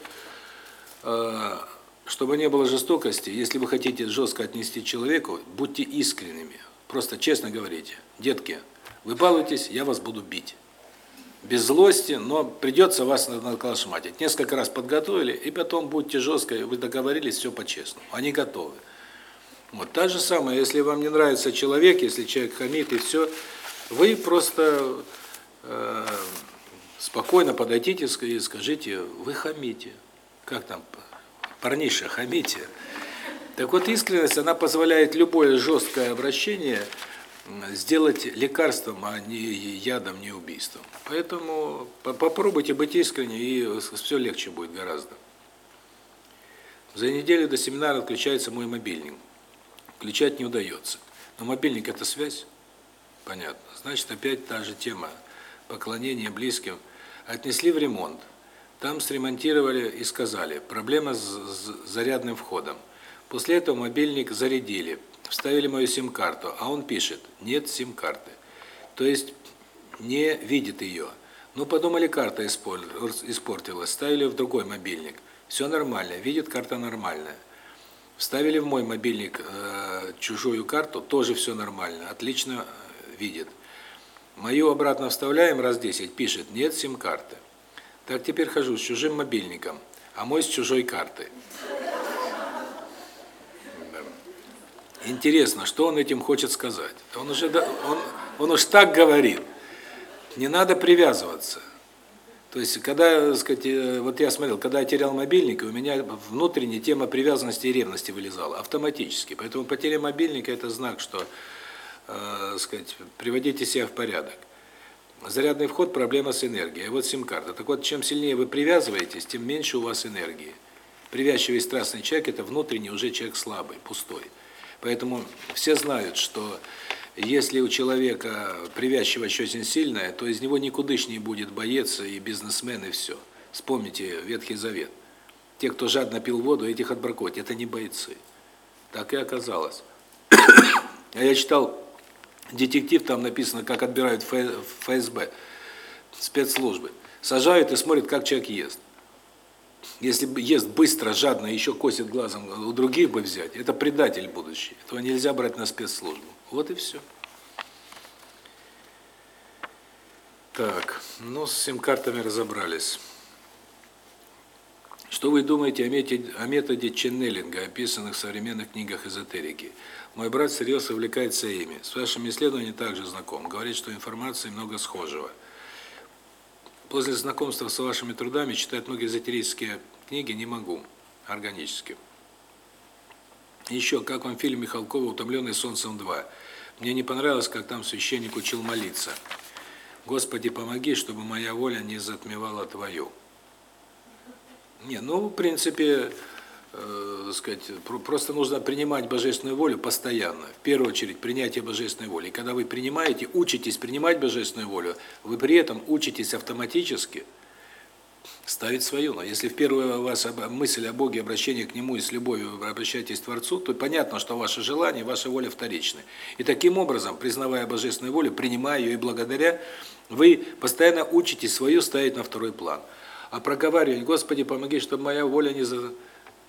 э, чтобы не было жестокости, если вы хотите жестко отнести человеку, будьте искренними. Просто честно говорите, детки, вы балуетесь, я вас буду бить без злости, но придется вас наколошматить. Несколько раз подготовили, и потом будьте жестко, вы договорились, все по-честному. Они готовы. Вот та же самое, если вам не нравится человек, если человек хамит и все, вы просто э, спокойно подойдите и скажите, вы хамите. Как там, парниша, хамите. Так вот, искренность, она позволяет любое жесткое обращение сделать лекарством, а не ядом, не убийством. Поэтому попробуйте быть искренне, и все легче будет гораздо. За неделю до семинара отключается мой мобильник. Включать не удается. Но мобильник – это связь. Понятно. Значит, опять та же тема. Поклонение близким. Отнесли в ремонт. Там сремонтировали и сказали, проблема с зарядным входом. После этого мобильник зарядили, вставили мою сим-карту, а он пишет, нет сим-карты. То есть не видит ее. Ну, подумали, карта испортилась, ставили в другой мобильник. Все нормально, видит карта нормальная. Вставили в мой мобильник э, чужую карту, тоже все нормально, отлично э, видит. Мою обратно вставляем раз 10, пишет, нет сим-карты. Так теперь хожу с чужим мобильником, а мой с чужой карты. Интересно, что он этим хочет сказать? Он уже он он уж так говорит. Не надо привязываться. То есть, когда, сказать, э, вот я смотрел, когда я терял мобильник, у меня внутренняя тема привязанности и ревности вылезала автоматически. Поэтому потеря мобильника это знак, что, э, сказать, приводите себя в порядок. Зарядный вход проблема с энергией. А вот сим-карта. Так вот, чем сильнее вы привязываетесь, тем меньше у вас энергии. Привязчивый страстный человек это внутренний уже человек слабый, пустой. Поэтому все знают, что если у человека привязчивость очень сильная, то из него никудышний будет боец и бизнесмен, и все. Вспомните Ветхий Завет. Те, кто жадно пил воду, этих отбракоть, это не бойцы. Так и оказалось. А я читал детектив, там написано, как отбирают ФСБ, спецслужбы. Сажают и смотрят, как человек ест. Если ест быстро, жадно, еще косит глазом, у других бы взять, это предатель будущий. Этого нельзя брать на спецслужбу. Вот и все. Так, ну с сим-картами разобрались. Что вы думаете о методе, о методе ченнелинга, описанных в современных книгах эзотерики? Мой брат всерьез увлекается ими. С вашими исследованиями также знаком. Говорит, что информации много схожего. После знакомства с вашими трудами читать многие эзотерические книги не могу органически. Еще, как вам фильм Михалкова «Утомленный солнцем 2»? Мне не понравилось, как там священник учил молиться. «Господи, помоги, чтобы моя воля не затмевала Твою». Не, ну, в принципе, э, сказать, просто нужно принимать божественную волю постоянно. В первую очередь, принятие божественной воли. И когда вы принимаете, учитесь принимать божественную волю, вы при этом учитесь автоматически – ставить свою. Но если в первую у вас мысль о Боге, обращение к Нему и с любовью вы обращаетесь к Творцу, то понятно, что ваше желание, ваша воля вторичны. И таким образом, признавая божественную волю, принимая ее и благодаря, вы постоянно учитесь свою ставить на второй план. А проговаривать, Господи, помоги, чтобы моя воля не.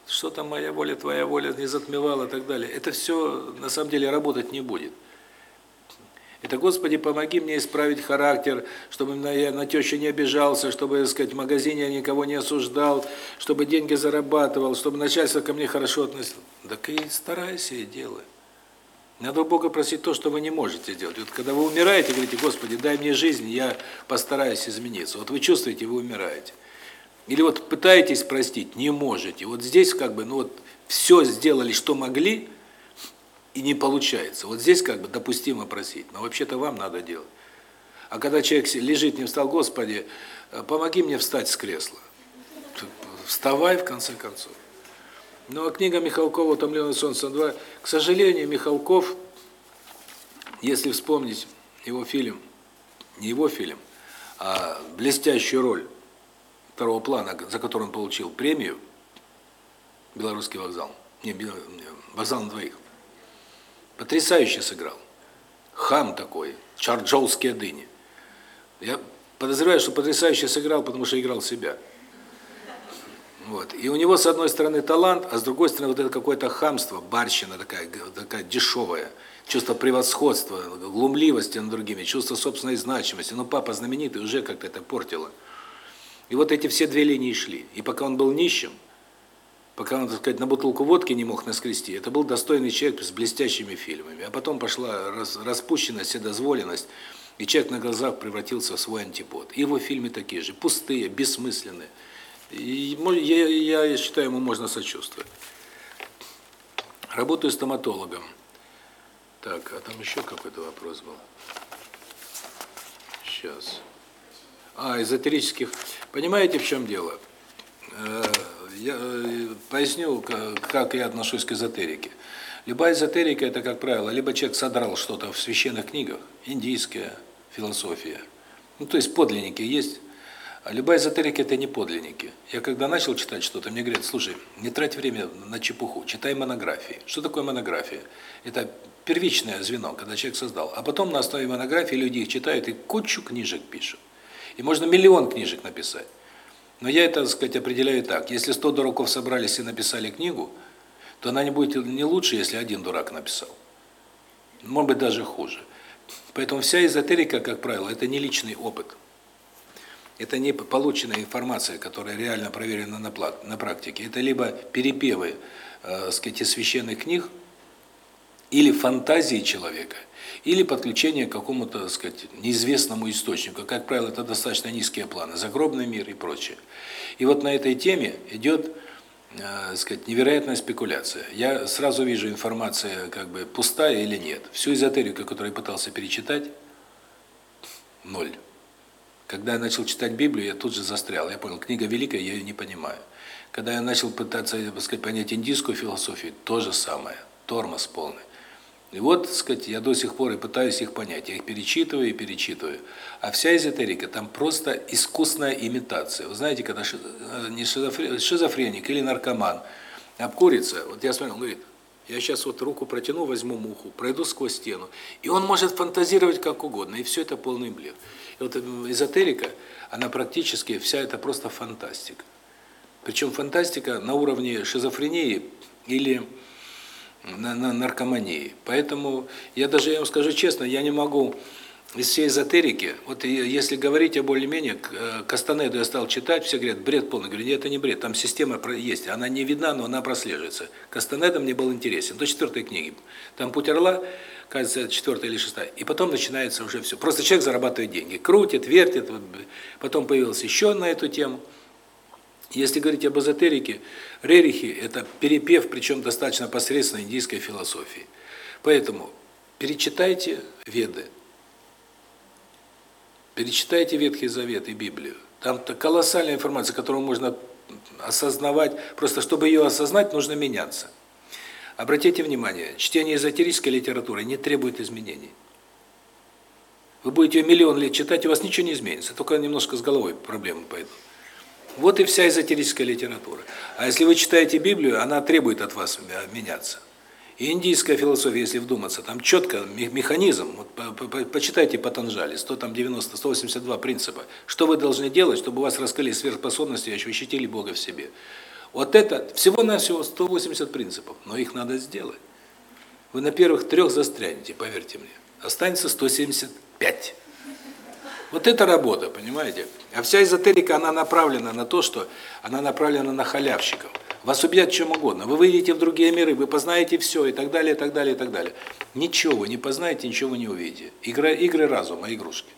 Что там моя воля, твоя воля не затмевала и так далее. Это все на самом деле работать не будет. Это, Господи, помоги мне исправить характер, чтобы я на тещу не обижался, чтобы, так сказать, в магазине я никого не осуждал, чтобы деньги зарабатывал, чтобы начальство ко мне хорошо относилось. Так и старайся и делай. Надо у Бога просить то, что вы не можете сделать. Вот когда вы умираете, говорите, Господи, дай мне жизнь, я постараюсь измениться. Вот вы чувствуете, вы умираете. Или вот пытаетесь простить, не можете. Вот здесь как бы, ну вот, все сделали, что могли, и не получается. Вот здесь как бы допустимо просить, но вообще-то вам надо делать. А когда человек лежит, не встал, Господи, э, помоги мне встать с кресла. Вставай, в конце концов. Ну, а книга Михалкова «Утомленный солнцем 2», к сожалению, Михалков, если вспомнить его фильм, не его фильм, а блестящую роль второго плана, за который он получил премию, «Белорусский вокзал», не, «Вокзал на двоих», Потрясающе сыграл. Хам такой, чарджоуские дыни. Я подозреваю, что потрясающе сыграл, потому что играл себя. Вот. И у него с одной стороны талант, а с другой стороны вот это какое-то хамство, барщина такая, такая дешевая, чувство превосходства, глумливости над другими, чувство собственной значимости. Ну, папа знаменитый уже как-то это портило. И вот эти все две линии шли. И пока он был нищим, пока он, так сказать, на бутылку водки не мог наскрести, это был достойный человек с блестящими фильмами. А потом пошла рас, распущенность, вседозволенность, И человек на глазах превратился в свой антипод. Его фильмы такие же, пустые, бессмысленные. И я, я считаю, ему можно сочувствовать. Работаю стоматологом. Так, а там еще какой-то вопрос был. Сейчас. А, эзотерических. Понимаете, в чем дело? Э, я э, поясню, как я отношусь к эзотерике. Любая эзотерика – это, как правило, либо человек содрал что-то в священных книгах, индийская философия, ну, то есть подлинники есть, а любая эзотерика – это не подлинники. Я когда начал читать что-то, мне говорят, слушай, не трать время на чепуху, читай монографии. Что такое монография? Это первичное звено, когда человек создал. А потом на основе монографии люди их читают и кучу книжек пишут. И можно миллион книжек написать. Но я это, так сказать, определяю так. Если 100 дураков собрались и написали книгу, то она не будет не лучше, если один дурак написал. Может быть, даже хуже. Поэтому вся эзотерика, как правило, это не личный опыт. Это не полученная информация, которая реально проверена на, практике. Это либо перепевы, э, сказать, священных книг, или фантазии человека, или подключение к какому-то, так сказать, неизвестному источнику. Как правило, это достаточно низкие планы, загробный мир и прочее. И вот на этой теме идет, э, сказать, невероятная спекуляция. Я сразу вижу информация как бы пустая или нет. Всю эзотерику, которую я пытался перечитать, ноль. Когда я начал читать Библию, я тут же застрял. Я понял, книга великая, я ее не понимаю. Когда я начал пытаться, так сказать, понять индийскую философию, то же самое. Тормоз полный. И вот, так сказать, я до сих пор и пытаюсь их понять. Я их перечитываю и перечитываю. А вся эзотерика там просто искусная имитация. Вы знаете, когда э, не шизофреник или наркоман обкурится, вот я смотрю, он говорит, я сейчас вот руку протяну, возьму муху, пройду сквозь стену. И он может фантазировать как угодно, и все это полный блеф. И вот эзотерика, она практически, вся это просто фантастика. Причем фантастика на уровне шизофрении или на, на наркомании. Поэтому я даже, я вам скажу честно, я не могу из всей эзотерики, вот если говорить о более-менее, э, Кастанеду я стал читать, все говорят, бред полный. Говорю, нет, это не бред, там система есть, она не видна, но она прослеживается. Кастанеда мне был интересен, до четвертой книги. Там «Путь орла», кажется, четвертая или шестая. И потом начинается уже все. Просто человек зарабатывает деньги, крутит, вертит. Потом появился еще на эту тему. Если говорить об эзотерике, Рерихи – это перепев, причем достаточно посредственно индийской философии. Поэтому перечитайте Веды, перечитайте Ветхий Завет и Библию. Там колоссальная информация, которую можно осознавать. Просто чтобы ее осознать, нужно меняться. Обратите внимание, чтение эзотерической литературы не требует изменений. Вы будете ее миллион лет читать, у вас ничего не изменится, только немножко с головой проблемы пойдут. Вот и вся эзотерическая литература. А если вы читаете Библию, она требует от вас меняться. И индийская философия, если вдуматься, там четко механизм, вот по, по, почитайте Патанджали, 100 там 90 182 принципа. Что вы должны делать, чтобы у вас раскрыли сверхспособности и ощутили Бога в себе? Вот это всего на всего 180 принципов, но их надо сделать. Вы на первых трех застрянете, поверьте мне. Останется 175. Вот это работа, понимаете? А вся эзотерика, она направлена на то, что она направлена на халявщиков. Вас убьют чем угодно. Вы выйдете в другие миры, вы познаете все и так далее, и так далее, и так далее. Ничего вы не познаете, ничего вы не увидите. Игра, игры разума, игрушки.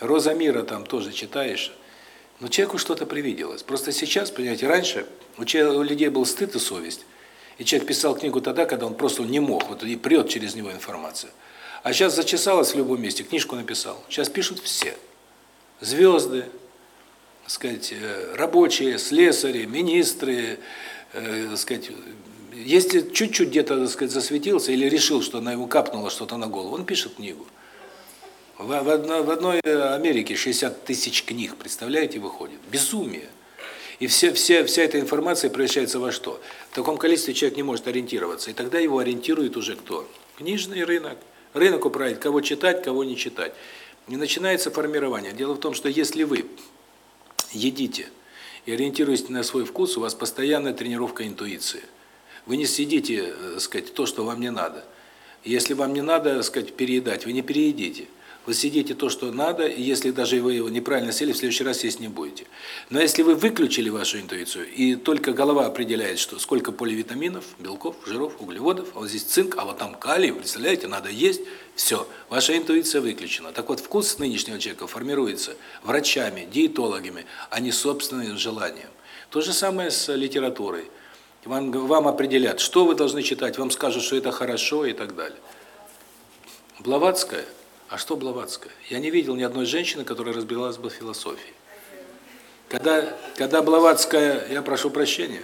Роза мира там тоже читаешь. Но человеку что-то привиделось. Просто сейчас, понимаете, раньше у, человека, у людей был стыд и совесть. И человек писал книгу тогда, когда он просто не мог, вот и прет через него информация. А сейчас зачесалось в любом месте, книжку написал. Сейчас пишут все. Звезды, так сказать, э, рабочие, слесари, министры, э, так сказать, если чуть-чуть где-то, так сказать, засветился или решил, что на его капнуло что-то на голову, он пишет книгу. В, в, одной, в одной Америке 60 тысяч книг, представляете, выходит. Безумие. И все, все, вся эта информация превращается во что? В таком количестве человек не может ориентироваться. И тогда его ориентирует уже кто? Книжный рынок. Рынок управить, кого читать, кого не читать. И начинается формирование. Дело в том, что если вы едите и ориентируетесь на свой вкус, у вас постоянная тренировка интуиции. Вы не съедите, э, сказать, то, что вам не надо. Если вам не надо, сказать, переедать, вы не переедите. Вы съедите то, что надо, и если даже вы его неправильно съели, в следующий раз есть не будете. Но если вы выключили вашу интуицию, и только голова определяет, что сколько поливитаминов, белков, жиров, углеводов, а вот здесь цинк, а вот там калий, представляете, надо есть, все, ваша интуиция выключена. Так вот, вкус нынешнего человека формируется врачами, диетологами, а не собственным желанием. То же самое с литературой. Вам, вам определят, что вы должны читать, вам скажут, что это хорошо и так далее. Блаватская? А что Блаватская? Я не видел ни одной женщины, которая разбиралась бы в философии. Когда, когда Блаватская, я прошу прощения,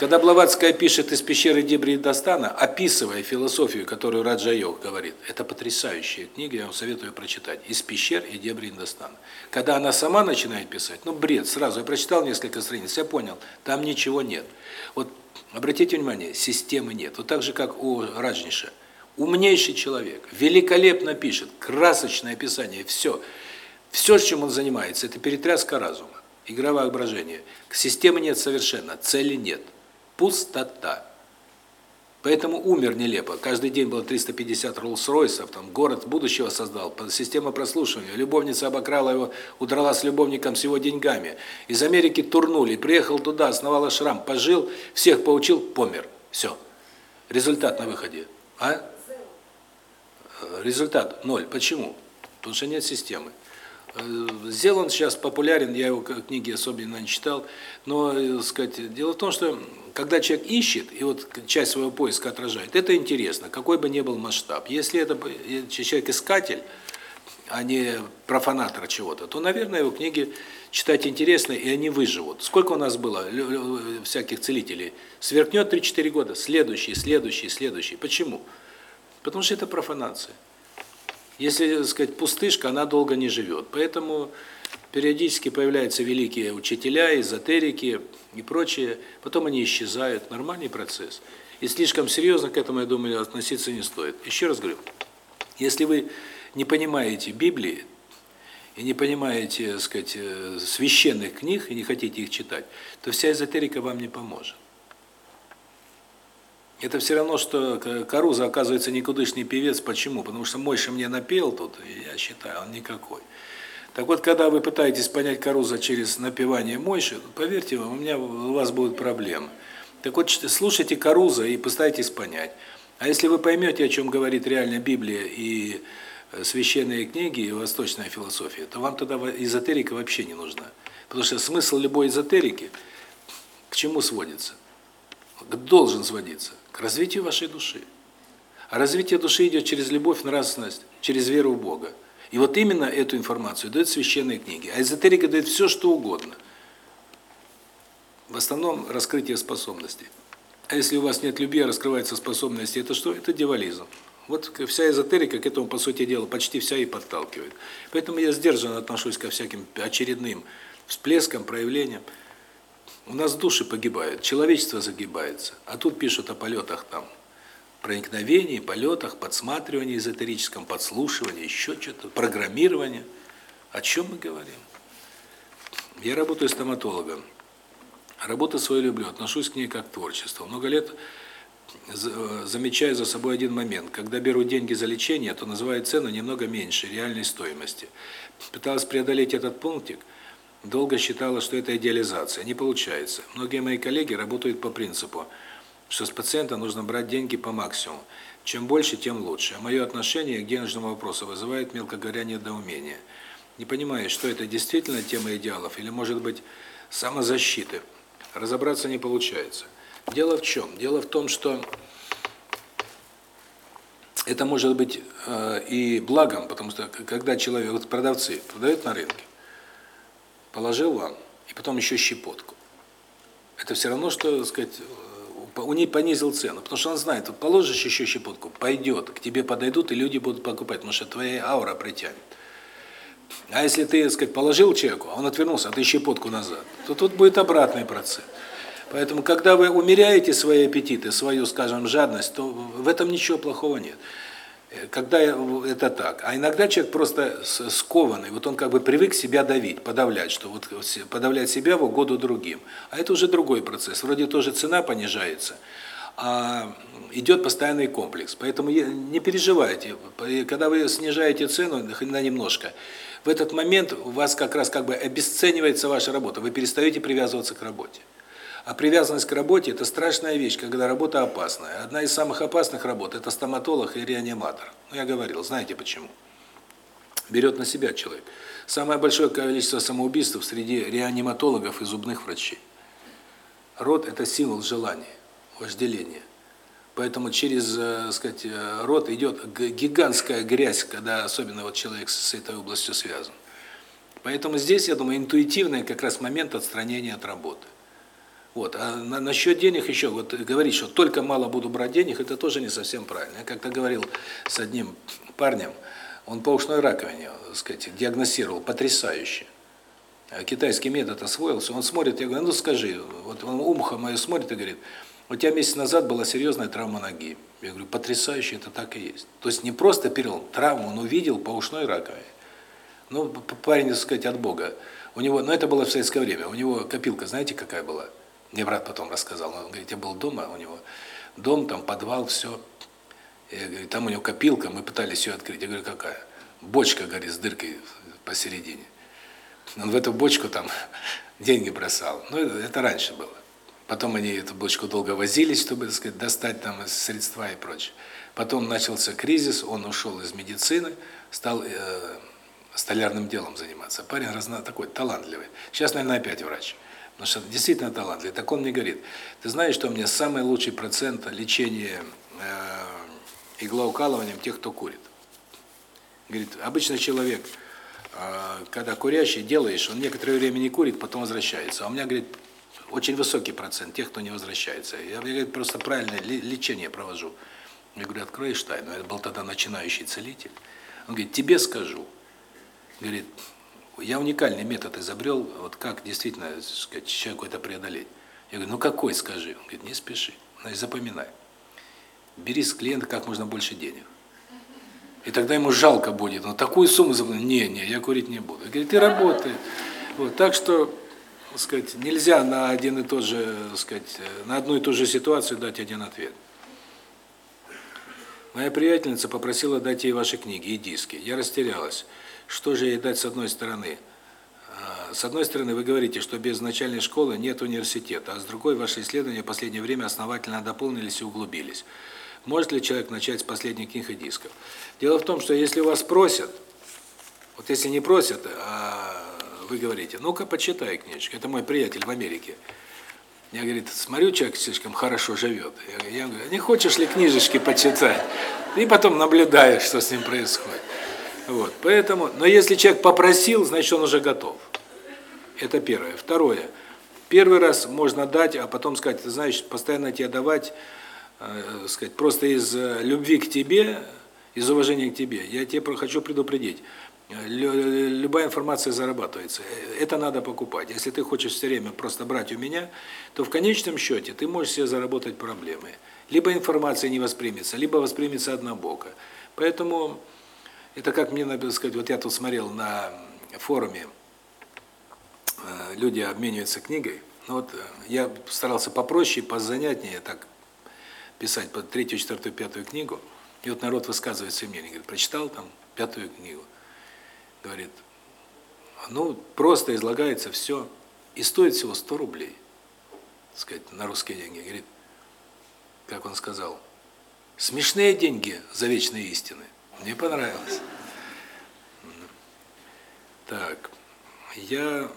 когда Блаватская пишет из пещеры Дебри Достана, описывая философию, которую Раджа Йог говорит, это потрясающая книга, я вам советую прочитать, из пещер и Дебри Достана. Когда она сама начинает писать, ну бред, сразу, я прочитал несколько страниц, я понял, там ничего нет. Вот обратите внимание, системы нет. Вот так же, как у Раджниша. Умнейший человек, великолепно пишет, красочное описание, все. Все, чем он занимается, это перетряска разума, игра воображения. Системы нет совершенно, цели нет. Пустота. Поэтому умер нелепо. Каждый день было 350 Роллс-Ройсов, там город будущего создал, система прослушивания. Любовница обокрала его, удрала с любовником с его деньгами. Из Америки турнули, приехал туда, основала шрам, пожил, всех поучил, помер. Все. Результат на выходе. А? Результат ноль. Почему? Потому что нет системы. Сделан сейчас популярен, я его книги особенно не читал, но, так сказать, дело в том, что когда человек ищет, и вот часть своего поиска отражает, это интересно, какой бы ни был масштаб. Если это человек искатель, а не профанатор чего-то, то, наверное, его книги читать интересно, и они выживут. Сколько у нас было всяких целителей? Сверкнет 3-4 года, следующий, следующий, следующий. Почему? Потому что это профанация. Если, так сказать, пустышка, она долго не живет. Поэтому периодически появляются великие учителя, эзотерики и прочее, потом они исчезают. Нормальный процесс. И слишком серьезно к этому, я думаю, относиться не стоит. Еще раз говорю, если вы не понимаете Библии и не понимаете, так сказать, э, священных книг и не хотите их читать, то вся эзотерика вам не поможет. Это все равно, что Каруза оказывается никудышный певец. Почему? Потому что Мойша мне напел тут, я считаю, он никакой. Так вот, когда вы пытаетесь понять Каруза через напевание Мойши, поверьте вам, у меня у вас будут проблемы. Так вот, слушайте Каруза и постарайтесь понять. А если вы поймете, о чем говорит реально Библия и э, священные книги, и восточная философия, то вам тогда эзотерика вообще не нужна. Потому что смысл любой эзотерики к чему сводится? Должен сводиться к развитию вашей души. А развитие души идет через любовь, нравственность, через веру в Бога. И вот именно эту информацию дают священные книги. А эзотерика дает все, что угодно. В основном раскрытие способностей. А если у вас нет любви, а раскрываются способности, это что? Это дьяволизм. Вот вся эзотерика к этому, по сути дела, почти вся и подталкивает. Поэтому я сдержанно отношусь ко всяким очередным всплескам, проявлениям. У нас души погибают, человечество загибается. А тут пишут о полетах там, проникновении, полетах, подсматривании эзотерическом, подслушивании, еще что-то, программирование. О чем мы говорим? Я работаю стоматологом. Работу свою люблю, отношусь к ней как к творчеству. Много лет замечаю за собой один момент. Когда беру деньги за лечение, то называю цену немного меньше реальной стоимости. Пыталась преодолеть этот пунктик – долго считала, что это идеализация. Не получается. Многие мои коллеги работают по принципу, что с пациента нужно брать деньги по максимуму. Чем больше, тем лучше. А мое отношение к денежному вопросу вызывает, мелко говоря, недоумение. Не понимаю, что это действительно тема идеалов или, может быть, самозащиты. Разобраться не получается. Дело в чем? Дело в том, что это может быть э, и благом, потому что когда человек, вот продавцы продают на рынке, положил вам, и потом еще щепотку. Это все равно, что, так сказать, у них понизил цену, потому что он знает, вот положишь еще щепотку, пойдет, к тебе подойдут, и люди будут покупать, потому что твоя аура притянет. А если ты, так сказать, положил человеку, а он отвернулся, а ты щепотку назад, то тут будет обратный процесс. Поэтому, когда вы умеряете свои аппетиты, свою, скажем, жадность, то в этом ничего плохого нет когда это так. А иногда человек просто скованный, вот он как бы привык себя давить, подавлять, что вот подавлять себя в угоду другим. А это уже другой процесс. Вроде тоже цена понижается, а идет постоянный комплекс. Поэтому не переживайте, когда вы снижаете цену на немножко, в этот момент у вас как раз как бы обесценивается ваша работа, вы перестаете привязываться к работе. А привязанность к работе – это страшная вещь, когда работа опасная. Одна из самых опасных работ – это стоматолог и реаниматор. Ну, я говорил, знаете почему? Берет на себя человек. Самое большое количество самоубийств среди реаниматологов и зубных врачей. Род – это символ желания, вожделения. Поэтому через, э, сказать, э, рот идет гигантская грязь, когда особенно вот человек с этой областью связан. Поэтому здесь, я думаю, интуитивный как раз момент отстранения от работы. Вот. А на, насчет денег еще, вот говорить, что только мало буду брать денег, это тоже не совсем правильно. Я как-то говорил с одним парнем, он по ушной раковине, так сказать, диагностировал, потрясающе. А китайский метод освоился, он смотрит, я говорю, ну скажи, вот он умха мое смотрит и говорит, у тебя месяц назад была серьезная травма ноги. Я говорю, потрясающе, это так и есть. То есть не просто перелом, травму он увидел по ушной раковине. Ну, парень, так сказать, от Бога. У него, но ну, это было в советское время, у него копилка, знаете, какая была? Мне брат потом рассказал, он говорит, я был дома, у него дом, там подвал, все. Я говорю, там у него копилка, мы пытались ее открыть. Я говорю, какая? Бочка, говорит, с дыркой посередине. Он в эту бочку там деньги бросал. Ну, это, это раньше было. Потом они эту бочку долго возились, чтобы, так сказать, достать там средства и прочее. Потом начался кризис, он ушел из медицины, стал э, столярным делом заниматься. Парень разно, такой талантливый. Сейчас, наверное, опять врач. Потому что действительно талантливый. Так он мне говорит, ты знаешь, что у меня самый лучший процент лечения э, иглоукалыванием тех, кто курит. Говорит, обычно человек, э, когда курящий делаешь, он некоторое время не курит, потом возвращается. А у меня, говорит, очень высокий процент тех, кто не возвращается. Я, я просто правильное лечение провожу. Я говорю, откроешь тайну. Это был тогда начинающий целитель. Он говорит, тебе скажу. Говорит, я уникальный метод изобрел, вот как действительно, сказать, человеку это преодолеть. Я говорю, ну какой, скажи. Он говорит, не спеши, значит, запоминай. Бери с клиента как можно больше денег. И тогда ему жалко будет. Но такую сумму заплатить, не, не, я курить не буду. Говорит, ты работай. Вот, так что сказать, нельзя на один и тот же, сказать, на одну и ту же ситуацию дать один ответ. Моя приятельница попросила дать ей ваши книги и диски. Я растерялась. Что же ей дать с одной стороны? А, с одной стороны, вы говорите, что без начальной школы нет университета, а с другой, ваши исследования в последнее время основательно дополнились и углубились. Может ли человек начать с последних книг и дисков? Дело в том, что если вас просят, вот если не просят, а вы говорите, ну-ка, почитай книжку. Это мой приятель в Америке. Я, говорит, смотрю, человек слишком хорошо живет. Я, я говорю, не хочешь ли книжечки почитать? И потом наблюдаешь, что с ним происходит. Вот, поэтому, но если человек попросил, значит, он уже готов. Это первое. Второе. Первый раз можно дать, а потом сказать, знаешь, постоянно тебе давать, э, сказать, просто из э, любви к тебе, из уважения к тебе. Я тебе хочу предупредить любая информация зарабатывается. Это надо покупать. Если ты хочешь все время просто брать у меня, то в конечном счете ты можешь себе заработать проблемы. Либо информация не воспримется, либо воспримется однобоко. Поэтому это как мне надо сказать, вот я тут смотрел на форуме, э, люди обмениваются книгой. Ну вот э, я старался попроще, позанятнее так писать по третью, четвертую, пятую книгу. И вот народ высказывает свое мнение, говорит, прочитал там пятую книгу говорит, ну, просто излагается все, и стоит всего 100 рублей, так сказать, на русские деньги. Говорит, как он сказал, смешные деньги за вечные истины. Мне понравилось. Так, я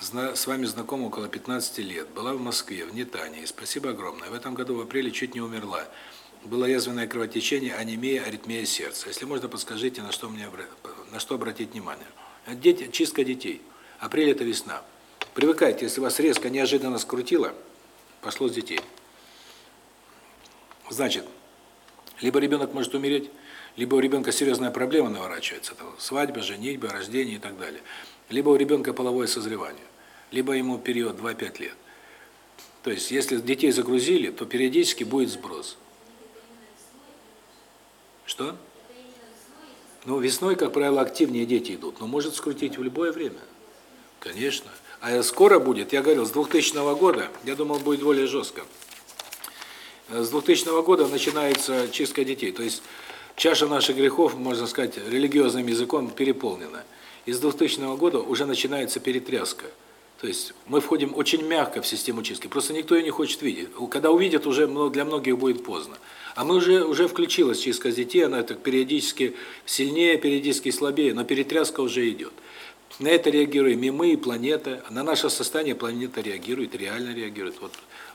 с вами знакома около 15 лет. Была в Москве, в Нетании. Спасибо огромное. В этом году в апреле чуть не умерла. Было язвенное кровотечение, анемия, аритмия сердца. Если можно, подскажите, на что мне на что обратить внимание. Дети, чистка детей. Апрель – это весна. Привыкайте, если вас резко, неожиданно скрутило, пошло с детей. Значит, либо ребенок может умереть, либо у ребенка серьезная проблема наворачивается, там, свадьба, женитьба, рождение и так далее. Либо у ребенка половое созревание, либо ему период 2-5 лет. То есть, если детей загрузили, то периодически будет сброс. Что? Ну, весной, как правило, активнее дети идут, но может скрутить в любое время. Конечно. А скоро будет, я говорил, с 2000 года, я думал, будет более жестко. С 2000 года начинается чистка детей. То есть чаша наших грехов, можно сказать, религиозным языком переполнена. И с 2000 года уже начинается перетряска. То есть мы входим очень мягко в систему чистки. Просто никто ее не хочет видеть. Когда увидят, уже для многих будет поздно. А мы уже уже включилась чистка детей, она так периодически сильнее, периодически слабее, но перетряска уже идет. На это реагируем и мы, и планета. На наше состояние планета реагирует, реально реагирует. Вот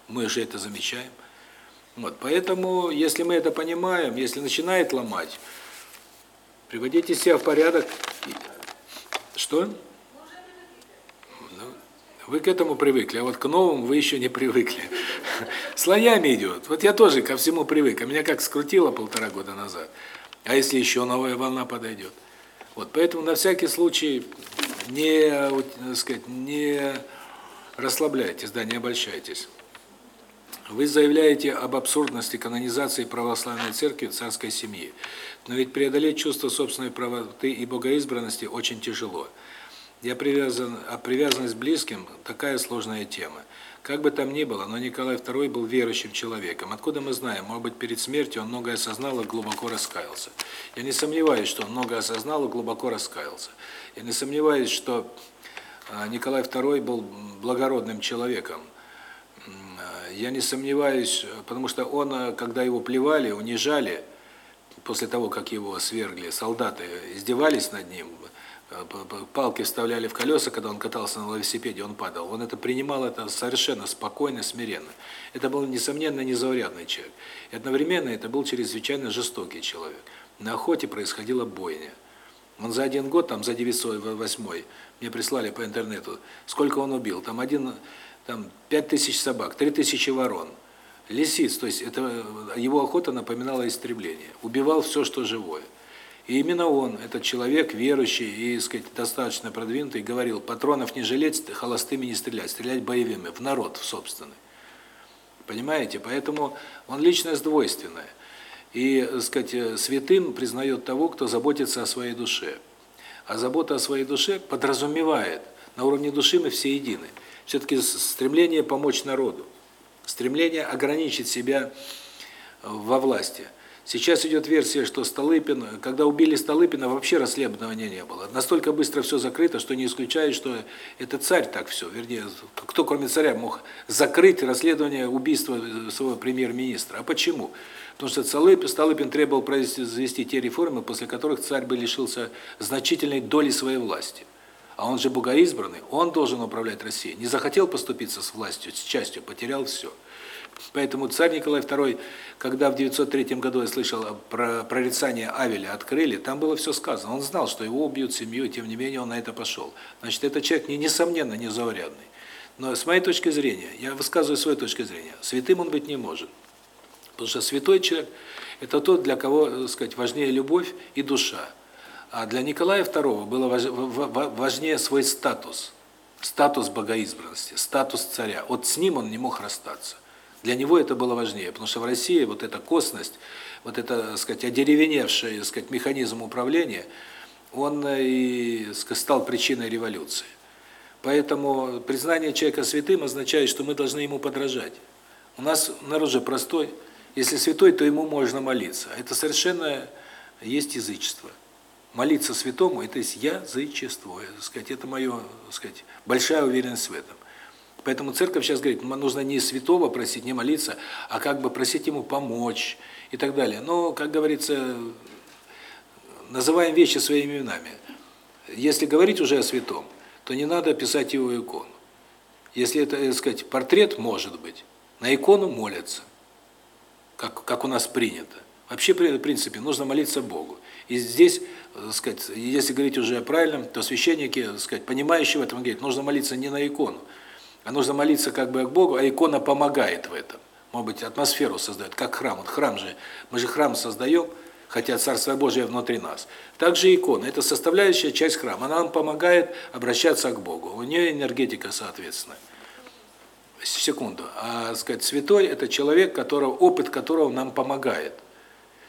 мы уже это замечаем. Вот, поэтому, если мы это понимаем, если начинает ломать, приводите себя в порядок. Что? Ну, вы к этому привыкли, а вот к новому вы еще не привыкли. Слоями идет. Вот я тоже ко всему привык. А меня как скрутило полтора года назад. А если еще новая волна подойдет? Вот, поэтому на всякий случай не, так сказать, не расслабляйтесь, да, не обольщайтесь. Вы заявляете об абсурдности канонизации православной церкви в царской семьи. Но ведь преодолеть чувство собственной правоты и богоизбранности очень тяжело. Я привязан, а привязанность к близким – такая сложная тема. Как бы там ни было, но Николай II был верующим человеком. Откуда мы знаем? Может быть, перед смертью он многое осознал и глубоко раскаялся. Я не сомневаюсь, что он многое осознал и глубоко раскаялся. Я не сомневаюсь, что а, Николай II был благородным человеком. Я не сомневаюсь, потому что он, когда его плевали, унижали, после того, как его свергли, солдаты издевались над ним, Э, палки вставляли в колеса, когда он катался на велосипеде, он падал. Он это принимал это совершенно спокойно, смиренно. Это был несомненно незаурядный человек. И одновременно это был чрезвычайно жестокий человек. На охоте происходила бойня. Он за один год, там за 908 мне прислали по интернету, сколько он убил. Там один там 5000 собак, 3000 ворон, лисиц, то есть это его охота напоминала истребление. Убивал все, что живое. И именно он, этот человек верующий и, сказать, достаточно продвинутый, говорил: "Патронов не жалеть, холостыми не стрелять, стрелять боевыми в народ, в собственный". Понимаете? Поэтому он личность двойственная. И, сказать, святым признает того, кто заботится о своей душе. А забота о своей душе подразумевает, на уровне души мы все едины. Все таки стремление помочь народу, стремление ограничить себя во власти. Сейчас идет версия, что Столыпин, когда убили Столыпина, вообще расследования не было. Настолько быстро все закрыто, что не исключает, что это царь так все, вернее, кто кроме царя мог закрыть расследование убийства своего премьер-министра. А почему? Потому что Столыпин, требовал произвести те реформы, после которых царь бы лишился значительной доли своей власти. А он же богоизбранный, он должен управлять Россией. Не захотел поступиться с властью, с частью, потерял все. Поэтому царь Николай II, когда в 903 году я слышал про прорицание Авеля открыли, там было все сказано. Он знал, что его убьют семью, тем не менее он на это пошел. Значит, этот человек не несомненно не заурядный. Но с моей точки зрения, я высказываю свою точку зрения, святым он быть не может. Потому что святой человек – это тот, для кого, так сказать, важнее любовь и душа. А для Николая II было важнее свой статус, статус богоизбранности, статус царя. Вот с ним он не мог расстаться. Для него это было важнее, потому что в России вот эта косность, вот это, так сказать, одеревеневший, сказать, механизм управления, он и стал причиной революции. Поэтому признание человека святым означает, что мы должны ему подражать. У нас народ же простой. Если святой, то ему можно молиться. Это совершенно есть язычество. Молиться святому – это есть язычество. Сказать, это мое, сказать, большая уверенность в этом. Поэтому церковь сейчас говорит, нужно не святого просить, не молиться, а как бы просить ему помочь и так далее. Но, как говорится, называем вещи своими именами. Если говорить уже о святом, то не надо писать его икону. Если это, так сказать, портрет, может быть, на икону молятся, как, как у нас принято. Вообще, в принципе, нужно молиться Богу. И здесь, так сказать, если говорить уже о правильном, то священники, так сказать, понимающие в этом, говорят, нужно молиться не на икону, а нужно молиться как бы к Богу, а икона помогает в этом. Может быть, атмосферу создает, как храм. Вот храм же, мы же храм создаем, хотя Царство Божие внутри нас. Также икона – это составляющая часть храма. Она нам помогает обращаться к Богу. У нее энергетика соответственно. Секунду. А, сказать, святой – это человек, которого, опыт которого нам помогает.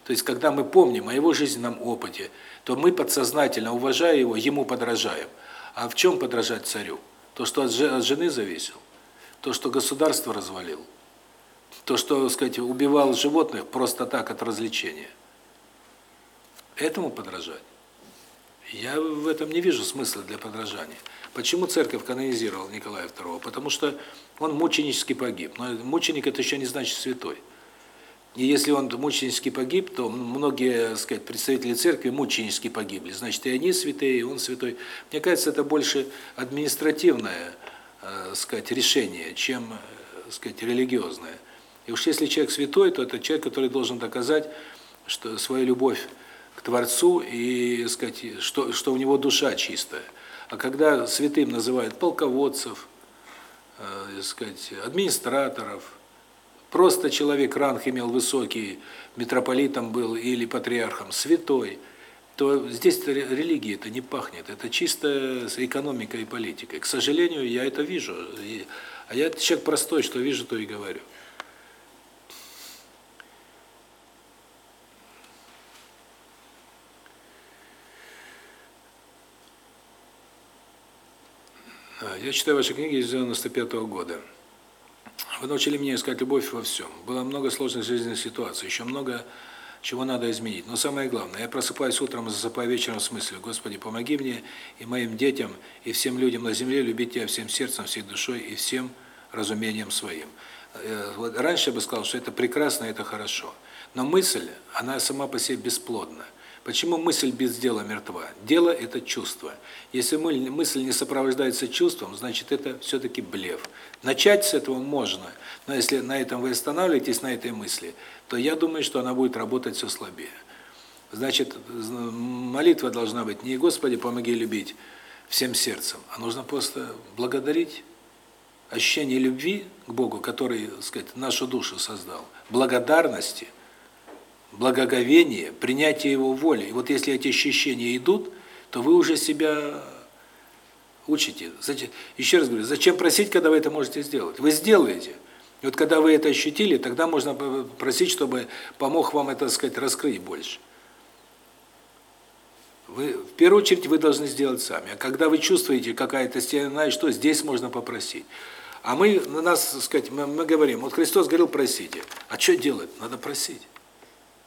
То есть, когда мы помним о его жизненном опыте, то мы подсознательно, уважая его, ему подражаем. А в чем подражать царю? То, что от жены зависел, то, что государство развалил, то, что, так сказать, убивал животных просто так от развлечения. Этому подражать. Я в этом не вижу смысла для подражания. Почему церковь канонизировала Николая II? Потому что он мученически погиб. Но мученик это еще не значит святой. И если он мученически погиб, то многие, так сказать, представители церкви мученически погибли. Значит, и они святые, и он святой. Мне кажется, это больше административное, э, сказать, решение, чем, э, сказать, религиозное. И уж если человек святой, то это человек, который должен доказать, что свою любовь к Творцу и, сказать, что что у него душа чистая. А когда святым называют полководцев, э, сказать, администраторов, Просто человек ранг имел высокий, митрополитом был или патриархом, святой, то здесь религии это не пахнет. Это чисто экономика и политика. К сожалению, я это вижу. А я человек простой, что вижу, то и говорю. Я читаю ваши книги из 95 -го года. Вы научили меня искать любовь во всем. Было много сложных жизненных ситуаций, еще много чего надо изменить. Но самое главное, я просыпаюсь утром и засыпаю вечером с мыслью, Господи, помоги мне и моим детям, и всем людям на земле любить Тебя всем сердцем, всей душой и всем разумением своим. Э, раньше я бы сказал, что это прекрасно, это хорошо. Но мысль, она сама по себе бесплодна. Почему мысль без дела мертва? Дело – это чувство. Если мысль не сопровождается чувством, значит, это все-таки блеф. Начать с этого можно, но если на этом вы останавливаетесь, на этой мысли, то я думаю, что она будет работать все слабее. Значит, молитва должна быть не «Господи, помоги любить всем сердцем», а нужно просто благодарить ощущение любви к Богу, который, так сказать, нашу душу создал, благодарности – благоговение, принятие его воли. И вот если эти ощущения идут, то вы уже себя учите. Зачем, еще раз говорю, зачем просить, когда вы это можете сделать? Вы сделаете. И вот когда вы это ощутили, тогда можно просить, чтобы помог вам это, так сказать, раскрыть больше. Вы в первую очередь вы должны сделать сами. А когда вы чувствуете какая-то стена, что здесь можно попросить. А мы на нас, так сказать, мы, мы говорим, вот Христос говорил, просите. А что делать? Надо просить.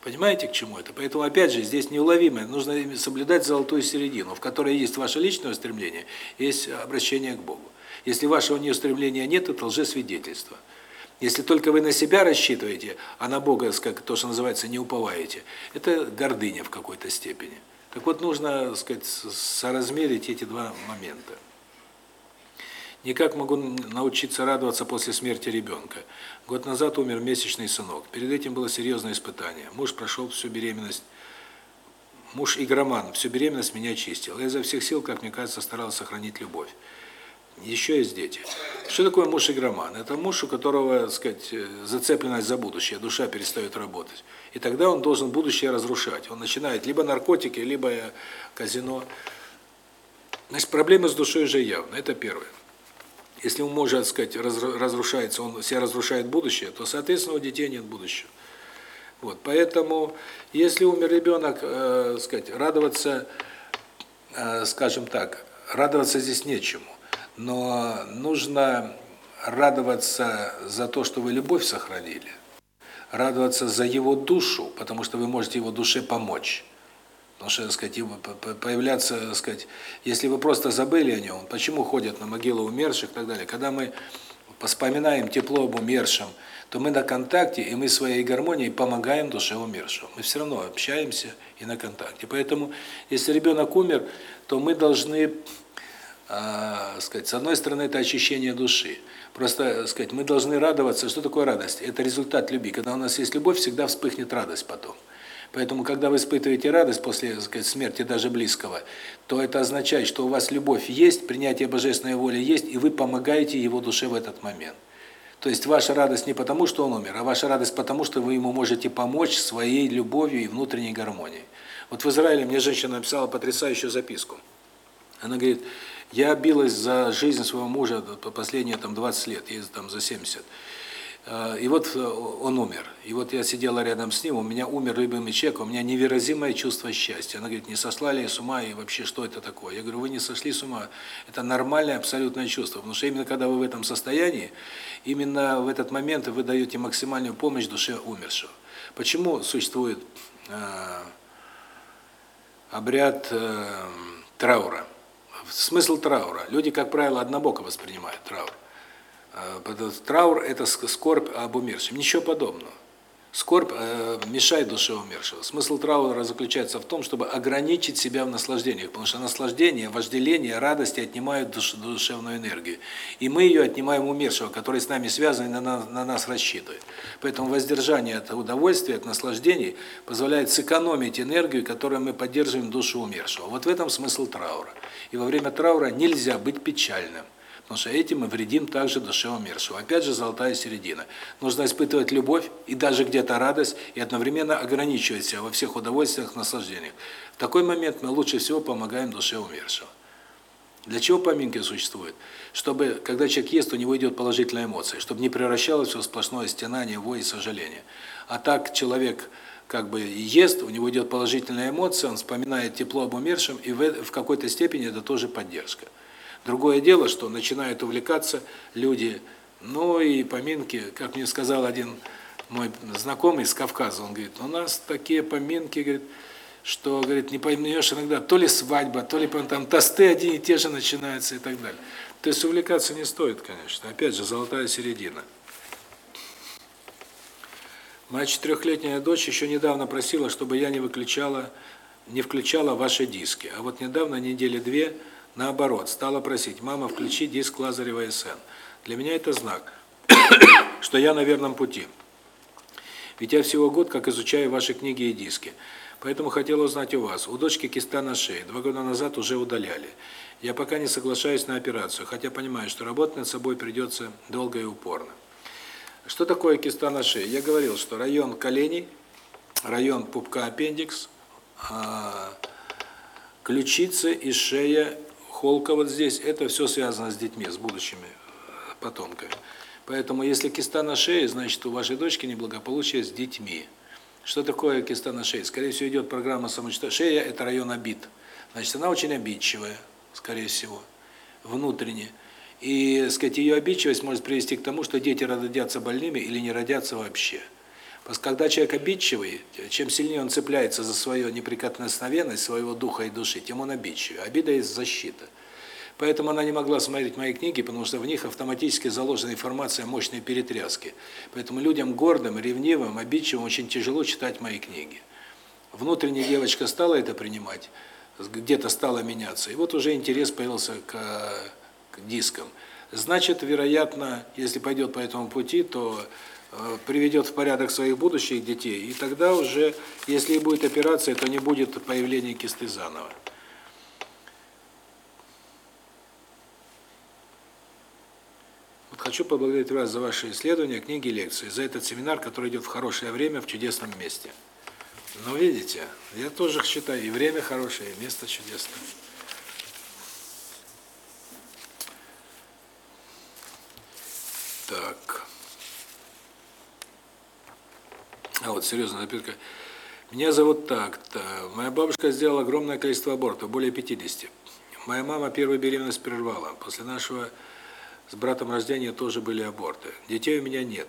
Понимаете, к чему это? Поэтому, опять же, здесь неуловимое. Нужно соблюдать золотую середину, в которой есть ваше личное стремление, есть обращение к Богу. Если вашего не стремления нет, это лжесвидетельство. Если только вы на себя рассчитываете, а на Бога, как то, что называется, не уповаете, это гордыня в какой-то степени. Так вот, нужно, так сказать, соразмерить эти два момента. Никак могу научиться радоваться после смерти ребенка. Год назад умер месячный сынок. Перед этим было серьезное испытание. Муж прошел всю беременность. Муж игроман, всю беременность меня чистил. Я изо всех сил, как мне кажется, старался сохранить любовь. Еще есть дети. Что такое муж-игроман? Это муж, у которого, так сказать, зацепленность за будущее, душа перестает работать. И тогда он должен будущее разрушать. Он начинает либо наркотики, либо казино. Значит, проблемы с душой уже явно. Это первое. Если у мужа, так сказать, разрушается, он себя разрушает будущее, то, соответственно, у детей нет будущего. Вот, поэтому, если умер ребенок, э, сказать, радоваться, э, скажем так, радоваться здесь нечему, но нужно радоваться за то, что вы любовь сохранили, радоваться за его душу, потому что вы можете его душе помочь. Потому что, так сказать, появляться, так сказать, если вы просто забыли о нем, почему ходят на могилы умерших и так далее, когда мы вспоминаем тепло об умершем, то мы на контакте, и мы своей гармонией помогаем душе умершего. Мы все равно общаемся и на контакте. Поэтому, если ребенок умер, то мы должны, э, сказать, с одной стороны, это очищение души. Просто, сказать, мы должны радоваться. Что такое радость? Это результат любви. Когда у нас есть любовь, всегда вспыхнет радость потом. Поэтому, когда вы испытываете радость после сказать, смерти даже близкого, то это означает, что у вас любовь есть, принятие божественной воли есть, и вы помогаете его душе в этот момент. То есть ваша радость не потому, что он умер, а ваша радость потому, что вы ему можете помочь своей любовью и внутренней гармонией. Вот в Израиле мне женщина написала потрясающую записку. Она говорит, я билась за жизнь своего мужа последние там 20 лет, ей там за 70. Э, и вот э, он умер. И вот я сидела рядом с ним, у меня умер любимый человек, у меня невыразимое чувство счастья. Она говорит, не сошла ли я с ума, и вообще, что это такое? Я говорю, вы не сошли с ума. Это нормальное абсолютное чувство. Потому что именно когда вы в этом состоянии, именно в этот момент вы даете максимальную помощь душе умершего. Почему существует э, обряд э, траура? Смысл траура. Люди, как правило, однобоко воспринимают траур. Э, траур – это скорбь об умершем. Ничего подобного. Скорбь э, мешает душе умершего. Смысл траура заключается в том, чтобы ограничить себя в наслаждениях, потому что наслаждение, вожделение, радости отнимают душ, душевную энергию. И мы ее отнимаем умершего, который с нами связан и на, на, на нас рассчитывает. Поэтому воздержание от удовольствия, от наслаждений позволяет сэкономить энергию, которую мы поддерживаем душу умершего. Вот в этом смысл траура. И во время траура нельзя быть печальным. Потому что этим мы вредим также душе умершего. Опять же, золотая середина. Нужно испытывать любовь и даже где-то радость, и одновременно ограничивать себя во всех удовольствиях, наслаждениях. В такой момент мы лучше всего помогаем душе умершего. Для чего поминки существуют? Чтобы, когда человек ест, у него идет положительная эмоция, чтобы не превращалось все в сплошное стенание, вой и сожаление. А так человек как бы ест, у него идет положительная эмоция, он вспоминает тепло об умершем, и в, в какой-то степени это тоже поддержка. Другое дело, что начинают увлекаться люди, ну и поминки, как мне сказал один мой знакомый из Кавказа, он говорит, у нас такие поминки, говорит, что, говорит, не поймешь иногда, то ли свадьба, то ли там тосты одни и те же начинаются и так далее. То есть увлекаться не стоит, конечно. Опять же, золотая середина. Моя четырехлетняя дочь еще недавно просила, чтобы я не выключала, не включала ваши диски. А вот недавно, недели две, Наоборот, стала просить, мама, включи диск Лазарева СН. Для меня это знак, что я на верном пути. Ведь я всего год как изучаю ваши книги и диски. Поэтому хотел узнать у вас. У дочки киста на шее. Два года назад уже удаляли. Я пока не соглашаюсь на операцию, хотя понимаю, что работать над собой придется долго и упорно. Что такое киста на шее? Я говорил, что район коленей, район пупка аппендикс, а, ключицы и шея холка вот здесь, это все связано с детьми, с будущими потомками. Поэтому если киста на шее, значит у вашей дочки неблагополучие с детьми. Что такое киста на шее? Скорее всего идет программа самоуничтожения. Шея – это район обид. Значит, она очень обидчивая, скорее всего, внутренне. И, сказать, ее обидчивость может привести к тому, что дети родятся больными или не родятся вообще. Когда человек обидчивый, чем сильнее он цепляется за свою неприкосновенность, своего духа и души, тем он обидчивый. Обида есть защита. Поэтому она не могла смотреть мои книги, потому что в них автоматически заложена информация мощной перетряски. Поэтому людям гордым, ревнивым, обидчивым очень тяжело читать мои книги. Внутренняя девочка стала это принимать, где-то стала меняться. И вот уже интерес появился к, к дискам. Значит, вероятно, если пойдет по этому пути, то приведет в порядок своих будущих детей, и тогда уже, если и будет операция, то не будет появления кисты заново. Вот хочу поблагодарить вас за ваши исследования, книги, лекции, за этот семинар, который идет в хорошее время, в чудесном месте. Но видите, я тоже считаю, и время хорошее, и место чудесное. Так. А вот серьезно, напитка. Меня зовут так-то. Моя бабушка сделала огромное количество абортов, более 50. Моя мама первую беременность прервала. После нашего с братом рождения тоже были аборты. Детей у меня нет.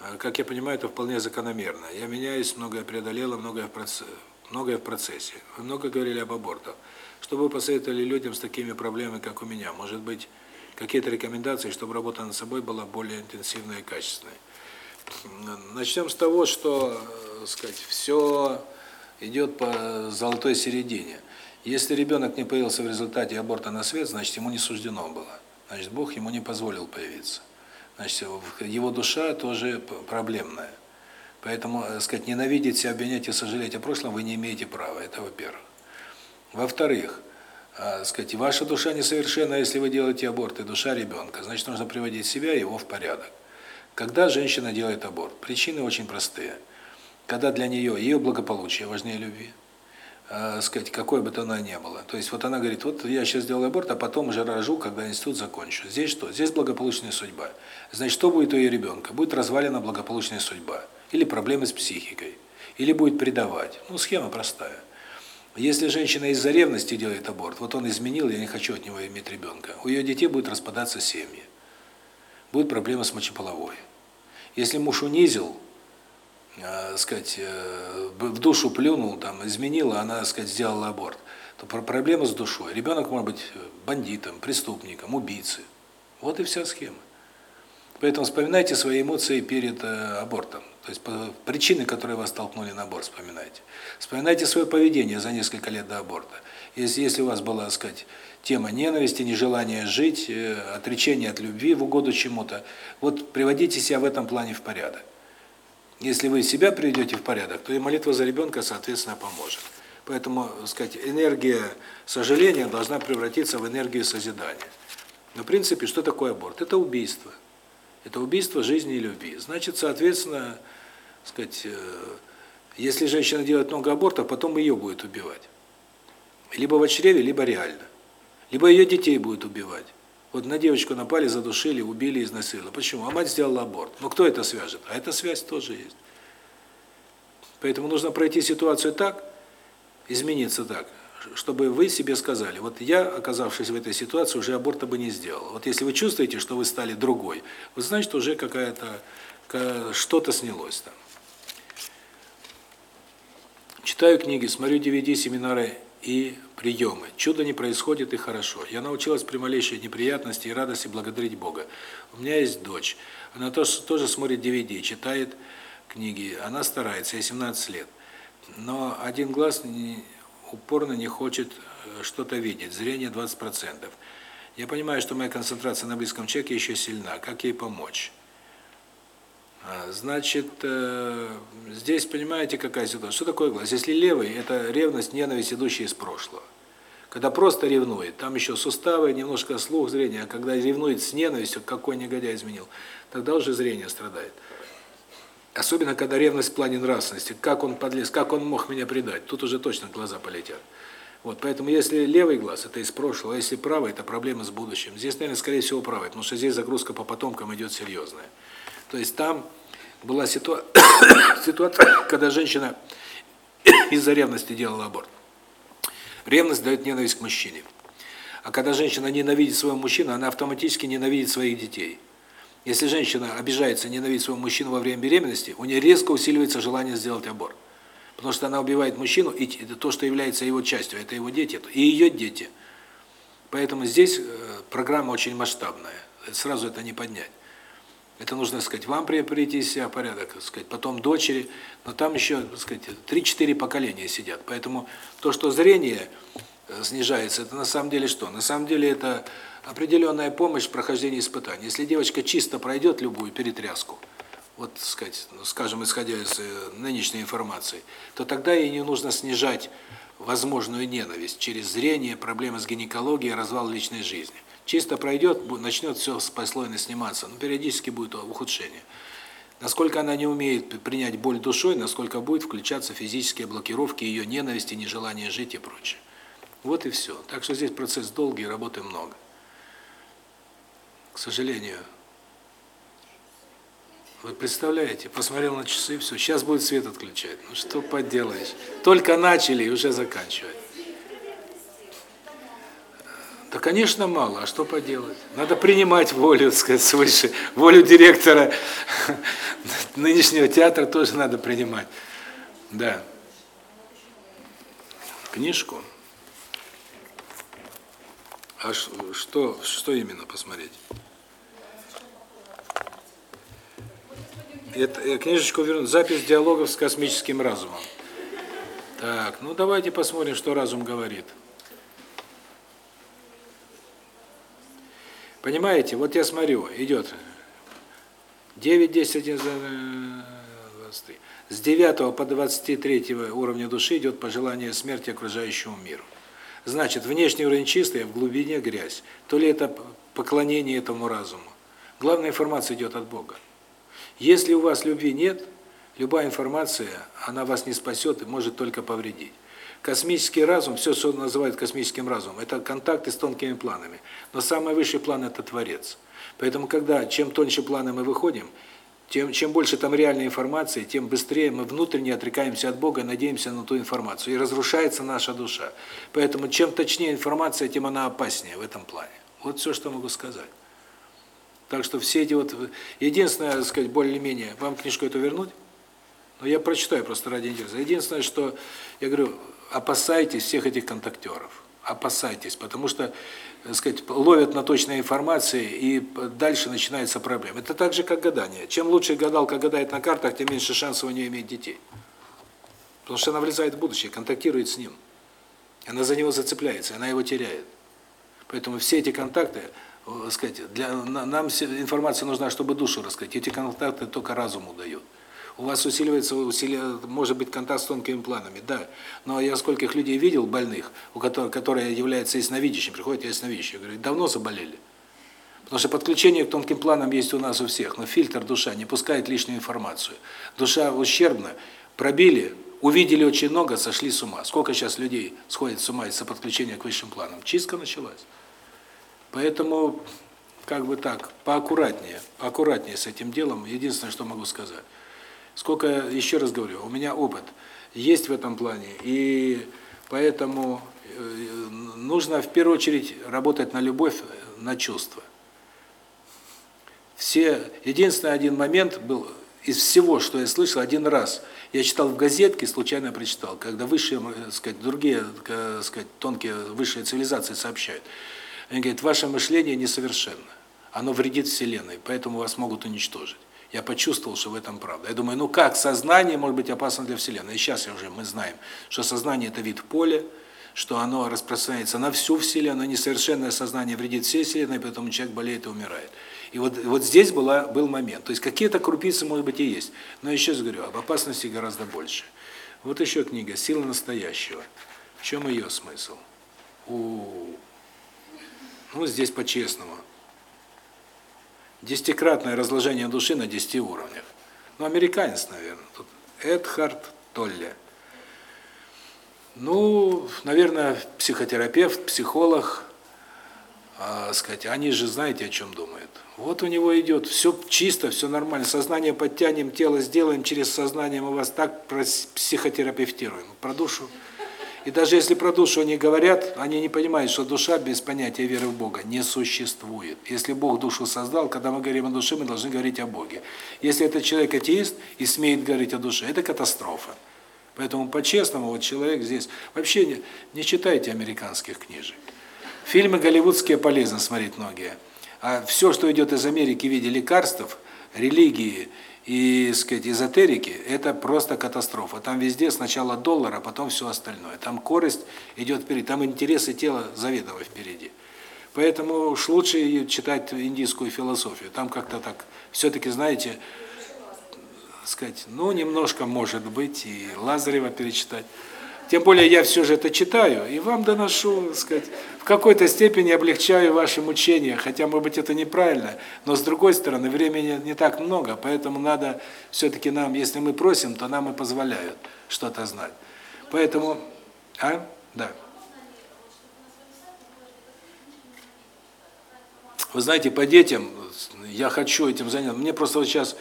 А, как я понимаю, это вполне закономерно. Я меняюсь, многое преодолела, многое в процессе. Многое в процессе. Вы много говорили об абортах. Что вы посоветовали людям с такими проблемами, как у меня? Может быть, какие-то рекомендации, чтобы работа над собой была более интенсивной и качественной? Начнем с того, что, э, сказать, все идет по золотой середине. Если ребенок не появился в результате аборта на свет, значит, ему не суждено было. Значит, Бог ему не позволил появиться. Значит, его душа тоже проблемная. Поэтому, так э, сказать, ненавидеть обвинять и сожалеть о прошлом вы не имеете права, это во-первых. Во-вторых, э, сказать, ваша душа несовершенна, если вы делаете аборт, и душа ребенка, значит, нужно приводить себя и его в порядок. Когда женщина делает аборт? Причины очень простые. Когда для нее ее благополучие важнее любви, э, сказать, какой бы то она ни было. То есть вот она говорит, вот я сейчас сделаю аборт, а потом уже рожу, когда институт закончу. Здесь что? Здесь благополучная судьба. Значит, что будет у ее ребенка? Будет развалена благополучная судьба. Или проблемы с психикой. Или будет предавать. Ну, схема простая. Если женщина из-за ревности делает аборт, вот он изменил, я не хочу от него иметь ребенка, у ее детей будет распадаться семьи. Будет проблема с мочеполовой. Если муж унизил, э, сказать, э, в душу плюнул, там, изменила, она, сказать, сделала аборт, то проблема с душой. Ребенок может быть бандитом, преступником, убийцей. Вот и вся схема. Поэтому вспоминайте свои эмоции перед э, абортом. То есть причины, которые вас толкнули на аборт, вспоминайте. Вспоминайте свое поведение за несколько лет до аборта. Если, если у вас была, сказать, тема ненависти, нежелания жить, э, отречения от любви в угоду чему-то, вот приводите себя в этом плане в порядок. Если вы себя приведете в порядок, то и молитва за ребенка, соответственно, поможет. Поэтому, сказать, энергия сожаления должна превратиться в энергию созидания. Но, в принципе, что такое аборт? Это убийство. Это убийство жизни и любви. Значит, соответственно, сказать, э, если женщина делает много абортов, потом ее будет убивать. Либо в чреве, либо реально. Либо ее детей будет убивать. Вот на девочку напали, задушили, убили, изнасиловали. Почему? А мать сделала аборт. Но кто это свяжет? А эта связь тоже есть. Поэтому нужно пройти ситуацию так, измениться так, чтобы вы себе сказали, вот я, оказавшись в этой ситуации, уже аборта бы не сделал. Вот если вы чувствуете, что вы стали другой, вот значит уже какая-то что-то снялось там. Читаю книги, смотрю DVD, семинары и приемы. Чудо не происходит и хорошо. Я научилась при малейшей неприятности и радости благодарить Бога. У меня есть дочь. Она тоже, тоже смотрит DVD, читает книги. Она старается, ей 17 лет. Но один глаз не, упорно не хочет э, что-то видеть, зрение 20%. Я понимаю, что моя концентрация на близком человеке еще сильна. Как ей помочь? А, значит, э, здесь понимаете, какая ситуация? Что такое глаз? Если левый – это ревность, ненависть, идущая из прошлого. Когда просто ревнует, там еще суставы, немножко слух, зрение. А когда ревнует с ненавистью, какой негодяй изменил, тогда уже зрение страдает. Особенно, когда ревность в плане нравственности. Как он подлез, как он мог меня предать. Тут уже точно глаза полетят. Вот, поэтому если левый глаз – это из прошлого, а если правый – это проблема с будущим. Здесь, наверное, скорее всего, правый, потому что здесь загрузка по потомкам идет серьезная. То есть там была ситуа... ситуация, когда женщина из-за ревности делала аборт. Ревность дает ненависть к мужчине. А когда женщина ненавидит своего мужчину, она автоматически ненавидит своих детей. Если женщина обижается, ненавидит своего мужчину во время беременности, у нее резко усиливается желание сделать аборт. Потому что она убивает мужчину, и то, что является его частью, это его дети, и ее дети. Поэтому здесь э, программа очень масштабная. Сразу это не поднять. Это нужно, так сказать, вам прийти себя порядок, так сказать, потом дочери, но там еще, так сказать, 3-4 поколения сидят. Поэтому то, что зрение э, снижается, это на самом деле что? На самом деле это определенная помощь в прохождении испытаний. Если девочка чисто пройдет любую перетряску, вот, сказать, ну, скажем, исходя из э, нынешней информации, то тогда ей не нужно снижать возможную ненависть через зрение, проблемы с гинекологией, развал личной жизни. Чисто пройдет, начнет все послойно сниматься, но периодически будет ухудшение. Насколько она не умеет принять боль душой, насколько будет включаться физические блокировки ее ненависти, нежелания жить и прочее. Вот и все. Так что здесь процесс долгий, работы много к сожалению. Вы представляете, посмотрел на часы, все, сейчас будет свет отключать. Ну что поделаешь. Только начали и уже заканчивать. Да, конечно, мало, а что поделать? Надо принимать волю, так сказать, свыше. Волю директора нынешнего театра тоже надо принимать. Да. Книжку. А что, что именно посмотреть? Это, э, книжечку верну. Запись диалогов с космическим разумом. Так, ну давайте посмотрим, что разум говорит. Понимаете, вот я смотрю, идет 9, 10, 11, 23. С 9 по 23 уровня души идет пожелание смерти окружающему миру. Значит, внешний уровень чистый, а в глубине грязь. То ли это поклонение этому разуму. Главная информация идет от Бога. Если у вас любви нет, любая информация, она вас не спасет и может только повредить. Космический разум, все, что называют космическим разумом, это контакты с тонкими планами. Но самый высший план – это Творец. Поэтому, когда чем тоньше планы мы выходим, тем чем больше там реальной информации, тем быстрее мы внутренне отрекаемся от Бога, надеемся на ту информацию, и разрушается наша душа. Поэтому чем точнее информация, тем она опаснее в этом плане. Вот все, что могу сказать. Так что все эти вот... Единственное, так сказать, более-менее... Вам книжку эту вернуть? Но я прочитаю просто ради интереса. Единственное, что... Я говорю, опасайтесь всех этих контактеров. Опасайтесь, потому что, так сказать, ловят на точной информации, и дальше начинается проблема. Это так же, как гадание. Чем лучше гадалка гадает на картах, тем меньше шансов у нее иметь детей. Потому что она влезает в будущее, контактирует с ним. Она за него зацепляется, она его теряет. Поэтому все эти контакты Э, сказать, для нам информация нужна, чтобы душу раскрыть. Эти контакты только разуму дают. У вас усиливается, усилие, может быть, контакт с тонкими планами, да. Но я скольких людей видел больных, у которых, которые являются ясновидящим, приходят ясновидящие, говорят, давно заболели. Потому что подключение к тонким планам есть у нас у всех, но фильтр душа не пускает лишнюю информацию. Душа ущербна, пробили, увидели очень много, сошли с ума. Сколько сейчас людей сходит с ума из-за подключения к высшим планам? Чистка началась. Поэтому, как бы так, поаккуратнее, поаккуратнее с этим делом. Единственное, что могу сказать. Сколько, еще раз говорю, у меня опыт есть в этом плане, и поэтому э, нужно в первую очередь работать на любовь, на чувства. Все, единственный один момент был из всего, что я слышал, один раз. Я читал в газетке, случайно прочитал, когда высшие, так э, сказать, другие, так э, сказать, тонкие высшие цивилизации сообщают. Они говорят, ваше мышление несовершенно. Оно вредит Вселенной, поэтому вас могут уничтожить. Я почувствовал, что в этом правда. Я думаю, ну как сознание может быть опасно для Вселенной? И сейчас уже мы знаем, что сознание – это вид поля, что оно распространяется на всю Вселенную, несовершенное сознание вредит всей Вселенной, поэтому человек болеет и умирает. И вот, вот здесь была, был момент. То есть какие-то крупицы, может быть, и есть. Но еще раз говорю, об опасности гораздо больше. Вот еще книга «Сила настоящего». В чем ее смысл? У ну, здесь по-честному. Десятикратное разложение души на десяти уровнях. Ну, американец, наверное. Тут Эдхард Толле. Ну, наверное, психотерапевт, психолог, а, сказать, они же знаете, о чем думают. Вот у него идет все чисто, все нормально. Сознание подтянем, тело сделаем, через сознание мы вас так психотерапевтируем. Про душу и даже если про душу они говорят, они не понимают, что душа без понятия веры в Бога не существует. Если Бог душу создал, когда мы говорим о душе, мы должны говорить о Боге. Если этот человек атеист и смеет говорить о душе, это катастрофа. Поэтому по-честному вот человек здесь вообще не, не читайте американских книжек. Фильмы голливудские полезно смотреть многие. А все, что идет из Америки в виде лекарств, религии и, сказать, эзотерики это просто катастрофа. Там везде сначала доллар, а потом все остальное. Там корысть идет впереди, там интересы тела заведомо впереди. Поэтому уж лучше читать индийскую философию. Там как-то так, все-таки, знаете, сказать, ну, немножко может быть, и Лазарева перечитать. Тем более я все же это читаю и вам доношу, сказать, в какой-то степени облегчаю ваши мучения, хотя, может быть, это неправильно, но с другой стороны, времени не так много, поэтому надо все-таки нам, если мы просим, то нам и позволяют что-то знать. Поэтому, а? Да. Вы знаете, по детям я хочу этим заняться. Мне просто вот сейчас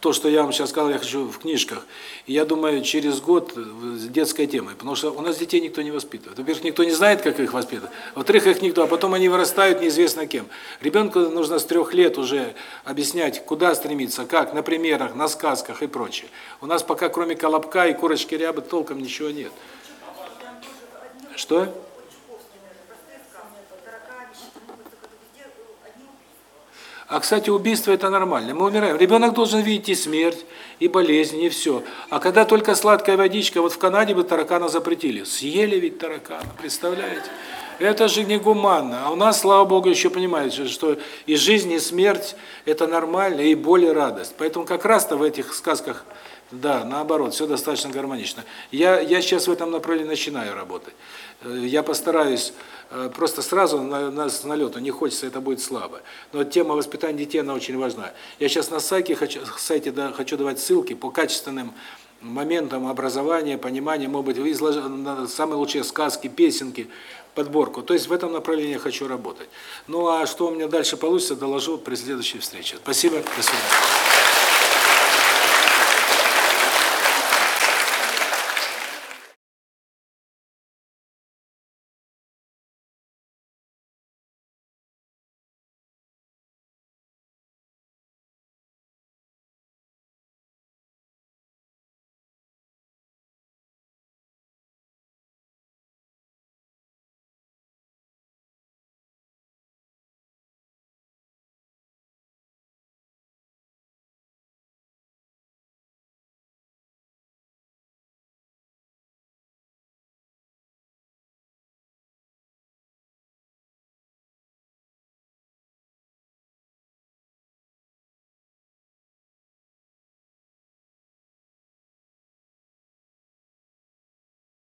то, что я вам сейчас сказал, я хочу в книжках. И я думаю, через год с детской темой, потому что у нас детей никто не воспитывает. Во-первых, никто не знает, как их воспитывать. Во-вторых, их никто, а потом они вырастают неизвестно кем. Ребенку нужно с трех лет уже объяснять, куда стремиться, как, на примерах, на сказках и прочее. У нас пока кроме колобка и курочки рябы толком ничего нет. Что? А, кстати, убийство – это нормально. Мы умираем. Ребенок должен видеть и смерть, и болезнь, и все. А когда только сладкая водичка, вот в Канаде бы таракана запретили. Съели ведь таракана, представляете? Это же негуманно. А у нас, слава Богу, еще понимают, что и жизнь, и смерть – это нормально, и боль, и радость. Поэтому как раз-то в этих сказках, да, наоборот, все достаточно гармонично. Я, я сейчас в этом направлении начинаю работать. Э, я постараюсь просто сразу на, на, налету не хочется, это будет слабо. Но тема воспитания детей, она очень важна. Я сейчас на сайте хочу, сайте да, хочу давать ссылки по качественным моментом образования, понимания, может быть, излож- самые лучшие сказки, песенки, подборку. То есть в этом направлении я хочу работать. Ну а что у меня дальше получится, доложу при следующей встрече. Спасибо, до свидания.